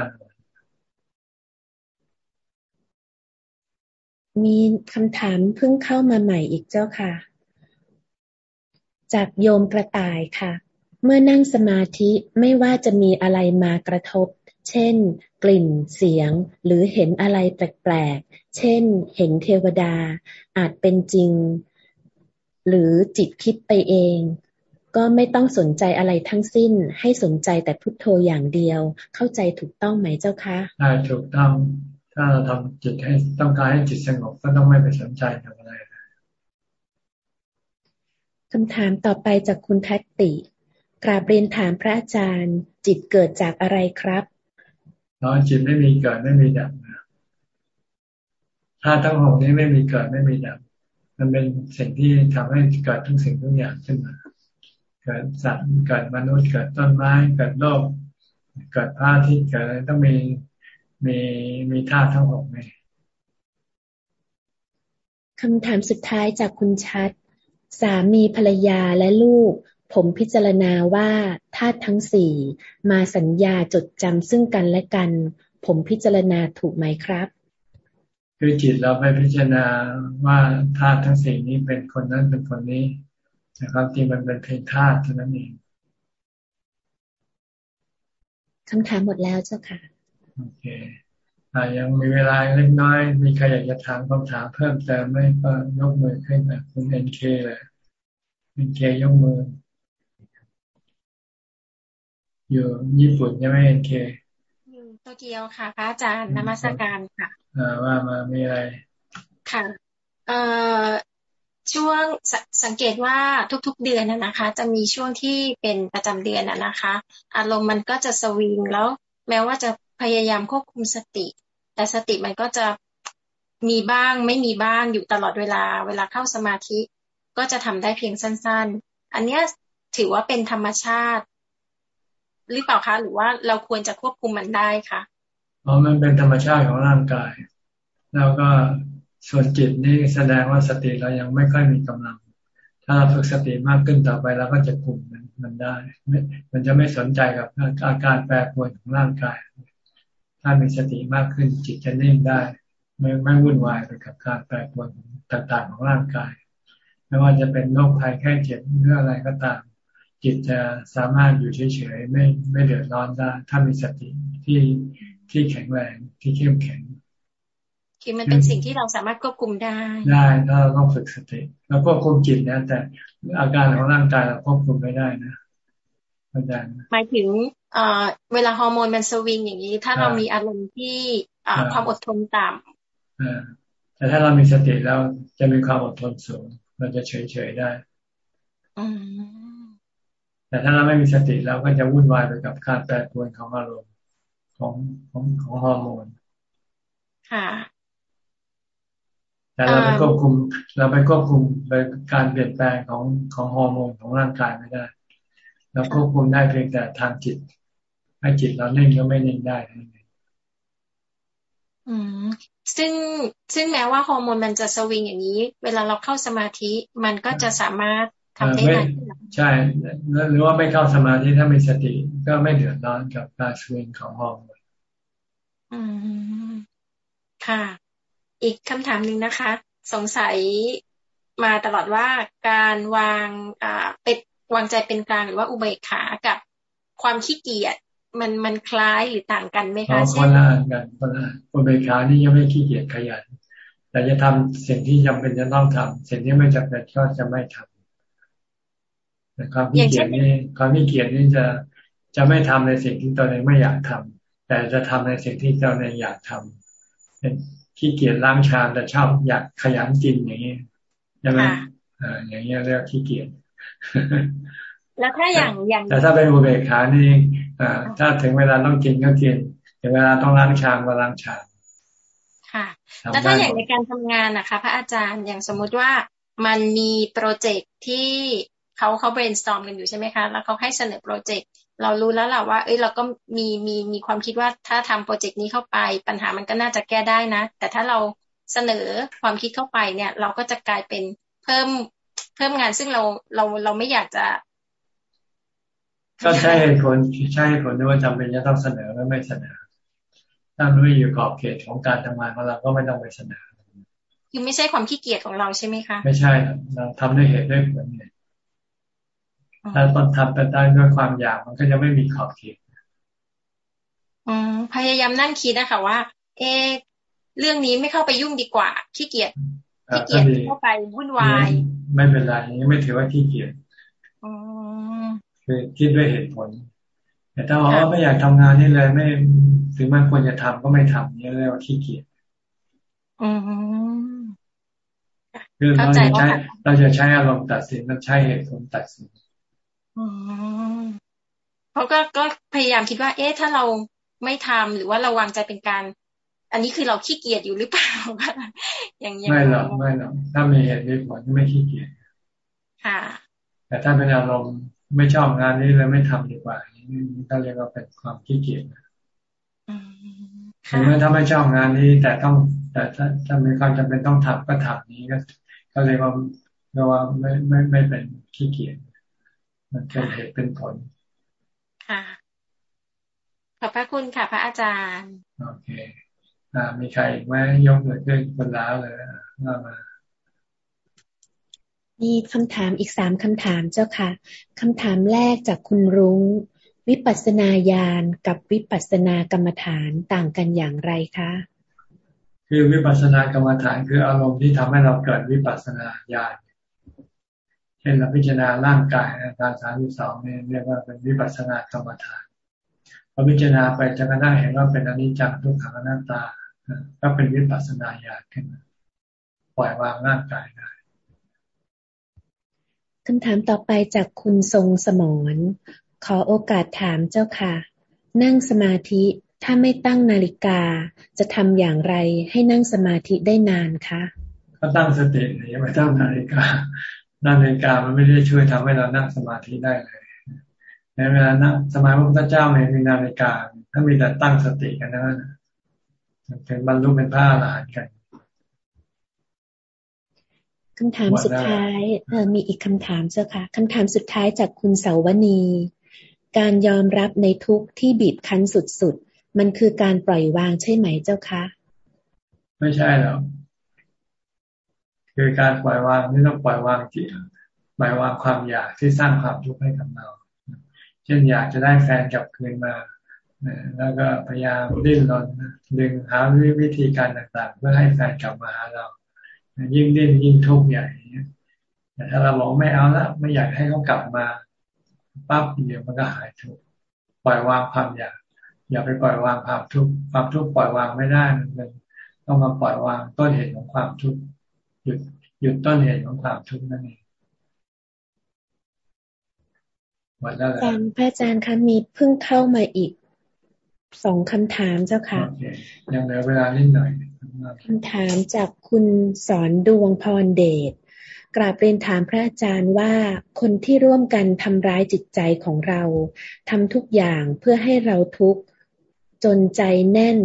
มีคำถามเพิ่งเข้ามาใหม่อีกเจ้าค่ะ จากโยมกระต่ายค่ะ เมื่อนั่งสมาธิไม่ว่าจะมีอะไรมากระทบ เช่น กลิ่น เสียง หรือเห็นอะไรแปลกเช่น เห็นเทวดา อาจเป็นจริง หรือจิตคิดไปเอง ก็ไม่ต้องสนใจอะไรทั้งสิ้น ให้สนใจแต่พุทโธอย่างเดียว เข้าใจถูกต้องไหมเจ้าคะใช่ถูกต้อง ถ้าเราทำจิตให้ต้องการให้จิตสงบก็ต้องไม่ไปสนใจกับอะไรคำถามต่อไปจากคุณทัตติกราบเรียนถามพระอาจารย์ จิตเกิดจากอะไรครับ อ๋อจิตไม่มีเกิดไม่มีดับธาตุทั้งหกนี้ไม่มีเกิดไม่มีดับ มันเป็นสิ่งที่ทำให้เกิดทุกสิ่งทุกอย่างขึ้นมาเกิดสัตว์เกิดมนุษย์เกิดต้นไม้เกิดโลก เกิดพระที่เกิดต้องมีมีมีธาตุทั้งหกนี่คำถามสุดท้ายจากคุณชัด สามีภรรยาและลูก ผมพิจารณาว่าธาตุทั้งสี่มาสัญญาจดจำซึ่งกันและกัน ผมพิจารณาถูกไหมครับ คือจิตเราไปพิจารณาว่าธาตุทั้งสี่นี้เป็นคนนั้นเป็นคนนี้นะครับที่มันเป็นเพียงธาตุเท่านั้นเองคำถามหมดแล้วเจ้าค่ะโอเคอ่ายังมีเวลาเล็กน้อย มีใครอยากจะถามคำถามเพิ่มเติมไหมก็ยกมือขึ้นนะคุณเอ็นเคเลยเอ็นเคยกมือ อยู่ญี่ปุ่นใช่ไหมเอ็นเคอยู่โตเกียวค่ะ พระอาจารย์นมัสการค่ะว่ามามีอะไร ค่ะ เอ่อช่วงสสังเกตว่าทุกๆเดือนนะคะ จะมีช่วงที่เป็นประจำเดือนนะคะ อารมณ์มันก็จะสวิงแล้ว แม้ว่าจะพยายามควบคุมสติ แต่สติมันก็จะมีบ้างไม่มีบ้างอยู่ตลอดเวลา เวลาเข้าสมาธิ ก็จะทำได้เพียงสั้น ๆ อันนี้ถือว่าเป็นธรรมชาติ หรือเปล่าคะ หรือว่าเราควรจะควบคุมมันได้คะเพราะมันเป็นธรรมชาติของร่างกาย แล้วก็ส่วนจิตนี่แสดงว่าสติเรายังไม่ค่อยมีกำลัง ถ้าเราฝึกสติมากขึ้นต่อไปเราก็จะคุมมันมันได้มันจะไม่สนใจกับอาการแปรปรวนของร่างกาย ถ้ามีสติมากขึ้นจิตจะนิ่งได้ ไม่ไม่วุ่นวายไปกับการแปรปรวนต่างๆของร่างกายไม่ว่าจะเป็นโรคภัยแค่เจ็บเรื่ออะไรก็ตาม จิตจะสามารถอยู่เฉยๆไม่ไม่เดือดร้อนได้ ถ้ามีสติที่ที่แข็งแรงที่เข้มแข็งคือมันเป็นสิ่งที่เราสามารถควบคุมได้ ได้ถ้าเราต้องฝึกสติเราควบคุมจิตนะ แต่อาการของร่างกายเราควบคุมไม่ได้นะอาจารย์หมายถึงเอ่อเวลาฮอร์โมนมันสวิงอย่างนี้ ถ้าเรามีอารมณ์ที่ความอดทนต่ำแต่ถ้าเรามีสติแล้วจะมีความอดทนสูง เราจะเฉยเฉยได้ แต่ถ้าเราไม่มีสติเราก็จะวุ่นวายไปกับการแปรปรวนของอารมณ์ของของของฮอร์โมน ค่ะ แต่เราไปควบคุม เราไปควบคุมไปการเปลี่ยนแปลงของของฮอร์โมนของร่างกายไม่ได้ เราควบคุมได้เพียงแต่ทางจิต ให้จิตเราเน่งก็ไม่เน่งได้อืมซึ่งซึ่งแม้ว่าฮอร์โมนมันจะสวิงอย่างนี้ เวลาเราเข้าสมาธิมันก็จะสามารถทำ ได้นใช่หรือว่าไม่เข้าสมาธิถ้ามีสติก็ไม่เดือดร้อนกับการสวิงของฮอร์โมนอืมค่ะ อีกคำถามหนึ่งนะคะ สงสัยมาตลอดว่าการวางอ่าเป็นวางใจเป็นกลางหรือว่าอุเบกขากับความขี้เกียจมันมันคล้ายหรือต่างกันไหมคะคนละกันคนละอุเบกขานี่ยังไม่ขี้เกียจขยันแต่จะทำสิ่งที่จำเป็นจะต้องทำสิ่งที่ไม่จำเป็นก็จะไม่ทำ แต่ความขี้เกียจนี่ความขี้เกียจนี่จะจะไม่ทำในสิ่งที่ตนเองไม่อยากทำแต่จะทำในสิ่งที่ตนเองอยากทำเป็นขี้เกียจล้างชามแต่ชอบอยากขยันกินอย่างนี้ใช่ไหมอ่าอย่างนี้เรียกขี้เกียจแล้วถ้าอย่างอย่างแต่ถ้าเป็นอุเบกขานี่อ่าถ้าถึงเวลาต้องกินก็กินถึงเวลาต้องล้างชามก็ล้างชามค่ะ แล้วถ้าอย่างในการทำงานนะคะ พระอาจารย์อย่างสมมุติว่ามันมีโปรเจกต์ที่ เขาเขา brainstorm กันอยู่ใช่ไหมคะ แล้วเขาให้เสนอโปรเจกต์เรารู้แล้วแหละว่า เอ้ยเราก็มีมีมีความคิดว่าถ้าทำโปรเจกต์นี้เข้าไป ปัญหามันก็น่าจะแก้ได้นะ แต่ถ้าเราเสนอความคิดเข้าไปเนี่ย เราก็จะกลายเป็นเพิ่มเพิ่มงานซึ่งเราเราเราไม่อยากจะก็ใช่ผลใช่ผลด้วยว่าจำเป็นจะต้องเสนอไม่ไม่เสนอถ้าไม่อยู่ขอบเขตของการทำงานของเราก็ไม่ต้องไปเสนอคือไม่ใช่ความขี้เกียจของเราใช่ไหมคะ ไม่ใช่เราทำด้วยเหตุด้วยผลเนี่ย ถ้าตอนทำไปได้ด้วยความอยากมันก็จะไม่มีขอบเขตอืมพยายามนั่งคิดนะคะว่า เอเรื่องนี้ไม่เข้าไปยุ่งดีกว่าขี้เกียจขี้เกียจเข้าไปวุ่นวาย ไม่เป็นไรยังไม่ถือว่าขี้เกียจคือคิดด้วยเหตุผล แต่ถ้าว่าไม่อยากทำงานนี่เลยไม่ถึงมันควรจะทำก็ไม่ทำนี่เรียกว่าขี้เกียจคือเราจะใช้เราจะใช้อารมณ์ตัดสินเราใช้เหตุผลตัดสิน เขาก็ก็พยายามคิดว่า เอ๊ะ ถ้าเราไม่ทำหรือว่าเราวางใจเป็นการ อันนี้คือเราขี้เกียจอยู่หรือเปล่าอย่างนี้ไม่หรอกไม่หรอกถ้ามีเหตุมีผลไม่ขี้เกียจค่ะ แต่ถ้าเป็นอารมณ์ไม่ชอบงานนี้เลยไม่ทำดีกว่านี่ก็เรียกว่าเป็นความขี้เกียจถึงแม้ถ้าไม่ชอบงานนี้ แต่ต้อง แต่ถ้าถ้ามีความจำเป็นต้องทำก็ทำนี้ก็ก็เรียกว่าเรียกว่าไม่ไม่ไม่เป็นขี้เกียจ มันเป็นเหตุเป็นผล ค่ะขอบพระคุณค่ะ พระอาจารย์ โอเค อ่า มีใครอีกไหมยกมือขึ้นคนแล้วเลยมามา มีคำถามอีกสามคำถามเจ้าค่ะคำถามแรกจากคุณรุง้ง วิปัสสนาญาณกับวิปัสสนากรรมฐานต่างกันอย่างไรคะ คือวิปัสสนากรรมฐานคืออารมณ์ที่ทำให้เราเกิดวิปัสสนาญาณ เช่นเราพิจารณาร่างกายอาการสามสิบสองเนี่ยเรียกว่าเป็นวิปัสสนากรรมฐานพอพิจารณาไปจะกระทั่งเห็นว่าเป็นอนิจจังทุกขังอนัตตาก็เป็นวิปัสสนาญาณขึ้นมาปล่อยวางร่างกายได้คำถามต่อไปจากคุณทรงสมรขอโอกาสถามเจ้าค่ะ นั่งสมาธิถ้าไม่ตั้งนาฬิกา จะทำอย่างไรให้นั่งสมาธิได้นานคะ ก็ตั้งสติไม่ตั้งนาฬิกา นาฬิกามันไม่ได้ช่วยทำให้เรานั่งสมาธิได้เลยในเวลานั่งสมัยพระพุทธเจ้าไม่มีนาฬิกา ถ้ามีแต่ตั้งสติกันนะถึงบรรลุเป็นพระอรหันต์กันคำถามสุดท้ายเออมีอีกคำถามเจ้าค่ะคำถามสุดท้ายจากคุณเสาวณี การยอมรับในทุกที่บีบคั้นสุดๆ มันคือการปล่อยวางใช่ไหมเจ้าคะ ไม่ใช่หรอก คือการปล่อยวางนี่ต้องปล่อยวางจิตปล่อยวางความอยากที่สร้างความทุกข์ให้กับเรา เช่นอยากจะได้แฟนกลับคืนมาแล้วก็พยายามดิ้นรนดึงหาวิธีการต่างๆ เพื่อให้แฟนกลับมาหาเรา ยิ่งดิ้นยิ่งทุกข์ใหญ่แต่ถ้าเราบอกไม่เอาละไม่อยากให้เขากลับมาปั๊บเดียวมันก็หายทุกข์ปล่อยวางความอยากอย่าไปปล่อยวางความทุกข์ความทุกข์ปล่อยวางไม่ได้มันต้องมาปล่อยวางต้นเหตุของความทุกข์ หยุดหยุดต้นเหตุของความทุกข์นั่นเองหมดแล้วอาจารย์พระอาจารย์คะมีเพิ่งเข้ามาอีกสองคำถามเจ้าค่ะยังเหลือเวลานิดหน่อยคำถามจากคุณสอนดวงพรเดชกราบเรียนถามพระอาจารย์ว่าคนที่ร่วมกันทำร้ายจิตใจของเราทำทุกอย่างเพื่อให้เราทุกข์จนใจแน่น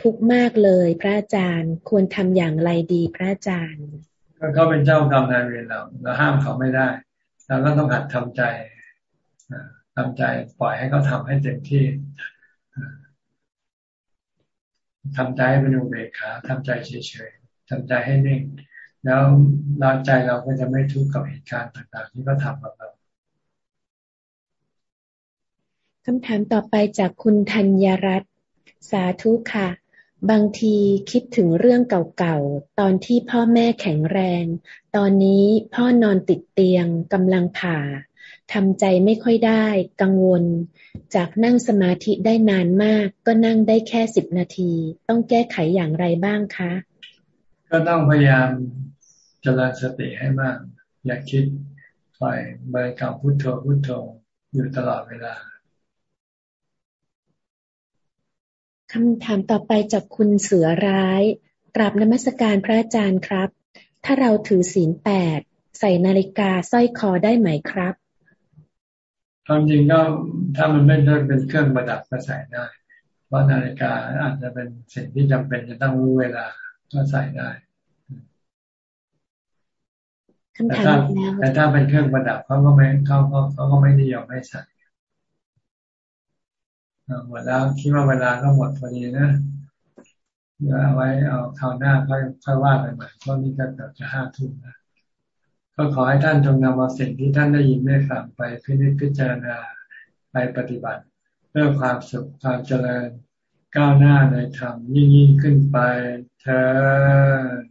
ทุกข์มากเลย พระอาจารย์ควรทำอย่างไรดีพระอาจารย์ก็เขาเป็นเจ้ากรรมนายเวรเราเราห้ามเขาไม่ได้เราก็ต้องหัดทำใจทำใจปล่อยให้เขาทาให้เต็มที่ทำใจให้เป็นอุเบกขาทำใจเฉยๆทำใจให้นิ่ง แล้วเราใจเราก็จะไม่ทุกข์กับเหตุการณ์ต่างๆที่เขาทำกับเราคำถามต่อไปจากคุณธัญรัตน์สาธุค่ะ บางทีคิดถึงเรื่องเก่าๆ ตอนที่พ่อแม่แข็งแรง ตอนนี้พ่อนอนติดเตียงกำลังผ่าทำใจไม่ค่อยได้ กังวล จากนั่งสมาธิได้นานมาก ก็นั่งได้แค่สิบนาที ต้องแก้ไขอย่างไรบ้างคะ ก็ต้องพยายามเจริญสติให้มาก อย่าคิดปล่อยบริกรรมพุทโธพุทโธอยู่ตลอดเวลา คำถามต่อไปจากคุณเสือร้ายกราบนมัสการพระอาจารย์ครับ ถ้าเราถือศีลแปดใส่นาฬิกาสร้อยคอได้ไหมครับความจริงก็ถ้ามันไม่ได้เป็นเครื่องประดับก็ใส่ได้ เพราะนาฬิกาอาจจะเป็นสิ่งที่จำเป็นจะต้องรู้เวลาก็ใส่ได้แต่ถ้าแต่ถ้าเป็นเครื่องประดับเขาก็ไม่เขาเขาเขาก็ไม่นิยมให้ใส่ หมดแล้วคิดว่าเวลาก็หมดพอดีนะเดี๋ยวเอาไว้เอาคราวหน้าค่อยค่อยว่าไปใหม่เพราะนี่ก็เกือบจะห้าทุ่มนะก็ขอให้ท่านจงนำเอาสิ่งที่ท่านได้ยินได้ฟังไปพิจิตพิจารณาไปปฏิบัติ เพื่อความสุขความเจริญก้าวหน้าในธรรมยิ่งยิ่งขึ้นไปเธอ